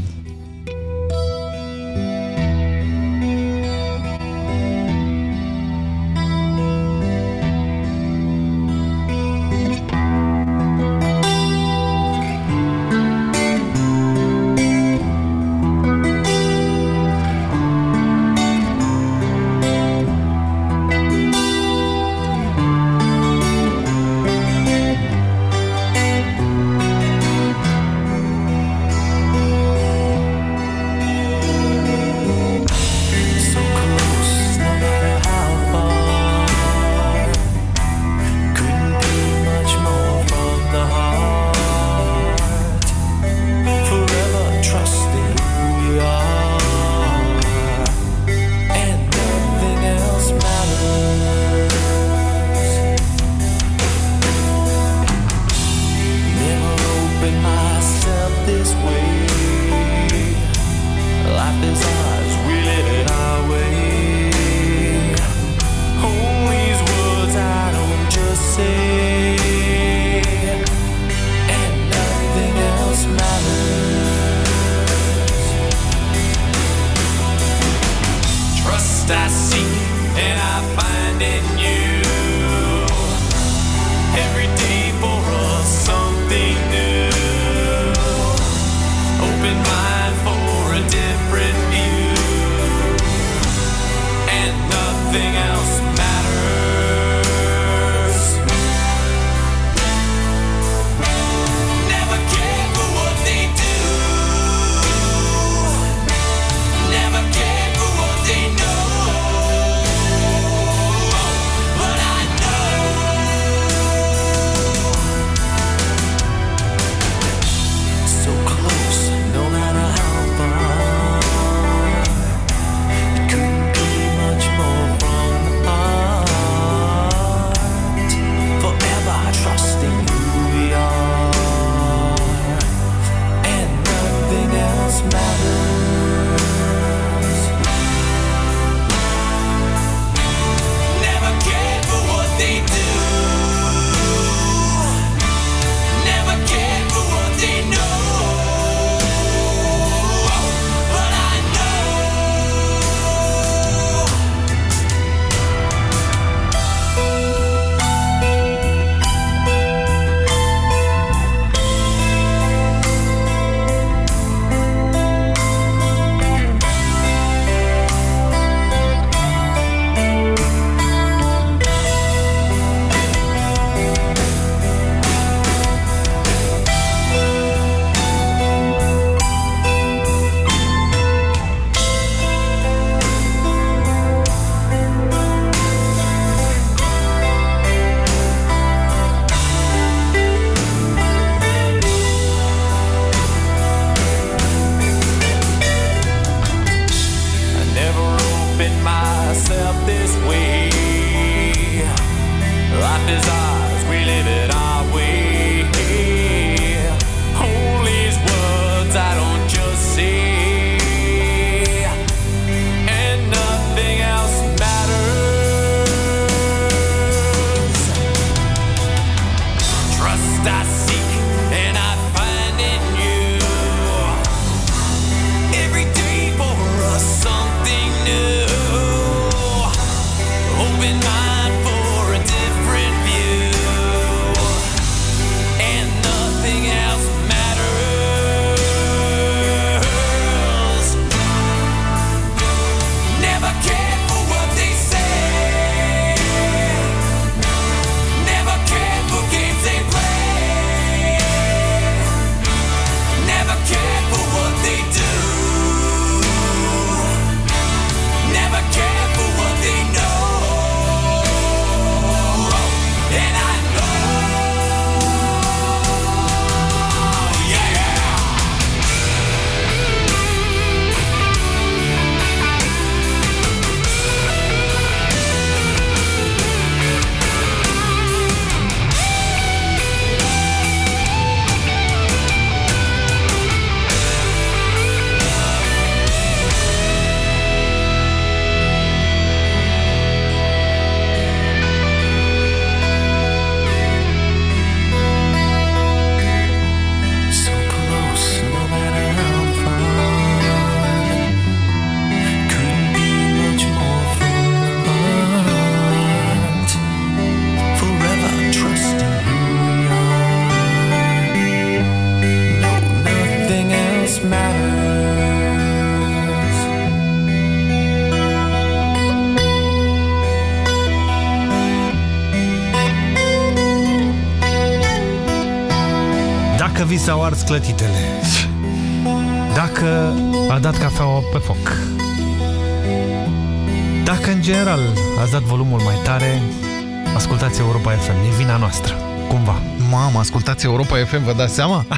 FM, vă dați seama?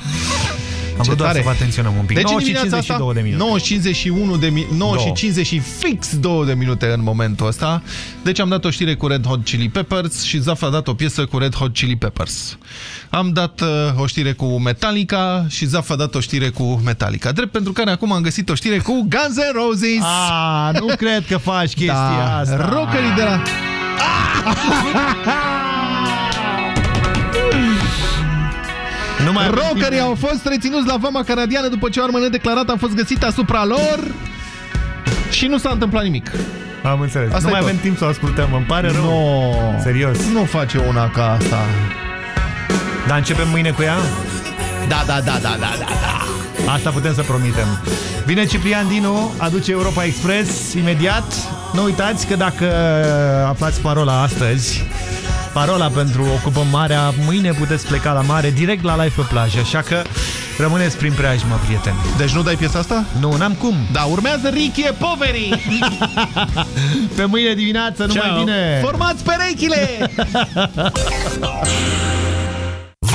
Am vrut doar să vă atenționăm un pic Deci 9 în și dimineața 52 de minute 9 și 51 de mi 9 și Două. 50 și fix 2 de minute în momentul ăsta. Deci am dat o știre cu Red Hot Chili Peppers și Zaf a dat o piesă cu Red Hot Chili Peppers. Am dat uh, o știre cu Metallica și Zaf a dat o știre cu Metallica. Drept pentru care acum am găsit o știre cu Guns N' Roses. Ah, nu cred că faci chestia da, asta Rockerii de la... Nu mai avem Rockerii timp. au fost reținuți la vama canadiană după ce o armă nedeclarată a fost găsită asupra lor și nu s-a întâmplat nimic. Am înțeles. Asta nu e mai tot. avem timp să o ascultăm, îmi pare rău. No. Serios. Nu face una ca asta. Dar începem mâine cu ea? Da, da, da, da, da, da, da. Asta putem să promitem. Vine Ciprian Dinu, aduce Europa Express imediat. Nu uitați că dacă aflați parola astăzi, parola pentru Ocupăm Marea, mâine puteți pleca la mare direct la live pe plajă, așa că rămâneți prin preajmă, prieteni. Deci nu dai piesa asta? Nu, n-am cum. Da, urmează Richie Poveri. Pe mâine dimineață, numai Ciao. bine! Formați perechile!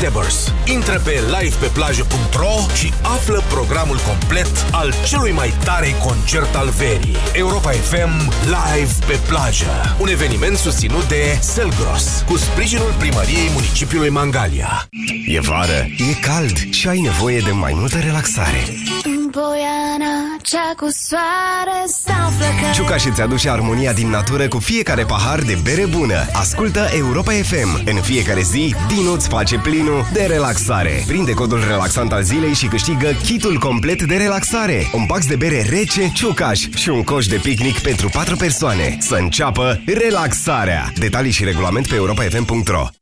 Backstabbers. Intră pe livepeplajă.ro și află programul complet al celui mai tare concert al verii. Europa FM Live pe plajă. Un eveniment susținut de Selgros, cu sprijinul primăriei municipiului Mangalia. E vară, e cald și ai nevoie de mai multă relaxare. În Poiana, cea cu soare sau flăcări Ciuca și-ți aduce armonia din natură cu fiecare pahar de bere bună. Ascultă Europa FM. În fiecare zi, Dinuț îți face plinul de relaxare. Prinde codul relaxant al zilei și câștigă kitul complet de relaxare. Un pax de bere rece, ciucaș și un coș de picnic pentru 4 persoane. Să înceapă relaxarea. Detalii și regulament pe europafm.ro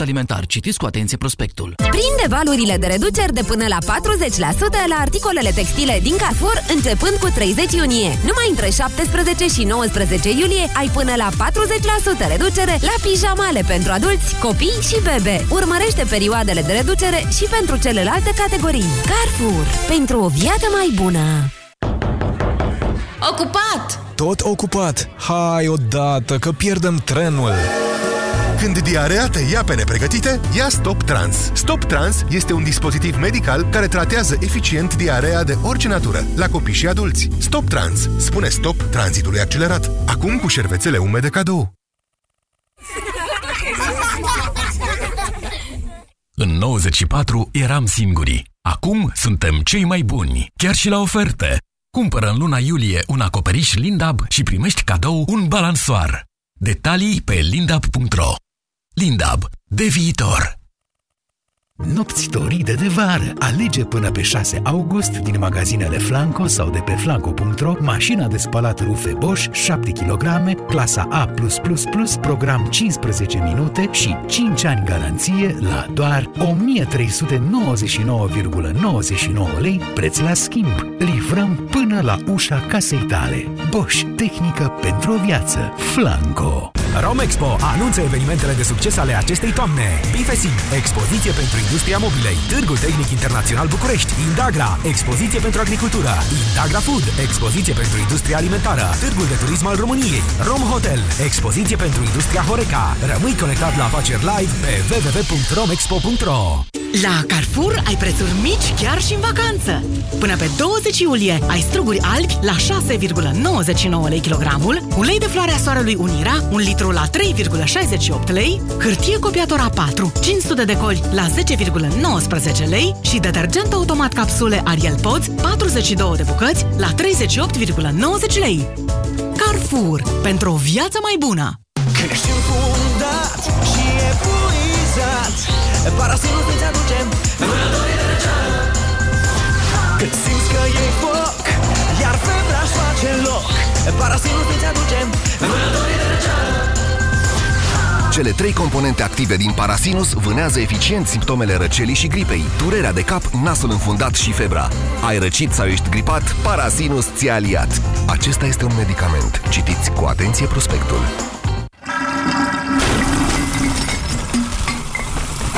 alimentar. Citiți cu atenție prospectul. Prinde valurile de reduceri de până la 40% la articolele textile din Carrefour începând cu 30 iunie. Numai între 17 și 19 iulie ai până la 40% reducere la pijamale pentru adulți, copii și bebe. Urmărește perioadele de reducere și pentru celelalte categorii. Carrefour. Pentru o viață mai bună. Ocupat! Tot ocupat. Hai odată, că pierdem trenul. Când diarea te ia pe nepregătite, ia Stop Trans. Stop Trans este un dispozitiv medical care tratează eficient diarea de orice natură, la copii și adulți. Stop Trans spune stop tranzitului accelerat. Acum cu șervețele umede cadou. În 94 eram singuri. Acum suntem cei mai buni, chiar și la oferte. Cumpără în luna iulie un acoperiș Lindab și primești cadou un balansoar. Detalii pe lindab.ro Lindab. De viitor. Nopți dorite de vară. Alege până pe 6 august din magazinele Flanco sau de pe flanco.ro mașina de spălat rufe Bosch 7 kg, clasa A+++, program 15 minute și 5 ani garanție la doar 1399,99 lei preț la schimb. Livrăm până la ușa casei tale. Bosch, tehnică pentru o viață. Flanco. Romexpo anunță evenimentele de succes ale acestei toamne. Bifesim, expoziție pentru industria mobilei, Târgul Tehnic Internațional București, Indagra, expoziție pentru agricultură, Indagra Food, expoziție pentru industria alimentară, Târgul de Turism al României, Rom Hotel, expoziție pentru industria Horeca. Rămâi conectat la afaceri live pe www.romexpo.ro La Carrefour ai prețuri mici chiar și în vacanță. Până pe 20 iulie ai struguri albi la 6,99 lei kilogramul, ulei de floarea soarelui Unira, un litru la 3,68 lei, hârtie copiator A4, 500 de coli la 10,19 lei și detergent automat capsule Ariel Pods, 42 de bucăți la 38,90 lei. Carrefour. Pentru o viață mai bună! Când ești înfundat și epuizat Parasinul îți aduce vânătorii de răceală Când simți că e foc Iar febra își face loc Parasinul îți aduce vânătorii de răceală Cele trei componente active din Parasinus vânează eficient simptomele răcelii și gripei, durerea de cap, nasul înfundat și febra. Ai răcit sau ești gripat? Parasinus ți-a aliat. Acesta este un medicament. Citiți cu atenție prospectul.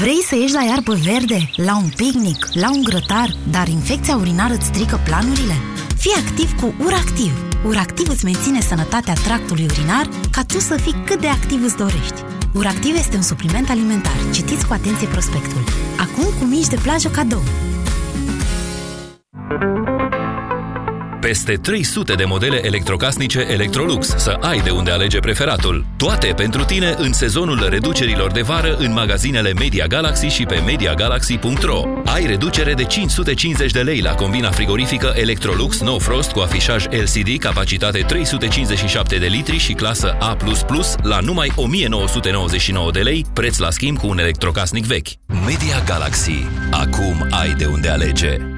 Vrei să ieși la iarbă verde, la un picnic, la un grătar, dar infecția urinară îți strică planurile? Fii activ cu URACTIV. URACTIV îți menține sănătatea tractului urinar ca tu să fii cât de activ îți dorești. URACTIV este un supliment alimentar. Citiți cu atenție prospectul. Acum cu mici de plajă cadou. Peste 300 de modele electrocasnice Electrolux, să ai de unde alege preferatul. Toate pentru tine în sezonul reducerilor de vară în magazinele Media Galaxy și pe MediaGalaxy.ro. Ai reducere de 550 de lei la combina frigorifică Electrolux No Frost cu afișaj LCD, capacitate 357 de litri și clasă A++ la numai 1999 de lei, preț la schimb cu un electrocasnic vechi. Media Galaxy. Acum ai de unde alege.